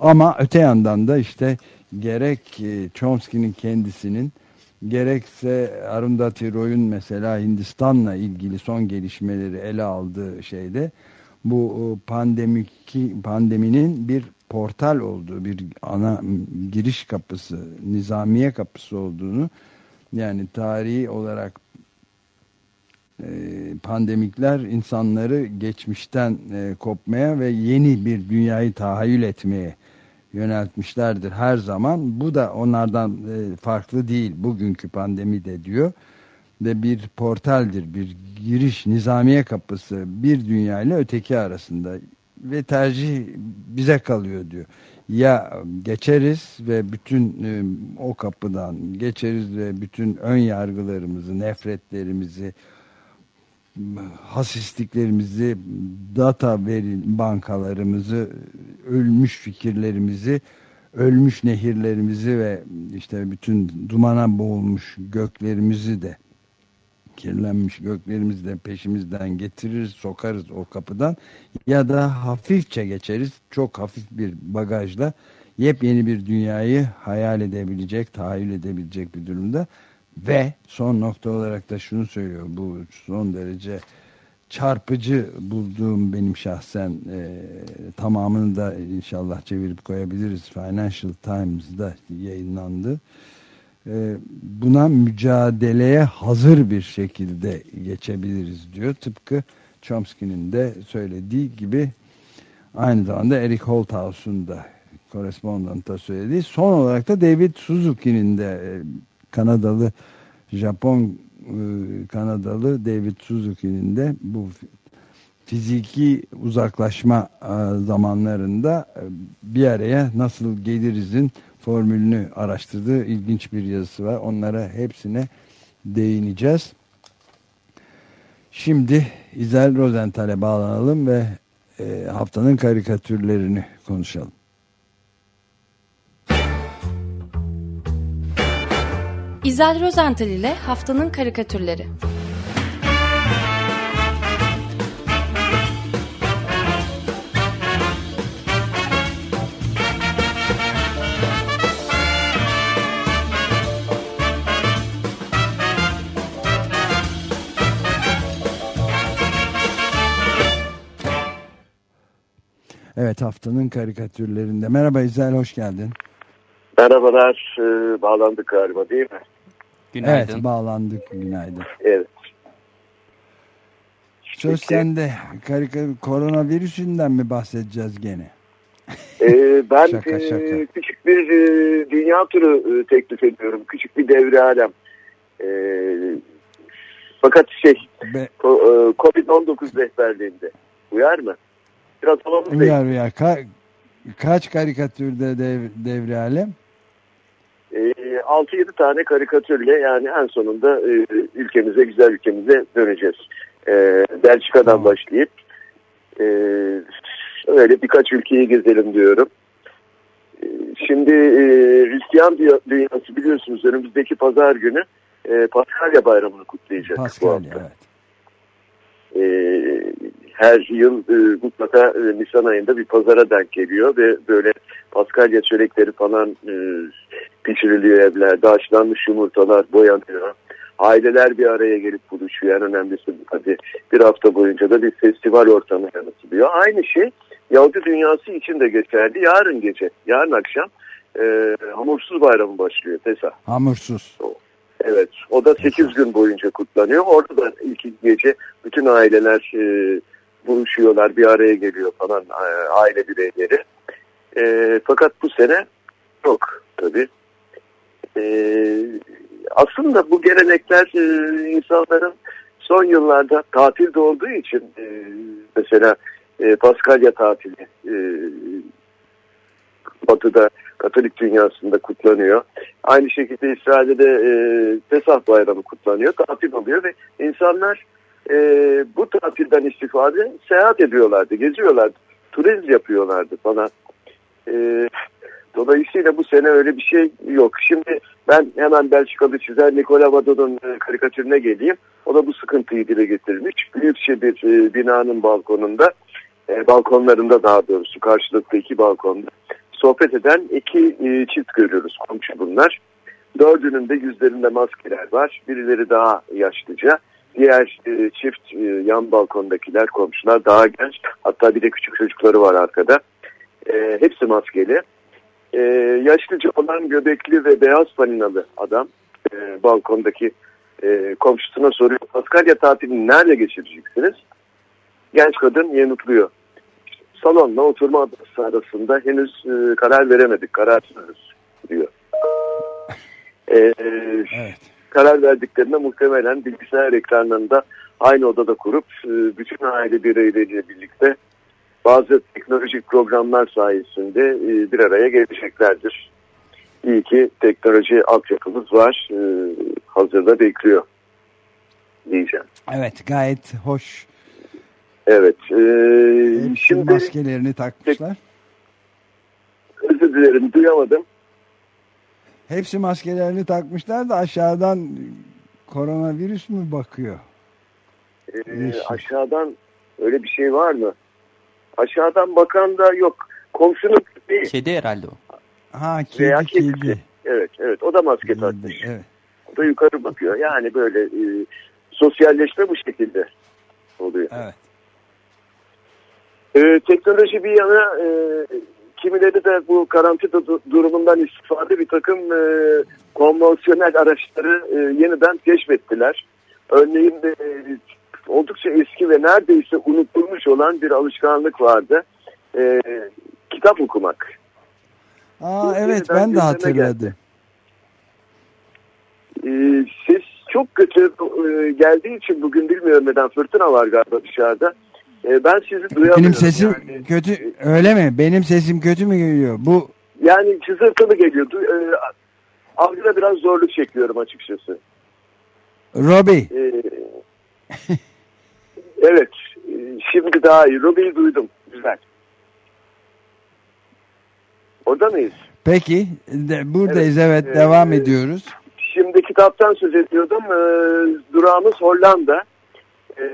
Ama öte yandan da işte gerek Chomsky'nin kendisinin gerekse Arundhati Roy'un mesela Hindistan'la ilgili son gelişmeleri ele aldığı şeyde bu pandemiki pandeminin bir portal olduğu, bir ana giriş kapısı, nizamiye kapısı olduğunu yani tarihi olarak e, pandemikler insanları geçmişten e, kopmaya ve yeni bir dünyayı tahayyül etmeye yöneltmişlerdir her zaman. Bu da onlardan e, farklı değil bugünkü pandemi de diyor. Ve bir portaldir, bir giriş, nizamiye kapısı bir dünya ile öteki arasında. Ve tercih bize kalıyor diyor. Ya geçeriz ve bütün e, o kapıdan geçeriz ve bütün ön yargılarımızı, nefretlerimizi, hasisliklerimizi, data veri bankalarımızı, ölmüş fikirlerimizi, ölmüş nehirlerimizi ve işte bütün dumana boğulmuş göklerimizi de kirlenmiş göklerimizi de peşimizden getiririz, sokarız o kapıdan. Ya da hafifçe geçeriz, çok hafif bir bagajla yepyeni bir dünyayı hayal edebilecek, tahayyül edebilecek bir durumda ve son nokta olarak da şunu söylüyor. Bu son derece çarpıcı bulduğum benim şahsen e, tamamını da inşallah çevirip koyabiliriz. Financial Times'da yayınlandı. E, buna mücadeleye hazır bir şekilde geçebiliriz diyor. Tıpkı Chomsky'nin de söylediği gibi aynı zamanda Eric Holthaus'un da korespondanta söylediği. Son olarak da David Suzuki'nin de e, Kanadalı Japon e, Kanadalı David Suzuki'nin de bu fiziki uzaklaşma e, zamanlarında e, bir araya nasıl gelirizin formülünü araştırdığı ilginç bir yazısı var. Onlara hepsine değineceğiz. Şimdi İzel Rosenthal'e bağlanalım ve haftanın karikatürlerini konuşalım. İzel Rozental ile Haftanın Karikatürleri Evet haftanın karikatürlerinde. Merhaba İzel hoş geldin. Merhabalar. Ee, bağlandık galiba değil mi? Günaydın. Evet bağlandık günaydın. Evet. Söz Peki. sende. Karika koronavirüsünden mi bahsedeceğiz gene? Ee, ben Şaka, e, şaka. küçük bir e, dünya turu e, teklif ediyorum. Küçük bir devre alem. Ee, fakat şey Be, ko- e, Covid-19 rehberliğinde. Uyar mı? Biraz uyar uyar. Ka- kaç karikatürde dev, devre alem? Ee, 6-7 tane karikatürle yani en sonunda e, ülkemize, güzel ülkemize döneceğiz. Ee, Belçika'dan başlayıp e, öyle birkaç ülkeyi gezelim diyorum. Ee, Şimdi e, Hristiyan dünya- dünyası biliyorsunuz önümüzdeki pazar günü e, Paskalya bayramını kutlayacak bu Paskalya hafta. evet. Her yıl e, mutlaka e, Nisan ayında bir pazara denk geliyor ve böyle paskalya çörekleri falan e, pişiriliyor evlerde. Haşlanmış yumurtalar boyanıyor. Aileler bir araya gelip buluşuyor. En önemlisi hadi bir hafta boyunca da bir festival ortamı yaratılıyor. Aynı şey Yahudi dünyası için de geçerli. Yarın gece, yarın akşam e, Hamursuz Bayramı başlıyor. Pesah. Hamursuz. Evet. O da 8 gün boyunca kutlanıyor. Orada da ilk gece bütün aileler e, buluşuyorlar, bir araya geliyor falan e, aile bireyleri. E, fakat bu sene yok tabii. E, aslında bu gelenekler e, insanların son yıllarda tatilde olduğu için e, mesela e, Paskalya tatili e, Batı'da Katolik dünyasında kutlanıyor. Aynı şekilde İsrail'de de e, Pesah bayramı kutlanıyor. Tatil oluyor ve insanlar e, bu tatilden istifade seyahat ediyorlardı, geziyorlardı. Turizm yapıyorlardı falan. E, dolayısıyla bu sene öyle bir şey yok. Şimdi ben hemen Belçikalı çizer Nikola Vadon'un e, karikatürüne geleyim. O da bu sıkıntıyı dile getirmiş. Büyükçe bir e, binanın balkonunda, e, balkonlarında daha doğrusu karşılıklı iki balkonda sohbet eden iki e, çift görüyoruz. Komşu bunlar. Dördünün de yüzlerinde maskeler var. Birileri daha yaşlıca. Diğer e, çift e, yan balkondakiler komşular daha genç. Hatta bir de küçük çocukları var arkada. E, hepsi maskeli. E, yaşlıca olan göbekli ve beyaz paninalı adam e, balkondaki e, komşusuna soruyor. Paskalya tatilini nerede geçireceksiniz? Genç kadın yanıtlıyor salonla oturma odası arasında henüz e, karar veremedik, kararsızız diyor. E, Evet. Karar verdiklerinde muhtemelen bilgisayar ekranlarında aynı odada kurup e, bütün aile bireyleriyle birlikte bazı teknolojik programlar sayesinde e, bir araya geleceklerdir. İyi ki teknoloji altyapımız var, e, hazırda bekliyor diyeceğim. Evet gayet hoş. Evet, e, Hepsi şimdi maskelerini takmışlar. özür dilerim duyamadım. Hepsi maskelerini takmışlar da aşağıdan koronavirüs mü bakıyor? Ee, Yeşil. aşağıdan öyle bir şey var mı? Aşağıdan bakan da yok. Komşunun bir Kedi herhalde o. Ha kedi veya kedi. kedisi. Evet, evet. O da maske Kedi, takmış. Evet. O da yukarı bakıyor. Yani böyle e, sosyalleşme bu şekilde oluyor. Evet. Ee, teknoloji bir yana e, kimileri de bu karantina du- durumundan istifade bir takım e, konvansiyonel araçları e, yeniden keşfettiler. Örneğin e, oldukça eski ve neredeyse unutulmuş olan bir alışkanlık vardı. E, kitap okumak. Aa Bu evet ben de hatırladım. E, ses çok kötü e, geldiği için bugün bilmiyorum neden fırtına var galiba dışarıda. E, ben sizi duyamıyorum. Benim sesim Yani- kötü öyle mi? Benim sesim kötü mü geliyor? Bu Yani cızırtılı geliyordu. Ee, algıda biraz zorluk çekiyorum açıkçası. Robbie. Ee, evet. e, Şimdi daha iyi. Robbie'yi duydum. Güzel. Orada mıyız? Peki de, buradayız evet, Evet, devam e, ediyoruz. Şimdiki kitaptan söz ediyordum. E, durağımız Hollanda. E,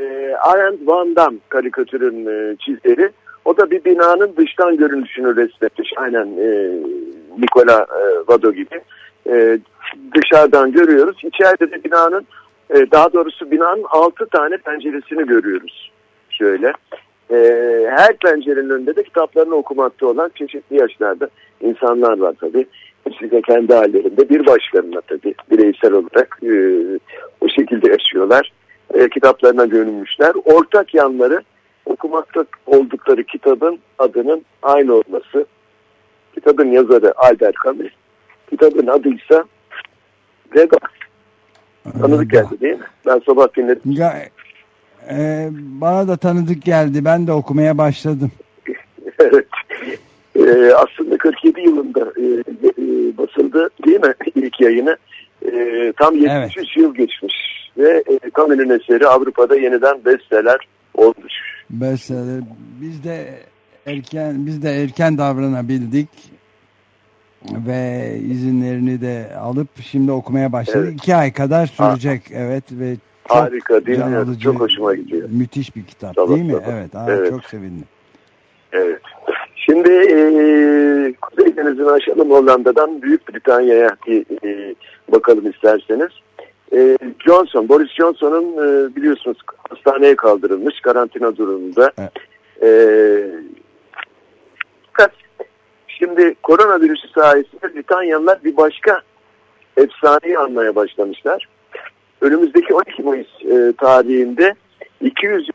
Arend Van Dam karikatürün e, çizeri. O da bir binanın dıştan görünüşünü resmetmiş. Aynen e, Nikola e, Vado gibi. E, dışarıdan görüyoruz. İçeride de binanın e, daha doğrusu binanın altı tane penceresini görüyoruz. Şöyle. E, her pencerenin önünde de kitaplarını okumakta olan çeşitli yaşlarda insanlar var tabii. Hepsi de kendi hallerinde bir başlarına tabii bireysel olarak e, o şekilde yaşıyorlar. E, kitaplarına gömülmüşler. Ortak yanları okumakta oldukları kitabın adının aynı olması. Kitabın yazarı Albert Camus. Kitabın adıysa Vega. Tanıdık geldi değil mi? Ben sabah dinledim. Ya, e, bana da tanıdık geldi. Ben de okumaya başladım. evet. E, aslında 47 yılında e, e, basıldı değil mi ilk yayını? E, tam 73 evet. yıl geçmiş ve e, Camus'un eseri Avrupa'da yeniden bestseller olmuş. Bestseller. Biz de erken biz de erken davranabildik ve izinlerini de alıp şimdi okumaya başladık. Evet. İki ay kadar sürecek ha. evet ve çok harika dinliyorum çok hoşuma gidiyor. Müthiş bir kitap tamam, değil mi? Tamam. Evet, aa, evet çok sevindim. Evet. Şimdi e, Kuzey Denizi'ni aşalım Hollanda'dan Büyük Britanya'ya e, bakalım isterseniz. E, Johnson, Boris Johnson'un e, biliyorsunuz hastaneye kaldırılmış karantina durumunda. Evet. E, Şimdi koronavirüsü sayesinde Britanyalılar bir başka efsaneyi anmaya başlamışlar. Önümüzdeki 12 Mayıs e, tarihinde 200.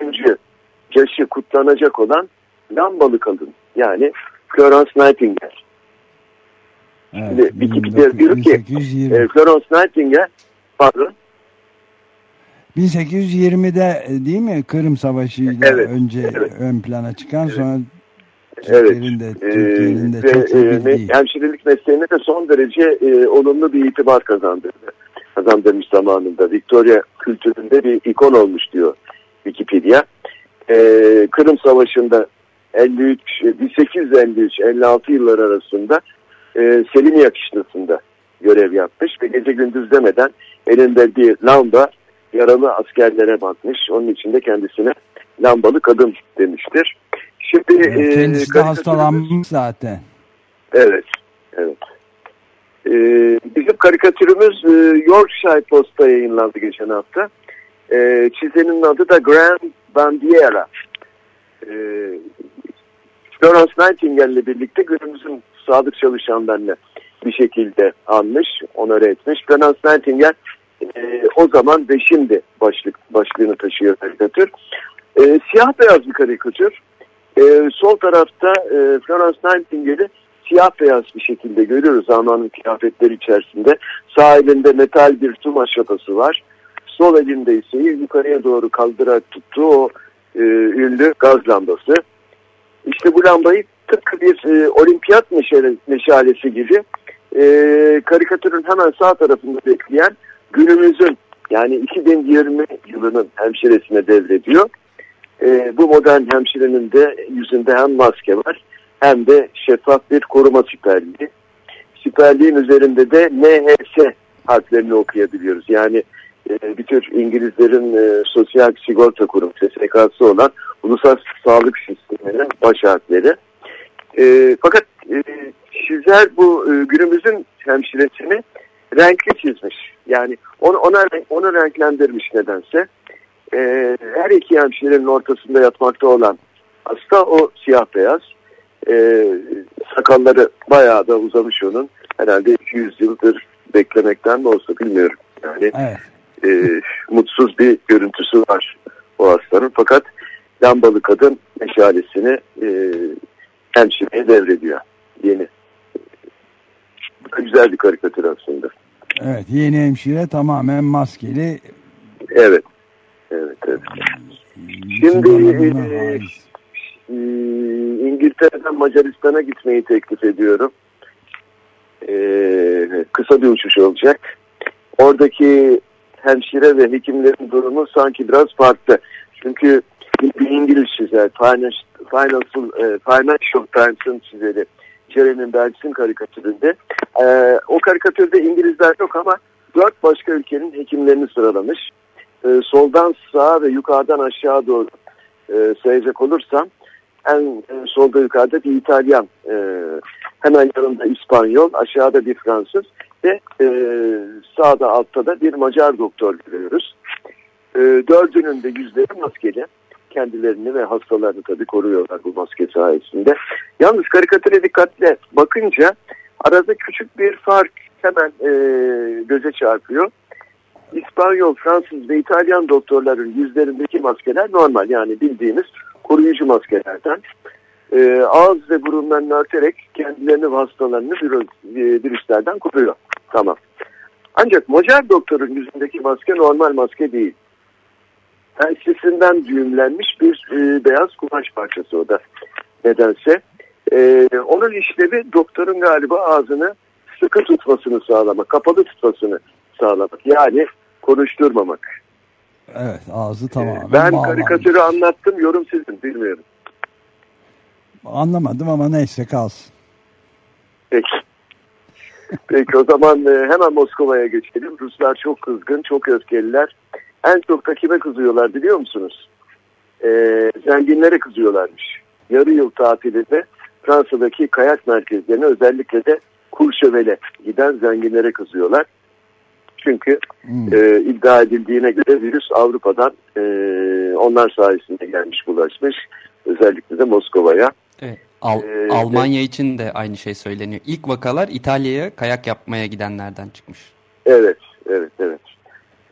yaşı kutlanacak olan lambalı kadın yani Florence Nightingale. Evet, Şimdi Wikipedia diyor ki e, Florence Nightingale pardon 1820'de e, değil mi Kırım Savaşı ile evet, önce evet. ön plana çıkan evet. sonra Evet. De, Türkiye'nin de ee, hemşirelik mesleğine de son derece e, olumlu bir itibar kazandırdı. Kazandırmış zamanında. Victoria kültüründe bir ikon olmuş diyor Wikipedia. E, Kırım Savaşı'nda 53, 1853-56 yıllar arasında e, Selimiye yakışlısında görev yapmış ve gece gündüz demeden elinde bir lamba yaralı askerlere bakmış. Onun için de kendisine lambalı kadın demiştir. Şimdi evet, kendisi e, de hastalanmış zaten. Evet, evet. E, bizim karikatürümüz e, Yorkshire Post'ta yayınlandı geçen hafta. E, çizenin adı da Grand Bandiera. E, Florence Nightingale ile birlikte günümüzün sadık çalışanlarını bir şekilde anmış, onore etmiş. Florence Nightingale e, o zaman ve şimdi başlık, başlığını taşıyor karikatür. E, siyah beyaz bir karikatür. E, sol tarafta e, Florence Nightingale'i siyah beyaz bir şekilde görüyoruz zamanın kıyafetleri içerisinde. Sağ elinde metal bir tüm aşatası var. Sol elinde ise yukarıya doğru kaldırarak tuttuğu o e, ünlü gaz lambası. İşte bu lambayı tıpkı bir e, olimpiyat meşale, meşalesi gibi e, karikatürün hemen sağ tarafında bekleyen günümüzün yani 2020 yılının hemşiresine devrediyor. E, bu modern hemşirenin de yüzünde hem maske var hem de şeffaf bir koruma siperliği. Siperliğin üzerinde de NHS harflerini okuyabiliyoruz. Yani e, bir tür İngilizlerin e, sosyal sigorta kurum SSK'sı olan ulusal sağlık sisteminin baş harfleri. E, fakat e, çizer bu günümüzün hemşiresini renkli çizmiş. Yani onu, ona, onu renklendirmiş nedense her iki hemşirenin ortasında yatmakta olan hasta o siyah beyaz. Sakalları bayağı da uzamış onun. Herhalde 200 yıldır beklemekten mi olsa bilmiyorum. Yani evet. E, mutsuz bir görüntüsü var o hastanın. Fakat lambalı kadın meşalesini e, hemşireye devrediyor. Yeni. Bu da güzel bir karikatür aslında. Evet yeni hemşire tamamen maskeli. Evet. Evet, evet. Şimdi e, e, İngiltere'den Macaristan'a gitmeyi teklif ediyorum. E, kısa bir uçuş olacak. Oradaki hemşire ve hekimlerin durumu sanki biraz farklı. Çünkü bir İngiliz çizer, Financial, Financial, e, Financial Times'ın çizeri Jeremy Belch'in karikatüründe. E, o karikatürde İngilizler yok ama dört başka ülkenin hekimlerini sıralamış. E, soldan sağa ve yukarıdan aşağı doğru sayacak olursam en solda yukarıda bir İtalyan, hemen yanında İspanyol, aşağıda bir Fransız ve e, sağda altta da bir Macar doktor görüyoruz. E, dördünün de yüzleri maskeli. Kendilerini ve hastalarını tabii koruyorlar bu maske sayesinde. Yalnız karikatüre dikkatle bakınca arada küçük bir fark hemen e, göze çarpıyor. İspanyol, Fransız ve İtalyan doktorların yüzlerindeki maskeler normal yani bildiğimiz koruyucu maskelerden. E, ağız ve burunlarını örterek kendilerini ve hastalarını e, virüslerden koruyor. Tamam. Ancak Macar doktorun yüzündeki maske normal maske değil. Ensesinden düğümlenmiş bir e, beyaz kumaş parçası o da nedense. E, onun işlevi doktorun galiba ağzını sıkı tutmasını sağlamak, kapalı tutmasını sağlamak. Yani konuşturmamak. Evet ağzı tamamen Ben karikatürü anlattım, yorum sizin bilmiyorum. Anlamadım ama neyse kalsın. Peki. Peki o zaman e, hemen Moskova'ya geçelim. Ruslar çok kızgın, çok öfkeliler. En çok da kime kızıyorlar biliyor musunuz? E, zenginlere kızıyorlarmış. Yarı yıl tatilinde Fransa'daki kayak merkezlerine özellikle de Courchevel'e giden zenginlere kızıyorlar. Çünkü e, iddia edildiğine göre virüs Avrupa'dan e, onlar sayesinde gelmiş bulaşmış. Özellikle de Moskova'ya. Evet. Al- Ee, Almanya için de aynı şey söyleniyor. İlk vakalar İtalya'ya kayak yapmaya gidenlerden çıkmış. Evet, evet, evet.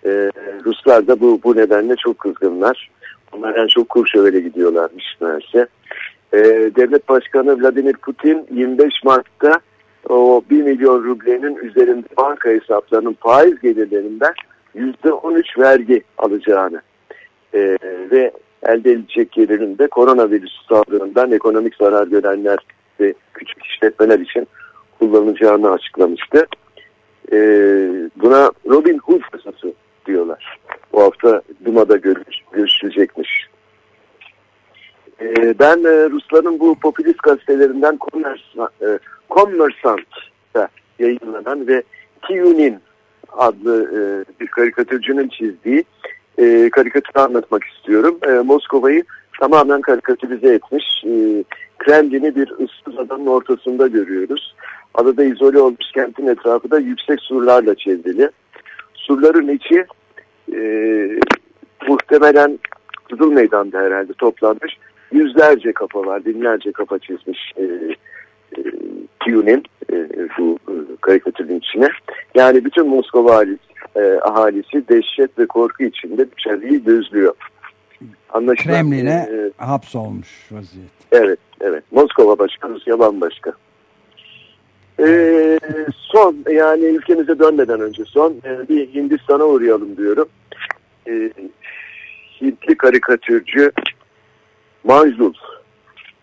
Ee, Ruslar da bu, bu nedenle çok kızgınlar. Onlar en çok Kurşövel'e gidiyorlarmış meğerse. Ee, Devlet Başkanı Vladimir Putin 25 Mart'ta o 1 milyon rublenin üzerinde banka hesaplarının faiz gelirlerinden %13 vergi alacağını ee, ve elde edilecek gelirin de koronavirüs salgınından ekonomik zarar görenler ve küçük işletmeler için kullanılacağını açıklamıştı. Ee, buna Robin Hood yasası diyorlar. Bu hafta Duma'da görüş, görüşülecekmiş. Ee, ben e, Rusların bu popülist gazetelerinden Kommersant, e, Kommersant'ta yayınlanan ve Tiyunin adlı e, bir karikatürcünün çizdiği e, karikatürü anlatmak istiyorum. E, Moskova'yı tamamen karikatürize etmiş. E, Kremlin'i bir ıssız adanın ortasında görüyoruz. Adada izole olmuş kentin etrafı da yüksek surlarla çevrili. Surların içi e, muhtemelen Kızıl Meydan'da herhalde toplanmış. Yüzlerce kafa var, binlerce kafa çizmiş e, e, Tiyunin e, bu e, karikatürün içine. Yani bütün Moskova ahalisi, e, ahalisi dehşet ve korku içinde dışarıyı gözlüyor. Anlaşılan, Kremlin'e e, hapsolmuş vaziyet. Evet, evet. Moskova başka, Rusya bambaşka. Ee, son, yani ülkemize dönmeden önce son e, bir Hindistan'a uğrayalım diyorum. Ee, Hintli karikatürcü Manjul.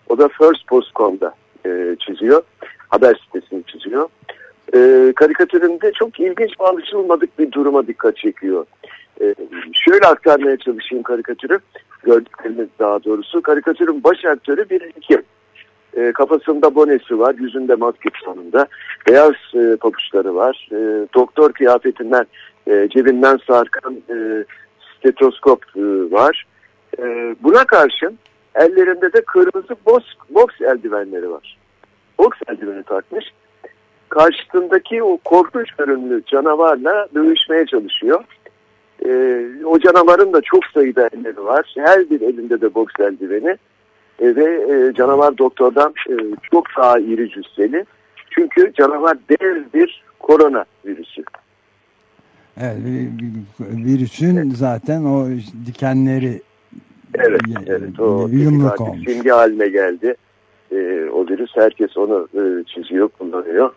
O da Firstpost.com'da e, çiziyor. Haber sitesini çiziyor. E, karikatüründe çok ilginç ve anlaşılmadık bir duruma dikkat çekiyor. E, şöyle aktarmaya çalışayım karikatürü. Gördüklerimiz daha doğrusu. Karikatürün baş aktörü bir hekim. E, kafasında bonesi var, yüzünde maske sonunda. Beyaz e, papuçları var. E, doktor kıyafetinden e, cebinden sarkan e, stetoskop e, var. E, buna karşın ellerinde de kırmızı boks, boks eldivenleri var. Boks eldiveni takmış. Karşısındaki o korkunç görünümlü canavarla dövüşmeye çalışıyor. E, o canavarın da çok sayıda elleri var. Her bir elinde de boks eldiveni. E, ve e, canavar doktordan e, çok daha iri cüsseli. Çünkü canavar dev bir korona virüsü. Evet, vi- vi- virüsün zaten o dikenleri Evet, evet. O yumruk olmuş. simge haline geldi. E, o virüs herkes onu e, çiziyor, kullanıyor.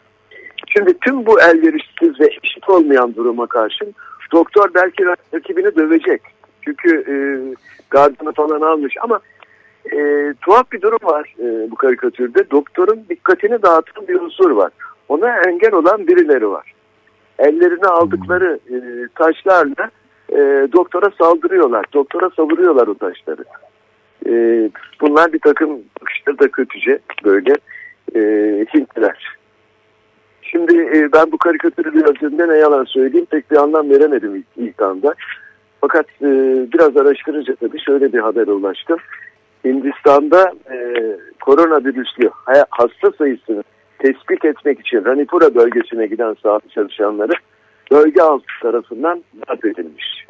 Şimdi tüm bu elverişsiz ve eşit olmayan duruma karşın doktor belki rakibini dövecek. Çünkü e, gardını falan almış ama e, tuhaf bir durum var e, bu karikatürde. Doktorun dikkatini dağıtan bir unsur var. Ona engel olan birileri var. Ellerine aldıkları e, taşlarla e, doktora saldırıyorlar. Doktora savuruyorlar o taşları. E, bunlar bir takım bakışları da kötüce böyle e, Hintliler. Şimdi e, ben bu karikatürü gördüğümde ne yalan söyleyeyim pek bir anlam veremedim ilk, ilk anda. Fakat e, biraz araştırınca tabii şöyle bir haber ulaştım. Hindistan'da e, koronavirüslü hasta sayısını tespit etmek için Ranipura bölgesine giden sağlık çalışanları bölge halkı tarafından darp edilmiş.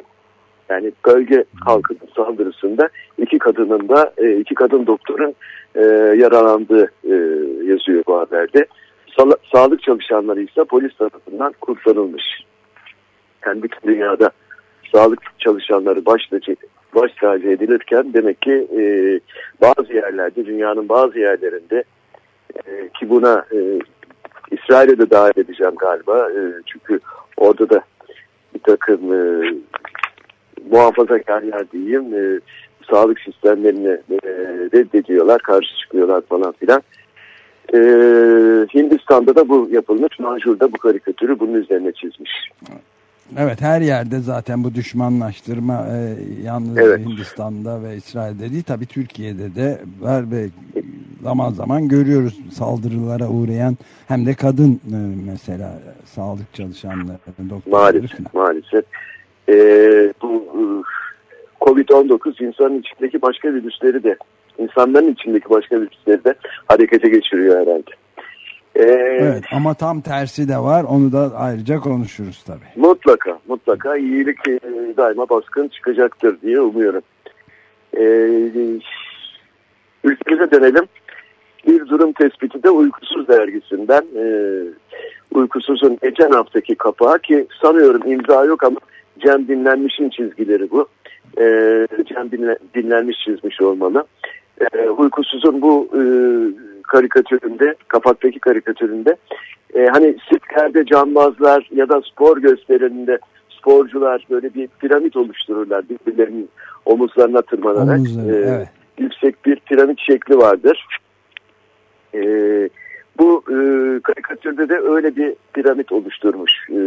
Yani bölge halkının saldırısında iki kadının da e, iki kadın doktorun e, yaralandığı e, yazıyor bu haberde. Sa sağlık çalışanları ise polis tarafından kurtarılmış. Yani bütün dünyada sağlık çalışanları baş, baş tacı edilirken demek ki e, bazı yerlerde dünyanın bazı yerlerinde e, ki buna e, İsrail'e de dahil edeceğim galiba. E, çünkü orada da bir takım e, muhafazakarlar diyeyim e, sağlık sistemlerini e, reddediyorlar, karşı çıkıyorlar falan filan. E, Hindistan'da da bu yapılmış. Manjur da bu karikatürü bunun üzerine çizmiş. Evet her yerde zaten bu düşmanlaştırma e, yalnız evet. Hindistan'da ve İsrail'de değil tabii Türkiye'de de var ve zaman zaman görüyoruz saldırılara uğrayan hem de kadın e, mesela sağlık çalışanları maalesef, falan. Maalesef. E, bu e, Covid-19 insanın içindeki başka virüsleri de insanların içindeki başka virüsleri de harekete geçiriyor herhalde. Ee, evet ama tam tersi de var. Onu da ayrıca konuşuruz tabii. Mutlaka, mutlaka iyilik e, daima baskın çıkacaktır diye umuyorum. Ee, ülkemize dönelim. Bir durum tespiti de Uykusuz dergisinden. Ee, Uykusuz'un geçen haftaki kapağı ki sanıyorum imza yok ama Cem Dinlenmiş'in çizgileri bu. Ee, Cem Dinlenmiş çizmiş olmalı. Ee, Uykusuz'un bu e, karikatüründe, kapaktaki karikatüründe e, hani sirklerde cambazlar ya da spor gösterilerinde sporcular böyle bir piramit oluştururlar birbirlerinin omuzlarına tırmanarak. Omuzları, e, evet. Yüksek bir piramit şekli vardır. E, bu e, karikatürde de öyle bir piramit oluşturmuş. E,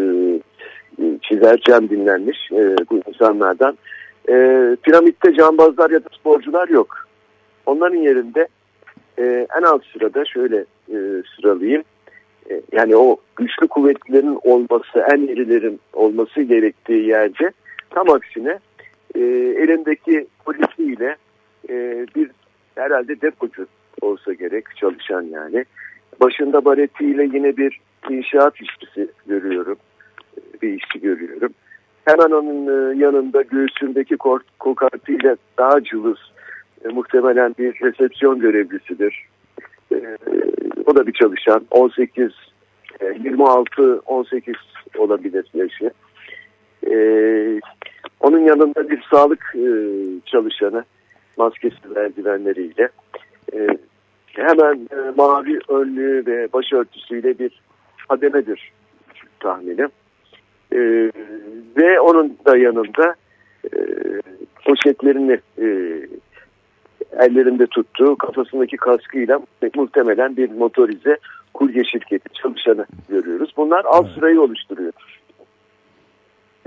e çizer Cem dinlenmiş e, bu insanlardan. E, piramitte cambazlar ya da sporcular yok. Onların yerinde e, en alt sırada şöyle e, sıralayayım. E, yani o güçlü kuvvetlerin olması, en irilerin olması gerektiği yerde tam aksine e, elindeki polisiyle e, bir herhalde depocu olsa gerek çalışan yani. Başında baretiyle yine bir inşaat işçisi görüyorum. Bir işçi görüyorum. Hemen onun e, yanında göğsündeki kokartıyla daha cılız e, muhtemelen bir resepsiyon görevlisidir. E, o da bir çalışan. 18, e, 26, 18 olabilir yaşı. E, onun yanında bir sağlık çalışanı maskesi ve eldivenleriyle e, hemen mavi önlüğü ve başörtüsüyle bir hademedir tahminim. E, ve onun da yanında e, poşetlerini e, ellerinde tuttuğu kafasındaki kaskıyla muhtemelen bir motorize kurye şirketi çalışanı görüyoruz. Bunlar alt sırayı oluşturuyor.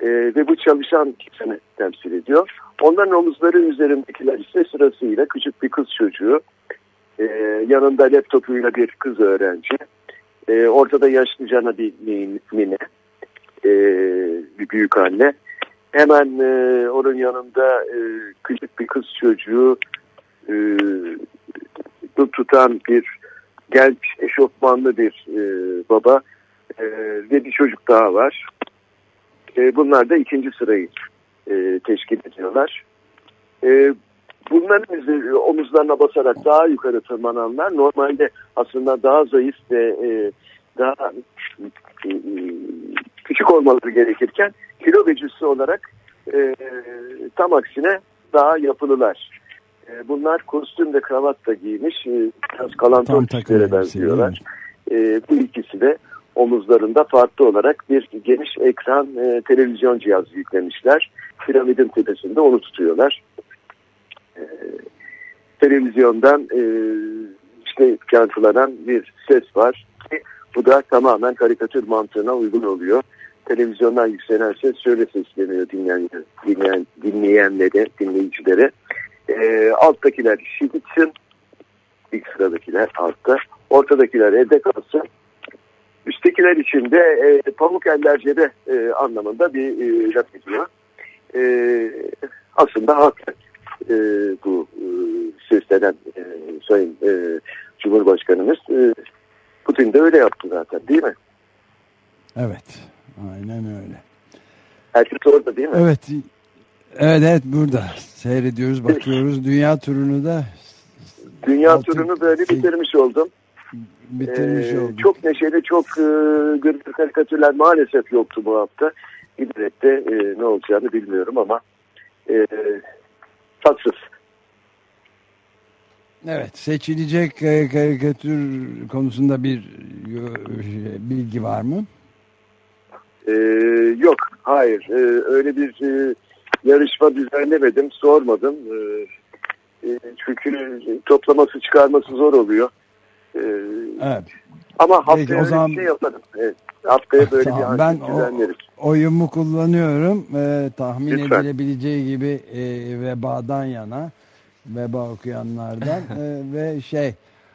Ee, ve bu çalışan kimseni temsil ediyor. Onların omuzları üzerindekiler ise sırasıyla küçük bir kız çocuğu, e, yanında laptopuyla bir kız öğrenci, e, ortada yaşlıcana bir mine, e, bir büyük anne. Hemen e, onun yanında e, küçük bir kız çocuğu, e, tutan bir genç eşofmanlı bir e, baba e, ve bir çocuk daha var. E, bunlar da ikinci sırayı e, teşkil ediyorlar. E, bunların omuzlarına basarak daha yukarı tırmananlar normalde aslında daha zayıf ve e, daha e, küçük olmaları gerekirken kilo ve cüssü olarak e, tam aksine daha yapılılar. E, bunlar kostüm ve kravat da giymiş. E, biraz kalantor kişilere benziyorlar. E, bu ikisi de omuzlarında farklı olarak bir geniş ekran e, televizyon cihazı yüklemişler. Piramidin tepesinde onu tutuyorlar. E, televizyondan e, işte yankılanan bir ses var. Bu da tamamen karikatür mantığına uygun oluyor. Televizyondan yükselen ses şöyle sesleniyor dinleyen, dinleyen, dinleyenlere, dinleyicilere. E, alttakiler işi bitsin. İlk sıradakiler altta. Ortadakiler evde kalsın. Üsttekiler için de e, pamuk ellercede e, anlamında bir e, laf ediyor. E, aslında haklı e, bu e, seslenen e, Sayın e, Cumhurbaşkanımız. E, Putin de öyle yaptı zaten değil mi? Evet. Aynen öyle. Herkes orada değil mi? Evet. Evet evet burada. Seyrediyoruz, bakıyoruz. Dünya turunu da Dünya Altın- turunu böyle bitirmiş oldum. bitirmiş Ee, olduk. Çok neşeli, çok e, gırgır karikatürler maalesef yoktu bu hafta. De e, ne olacağını bilmiyorum ama e, tatsız. Evet, seçilecek e, karikatür konusunda bir e, bilgi var mı? E, yok, hayır. E, öyle bir e, yarışma düzenlemedim, sormadım. E, e, çünkü toplaması, çıkarması zor oluyor. E, Evet. ama haftaya Peki, o zaman- bir şey yaparım. Evet, haftaya böyle Tamam, bir ben anket o- düzenleriz. Oyumu kullanıyorum. E, tahmin Lütfen. edilebileceği gibi e, vebadan yana, veba okuyanlardan E, ve şey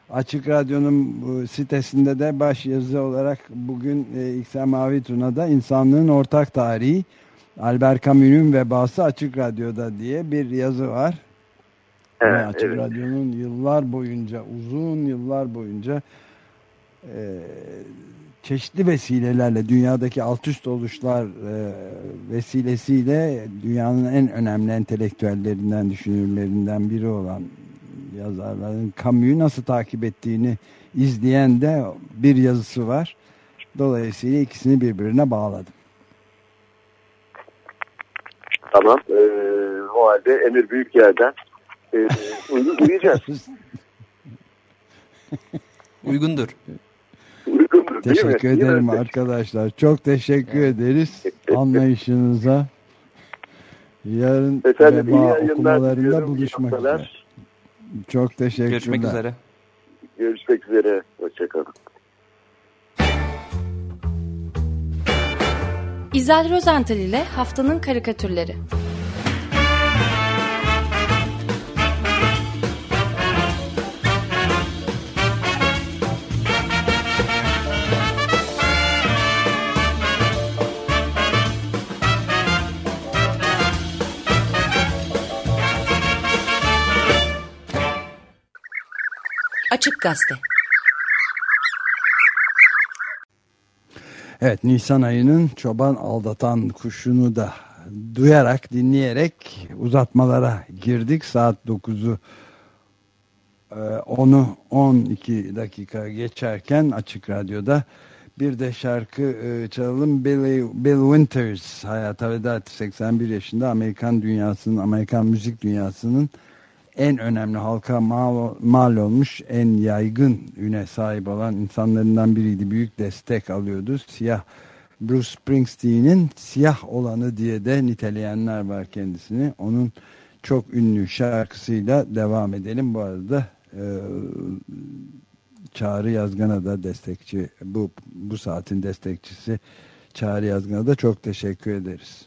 Açık Radyo'nun bu sitesinde de baş yazı olarak bugün e, İksel Mavi Tuna'da insanlığın ortak tarihi Albert Camus'un vebası Açık Radyo'da diye bir yazı var. Ve Evet, Açık evet. Radyo'nun yıllar boyunca, uzun yıllar boyunca e, çeşitli vesilelerle dünyadaki alt üst oluşlar e, vesilesiyle dünyanın en önemli entelektüellerinden, düşünürlerinden biri olan yazarların Camus'u nasıl takip ettiğini izleyen de bir yazısı var. Dolayısıyla ikisini birbirine bağladım. Tamam. E, o halde Emir Büyükyer'den e, uy- uyuyacağız. Uygundur. Uygundur değil mi? Teşekkür Değil ederim arkadaşlar. Çok teşekkür ederiz anlayışınıza. Yarın Efendim iyi okumalarında buluşmak üzere. Çok teşekkürler. Görüşmek üzere. Görüşmek üzere. Hoşçakalın. İzel Rozental ile Haftanın Karikatürleri Açık Gazete. Evet Nisan ayının çoban aldatan kuşunu da duyarak dinleyerek uzatmalara girdik. Saat 9'u e, 10'u 12 dakika geçerken açık radyoda bir de şarkı e, çalalım. Bill, Bill Winters hayata veda etti 81 yaşında Amerikan dünyasının Amerikan müzik dünyasının en önemli halka mal, mal olmuş en yaygın üne sahip olan insanlarından biriydi. Büyük destek alıyordu. Siyah Bruce Springsteen'in siyah olanı diye de niteleyenler var kendisini. Onun çok ünlü şarkısıyla devam edelim. Bu arada e, Çağrı Yazgan'a da destekçi bu, bu saatin destekçisi Çağrı Yazgan'a da çok teşekkür ederiz.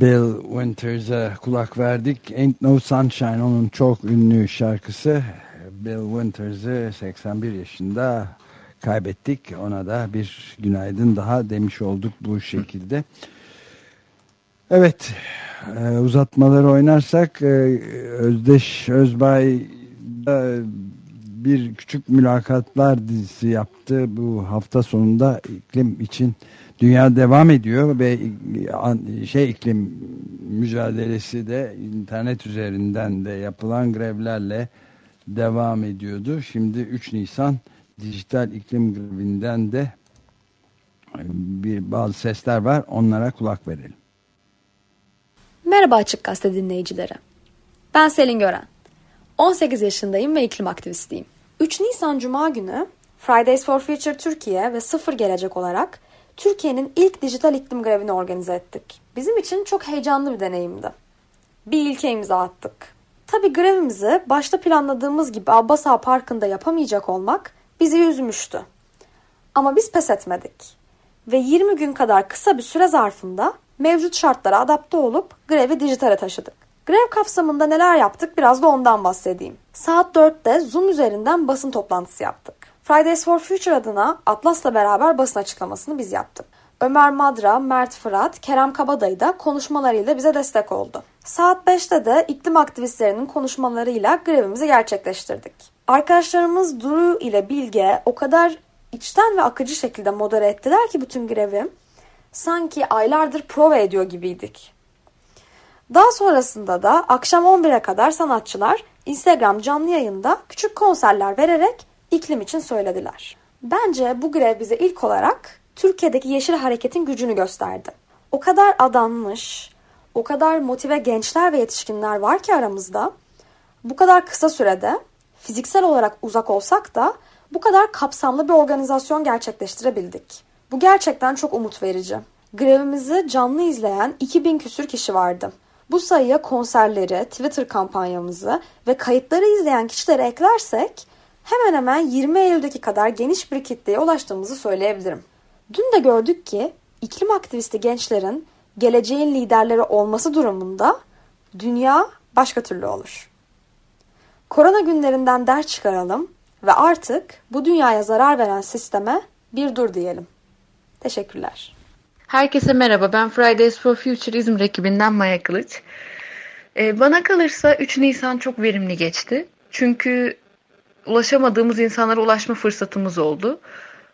Bill Winters'a kulak verdik. Ain't No Sunshine onun çok ünlü şarkısı. Bill Winters'ı 81 yaşında kaybettik. Ona da bir günaydın daha demiş olduk bu şekilde. Evet e, uzatmaları oynarsak e, Özdeş Özbay da bir küçük mülakatlar dizisi yaptı. Bu hafta sonunda iklim için dünya devam ediyor ve şey iklim mücadelesi de internet üzerinden de yapılan grevlerle devam ediyordu. Şimdi 3 Nisan dijital iklim grevinden de bir bazı sesler var. Onlara kulak verelim. Merhaba Açık Gazete dinleyicileri. Ben Selin Gören. 18 yaşındayım ve iklim aktivistiyim. 3 Nisan Cuma günü Fridays for Future Türkiye ve Sıfır Gelecek olarak Türkiye'nin ilk dijital iklim grevini organize ettik. Bizim için çok heyecanlı bir deneyimdi. Bir ilke imza attık. Tabi grevimizi başta planladığımız gibi Abbas Parkı'nda yapamayacak olmak bizi üzmüştü. Ama biz pes etmedik. Ve 20 gün kadar kısa bir süre zarfında mevcut şartlara adapte olup grevi dijitale taşıdık. Grev kapsamında neler yaptık biraz da ondan bahsedeyim. Saat 4'te Zoom üzerinden basın toplantısı yaptık. Fridays for Future adına Atlas'la beraber basın açıklamasını biz yaptık. Ömer Madra, Mert Fırat, Kerem Kabadayı da konuşmalarıyla bize destek oldu. Saat 5'te de iklim aktivistlerinin konuşmalarıyla grevimizi gerçekleştirdik. Arkadaşlarımız Duru ile Bilge o kadar içten ve akıcı şekilde modere ettiler ki bütün grevi sanki aylardır prova ediyor gibiydik. Daha sonrasında da akşam 11'e kadar sanatçılar Instagram canlı yayında küçük konserler vererek iklim için söylediler. Bence bu grev bize ilk olarak Türkiye'deki yeşil hareketin gücünü gösterdi. O kadar adanmış, o kadar motive gençler ve yetişkinler var ki aramızda. Bu kadar kısa sürede fiziksel olarak uzak olsak da bu kadar kapsamlı bir organizasyon gerçekleştirebildik. Bu gerçekten çok umut verici. Grevimizi canlı izleyen 2000 küsür kişi vardı. Bu sayıya konserleri, Twitter kampanyamızı ve kayıtları izleyen kişileri eklersek hemen hemen 20 Eylül'deki kadar geniş bir kitleye ulaştığımızı söyleyebilirim. Dün de gördük ki iklim aktivisti gençlerin geleceğin liderleri olması durumunda dünya başka türlü olur. Korona günlerinden ders çıkaralım ve artık bu dünyaya zarar veren sisteme bir dur diyelim. Teşekkürler. Herkese merhaba. Ben Fridays for Future İzmir ekibinden Maya Kılıç. Ee, bana kalırsa 3 Nisan çok verimli geçti. Çünkü ulaşamadığımız insanlara ulaşma fırsatımız oldu.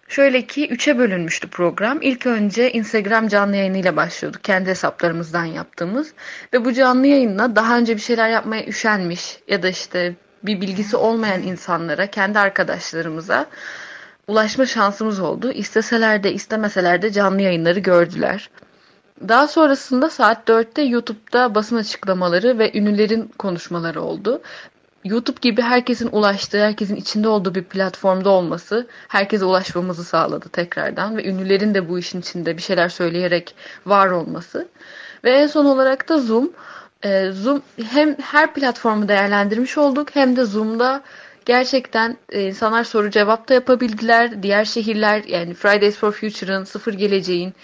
Şöyle ki 3'e bölünmüştü program. İlk önce Instagram canlı yayınıyla başlıyorduk. Kendi hesaplarımızdan yaptığımız. Ve bu canlı yayınla daha önce bir şeyler yapmaya üşenmiş ya da işte bir bilgisi olmayan insanlara, kendi arkadaşlarımıza ulaşma şansımız oldu. İsteseler de istemeseler de canlı yayınları gördüler. Daha sonrasında saat 4'te YouTube'da basın açıklamaları ve ünlülerin konuşmaları oldu. YouTube gibi herkesin ulaştığı, herkesin içinde olduğu bir platformda olması herkese ulaşmamızı sağladı tekrardan ve ünlülerin de bu işin içinde bir şeyler söyleyerek var olması. Ve en son olarak da Zoom. Ee, Zoom hem her platformu değerlendirmiş olduk hem de Zoom'da gerçekten e, insanlar soru cevap da yapabildiler. Diğer şehirler yani Fridays for Future'ın, Sıfır Geleceğin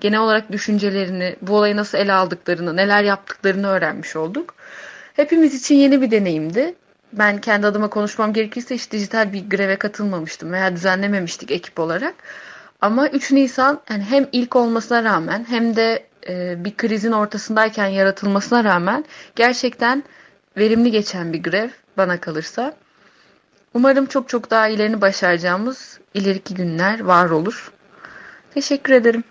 genel olarak düşüncelerini, bu olayı nasıl ele aldıklarını, neler yaptıklarını öğrenmiş olduk. Hepimiz için yeni bir deneyimdi. Ben kendi adıma konuşmam gerekirse hiç dijital bir greve katılmamıştım veya düzenlememiştik ekip olarak. Ama 3 Nisan yani hem ilk olmasına rağmen hem de e, bir krizin ortasındayken yaratılmasına rağmen gerçekten verimli geçen bir grev bana kalırsa. Umarım çok çok daha ilerini başaracağımız ileriki günler var olur. Teşekkür ederim.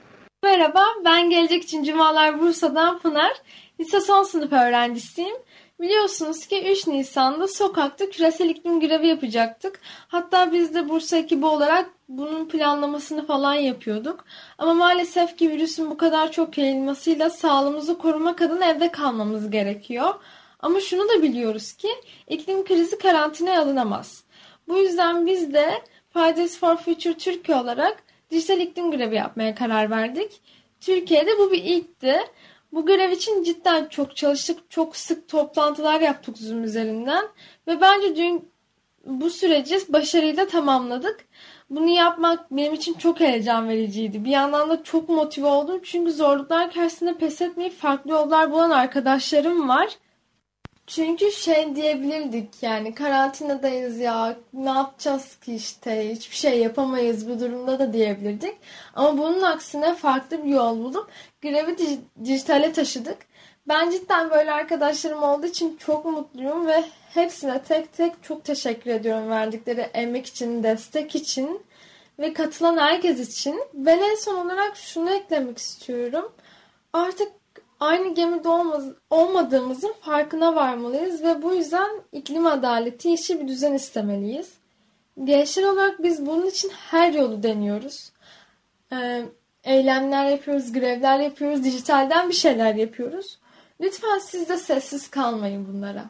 Merhaba, ben Gelecek için Cumalar Bursa'dan Pınar. Lise son sınıf öğrencisiyim. Biliyorsunuz ki 3 Nisan'da sokakta küresel iklim grevi yapacaktık. Hatta biz de Bursa ekibi olarak bunun planlamasını falan yapıyorduk. Ama maalesef ki virüsün bu kadar çok yayılmasıyla sağlığımızı korumak adına evde kalmamız gerekiyor. Ama şunu da biliyoruz ki iklim krizi karantinaya alınamaz. Bu yüzden biz de Fridays for Future Türkiye olarak dijital iklim grevi yapmaya karar verdik. Türkiye'de bu bir ilkti. Bu görev için cidden çok çalıştık. Çok sık toplantılar yaptık Zoom üzerinden. Ve bence dün bu süreci başarıyla tamamladık. Bunu yapmak benim için çok heyecan vericiydi. Bir yandan da çok motive oldum. Çünkü zorluklar karşısında pes etmeyip farklı yollar bulan arkadaşlarım var. Çünkü şey diyebilirdik yani karantinadayız ya ne yapacağız ki işte hiçbir şey yapamayız bu durumda da diyebilirdik. Ama bunun aksine farklı bir yol bulup grevi dij- dijitale taşıdık. Ben cidden böyle arkadaşlarım olduğu için çok mutluyum ve hepsine tek tek çok teşekkür ediyorum verdikleri emek için, destek için ve katılan herkes için. Ben en son olarak şunu eklemek istiyorum. Artık aynı gemide olmaz, olmadığımızın farkına varmalıyız ve bu yüzden iklim adaleti, yeşil bir düzen istemeliyiz. Gençler olarak biz bunun için her yolu deniyoruz. Ee, eylemler yapıyoruz, grevler yapıyoruz, dijitalden bir şeyler yapıyoruz. Lütfen siz de sessiz kalmayın bunlara.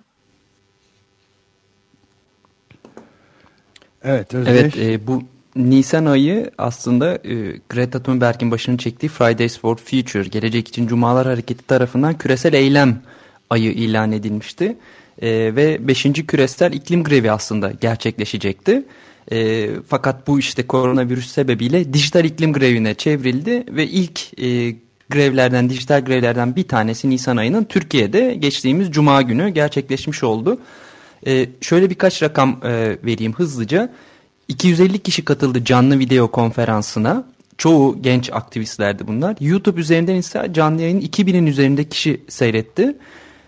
Evet, Özdeş. Evet, e, bu Nisan ayı aslında e, Greta Thunberg'in başını çektiği Fridays for Future, Gelecek için Cumalar Hareketi tarafından küresel eylem ayı ilan edilmişti. E, ve 5. küresel iklim grevi aslında gerçekleşecekti. E, fakat bu işte koronavirüs sebebiyle dijital iklim grevine çevrildi ve ilk e, grevlerden, dijital grevlerden bir tanesi Nisan ayının Türkiye'de geçtiğimiz Cuma günü gerçekleşmiş oldu. E, şöyle birkaç rakam e, vereyim hızlıca. 250 kişi katıldı canlı video konferansına. Çoğu genç aktivistlerdi bunlar. YouTube üzerinden ise canlı yayın 2000'in üzerinde kişi seyretti.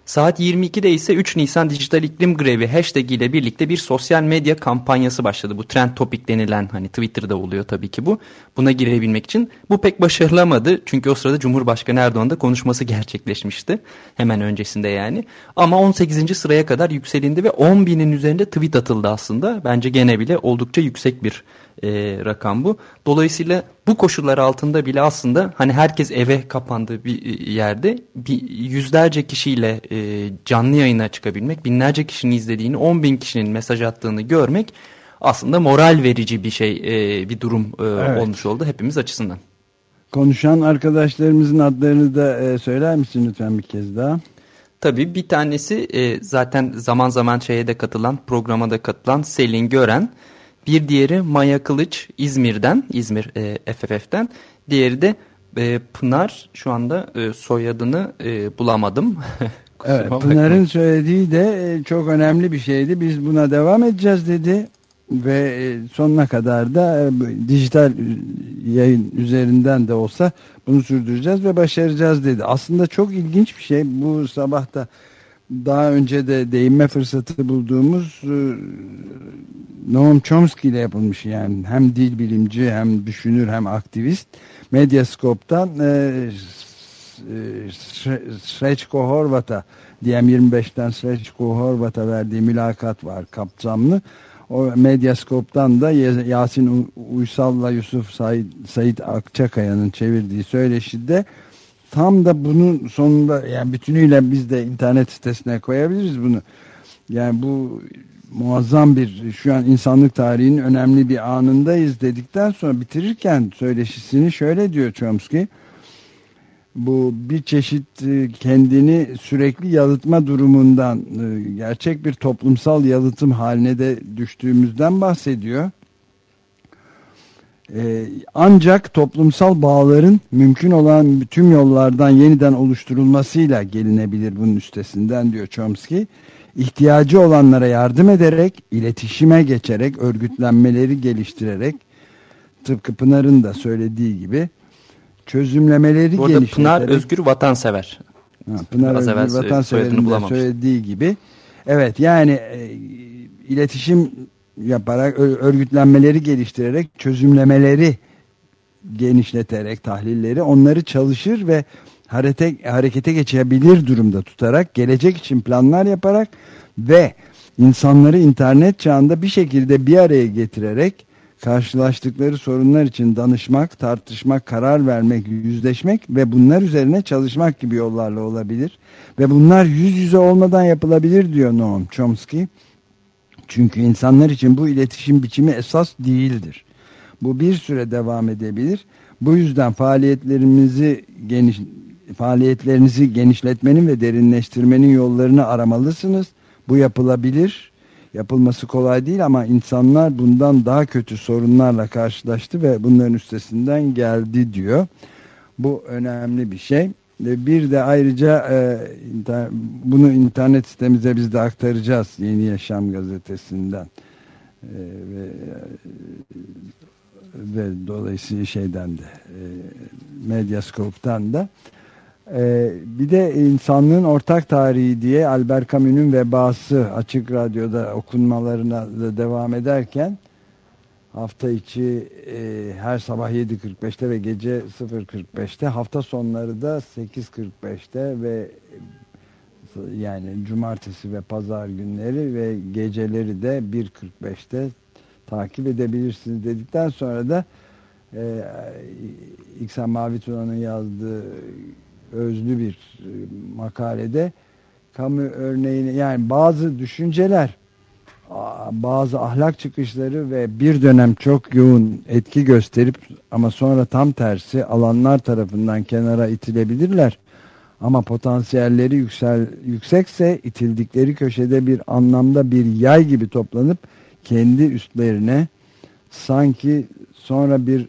Saat 22'de ise 3 Nisan Dijital İklim Grevi hashtag ile birlikte bir sosyal medya kampanyası başladı. Bu trend topic denilen hani Twitter'da oluyor tabii ki bu. Buna girebilmek için. Bu pek başarılamadı. Çünkü o sırada Cumhurbaşkanı Erdoğan da konuşması gerçekleşmişti. Hemen öncesinde yani. Ama 18. sıraya kadar yükselindi ve 10 binin üzerinde tweet atıldı aslında. Bence gene bile oldukça yüksek bir e, rakam bu. Dolayısıyla bu koşullar altında bile aslında hani herkes eve kapandığı bir yerde bir yüzlerce kişiyle e, canlı yayına çıkabilmek, binlerce kişinin izlediğini, 10 bin kişinin mesaj attığını görmek aslında moral verici bir şey, e, bir durum e, Evet. olmuş oldu hepimiz açısından. Konuşan arkadaşlarımızın adlarını da e, söyler misin lütfen bir kez daha? Tabii bir tanesi e, zaten zaman zaman şeye de katılan, programa da katılan Selin Gören. Bir diğeri Maya Kılıç İzmir'den, İzmir e, FFF'den. Diğeri de e, Pınar, şu anda e, soyadını e, bulamadım. Evet. Pınar'ın söylediği de e, çok önemli bir şeydi. Biz buna devam edeceğiz dedi ve e, sonuna kadar da e, dijital yayın üzerinden de olsa bunu sürdüreceğiz ve başaracağız dedi. Aslında çok ilginç bir şey. Bu sabahta daha önce de değinme fırsatı bulduğumuz e, Noam Chomsky ile yapılmış yani hem dil bilimci hem düşünür hem aktivist Medyascope'dan e, Srećko Horvat'a DM25'ten Srećko Horvat'a verdiği mülakat var kapsamlı. O Medyascope'dan da Yasin Uysal'la Yusuf Said, Said Akçakaya'nın çevirdiği söyleşide tam da bunun sonunda yani bütünüyle biz de internet sitesine koyabiliriz bunu. Yani bu muazzam bir şu an insanlık tarihinin önemli bir anındayız dedikten sonra bitirirken söyleşisini şöyle diyor Chomsky. Bu bir çeşit e, kendini sürekli yalıtma durumundan e, gerçek bir toplumsal yalıtım haline de düştüğümüzden bahsediyor. Ee, ancak toplumsal bağların mümkün olan tüm yollardan yeniden oluşturulmasıyla gelinebilir bunun üstesinden diyor Chomsky. İhtiyacı olanlara yardım ederek, iletişime geçerek, örgütlenmeleri geliştirerek tıpkı Pınar'ın da söylediği gibi çözümlemeleri Bu arada genişleterek. Pınar Özgür Vatansever. Ha, Pınar Az evvel Özgür Vatansever'in söylediği gibi. Evet yani e, iletişim yaparak örgütlenmeleri geliştirerek çözümlemeleri genişleterek tahlilleri onları çalışır ve harete, harekete geçebilir durumda tutarak gelecek için planlar yaparak ve insanları internet çağında bir şekilde bir araya getirerek karşılaştıkları sorunlar için danışmak, tartışmak, karar vermek, yüzleşmek ve bunlar üzerine çalışmak gibi yollarla olabilir. Ve bunlar yüz yüze olmadan yapılabilir diyor Noam Chomsky. Çünkü insanlar için bu iletişim biçimi esas değildir. Bu bir süre devam edebilir. Bu yüzden faaliyetlerimizi geniş faaliyetlerinizi genişletmenin ve derinleştirmenin yollarını aramalısınız. Bu yapılabilir. Yapılması kolay değil ama insanlar bundan daha kötü sorunlarla karşılaştı ve bunların üstesinden geldi diyor. Bu önemli bir şey. Bir de ayrıca e, bunu internet sitemize biz de aktaracağız Yeni Yaşam gazetesinden. E, ve ve dolayısıyla şeyden de e, Medyascope'tan da e, bir de insanlığın ortak tarihi diye Albert Camus'un vebası açık radyoda okunmalarına da devam ederken hafta içi e, her sabah 7.45'te ve gece 0.45'te hafta sonları da 8.45'te ve yani cumartesi ve pazar günleri ve geceleri de 1.45'te takip edebilirsiniz dedikten sonra da e, İksan Mavi Tuna'nın yazdığı özlü bir e, makalede kamu örneğini yani bazı düşünceler bazı ahlak çıkışları ve bir dönem çok yoğun etki gösterip ama sonra tam tersi alanlar tarafından kenara itilebilirler. Ama potansiyelleri yüksel, yüksekse itildikleri köşede bir anlamda bir yay gibi toplanıp kendi üstlerine sanki sonra bir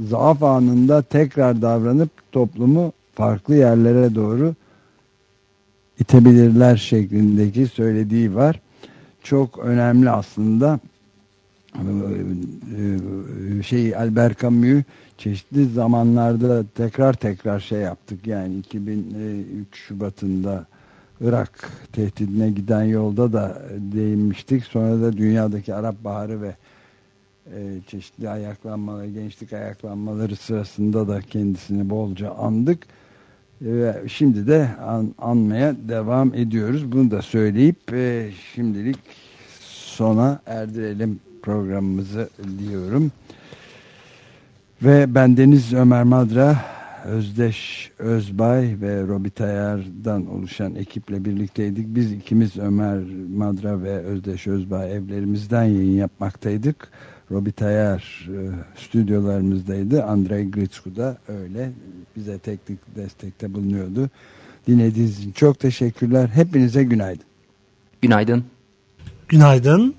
zaaf anında tekrar davranıp toplumu farklı yerlere doğru itebilirler şeklindeki söylediği var. Çok önemli aslında şey Albert Camus çeşitli zamanlarda tekrar tekrar şey yaptık yani 2003 Şubat'ında Irak tehdidine giden yolda da değinmiştik. Sonra da dünyadaki Arap Baharı ve e, çeşitli ayaklanmaları, gençlik ayaklanmaları sırasında da kendisini bolca andık. Ve şimdi de an, anmaya devam ediyoruz. Bunu da söyleyip e, şimdilik sona erdirelim programımızı diyorum. Ve bendeniz Ömer Madra Özdeş Özbay ve Robi Tayar'dan oluşan ekiple birlikteydik. Biz ikimiz Ömer Madra ve Özdeş Özbay evlerimizden yayın yapmaktaydık. Robi Tayar e, stüdyolarımızdaydı. Andrei Gritsku da öyle bize teknik destekte bulunuyordu. Dinlediğiniz için çok teşekkürler. Hepinize günaydın. Günaydın. Günaydın.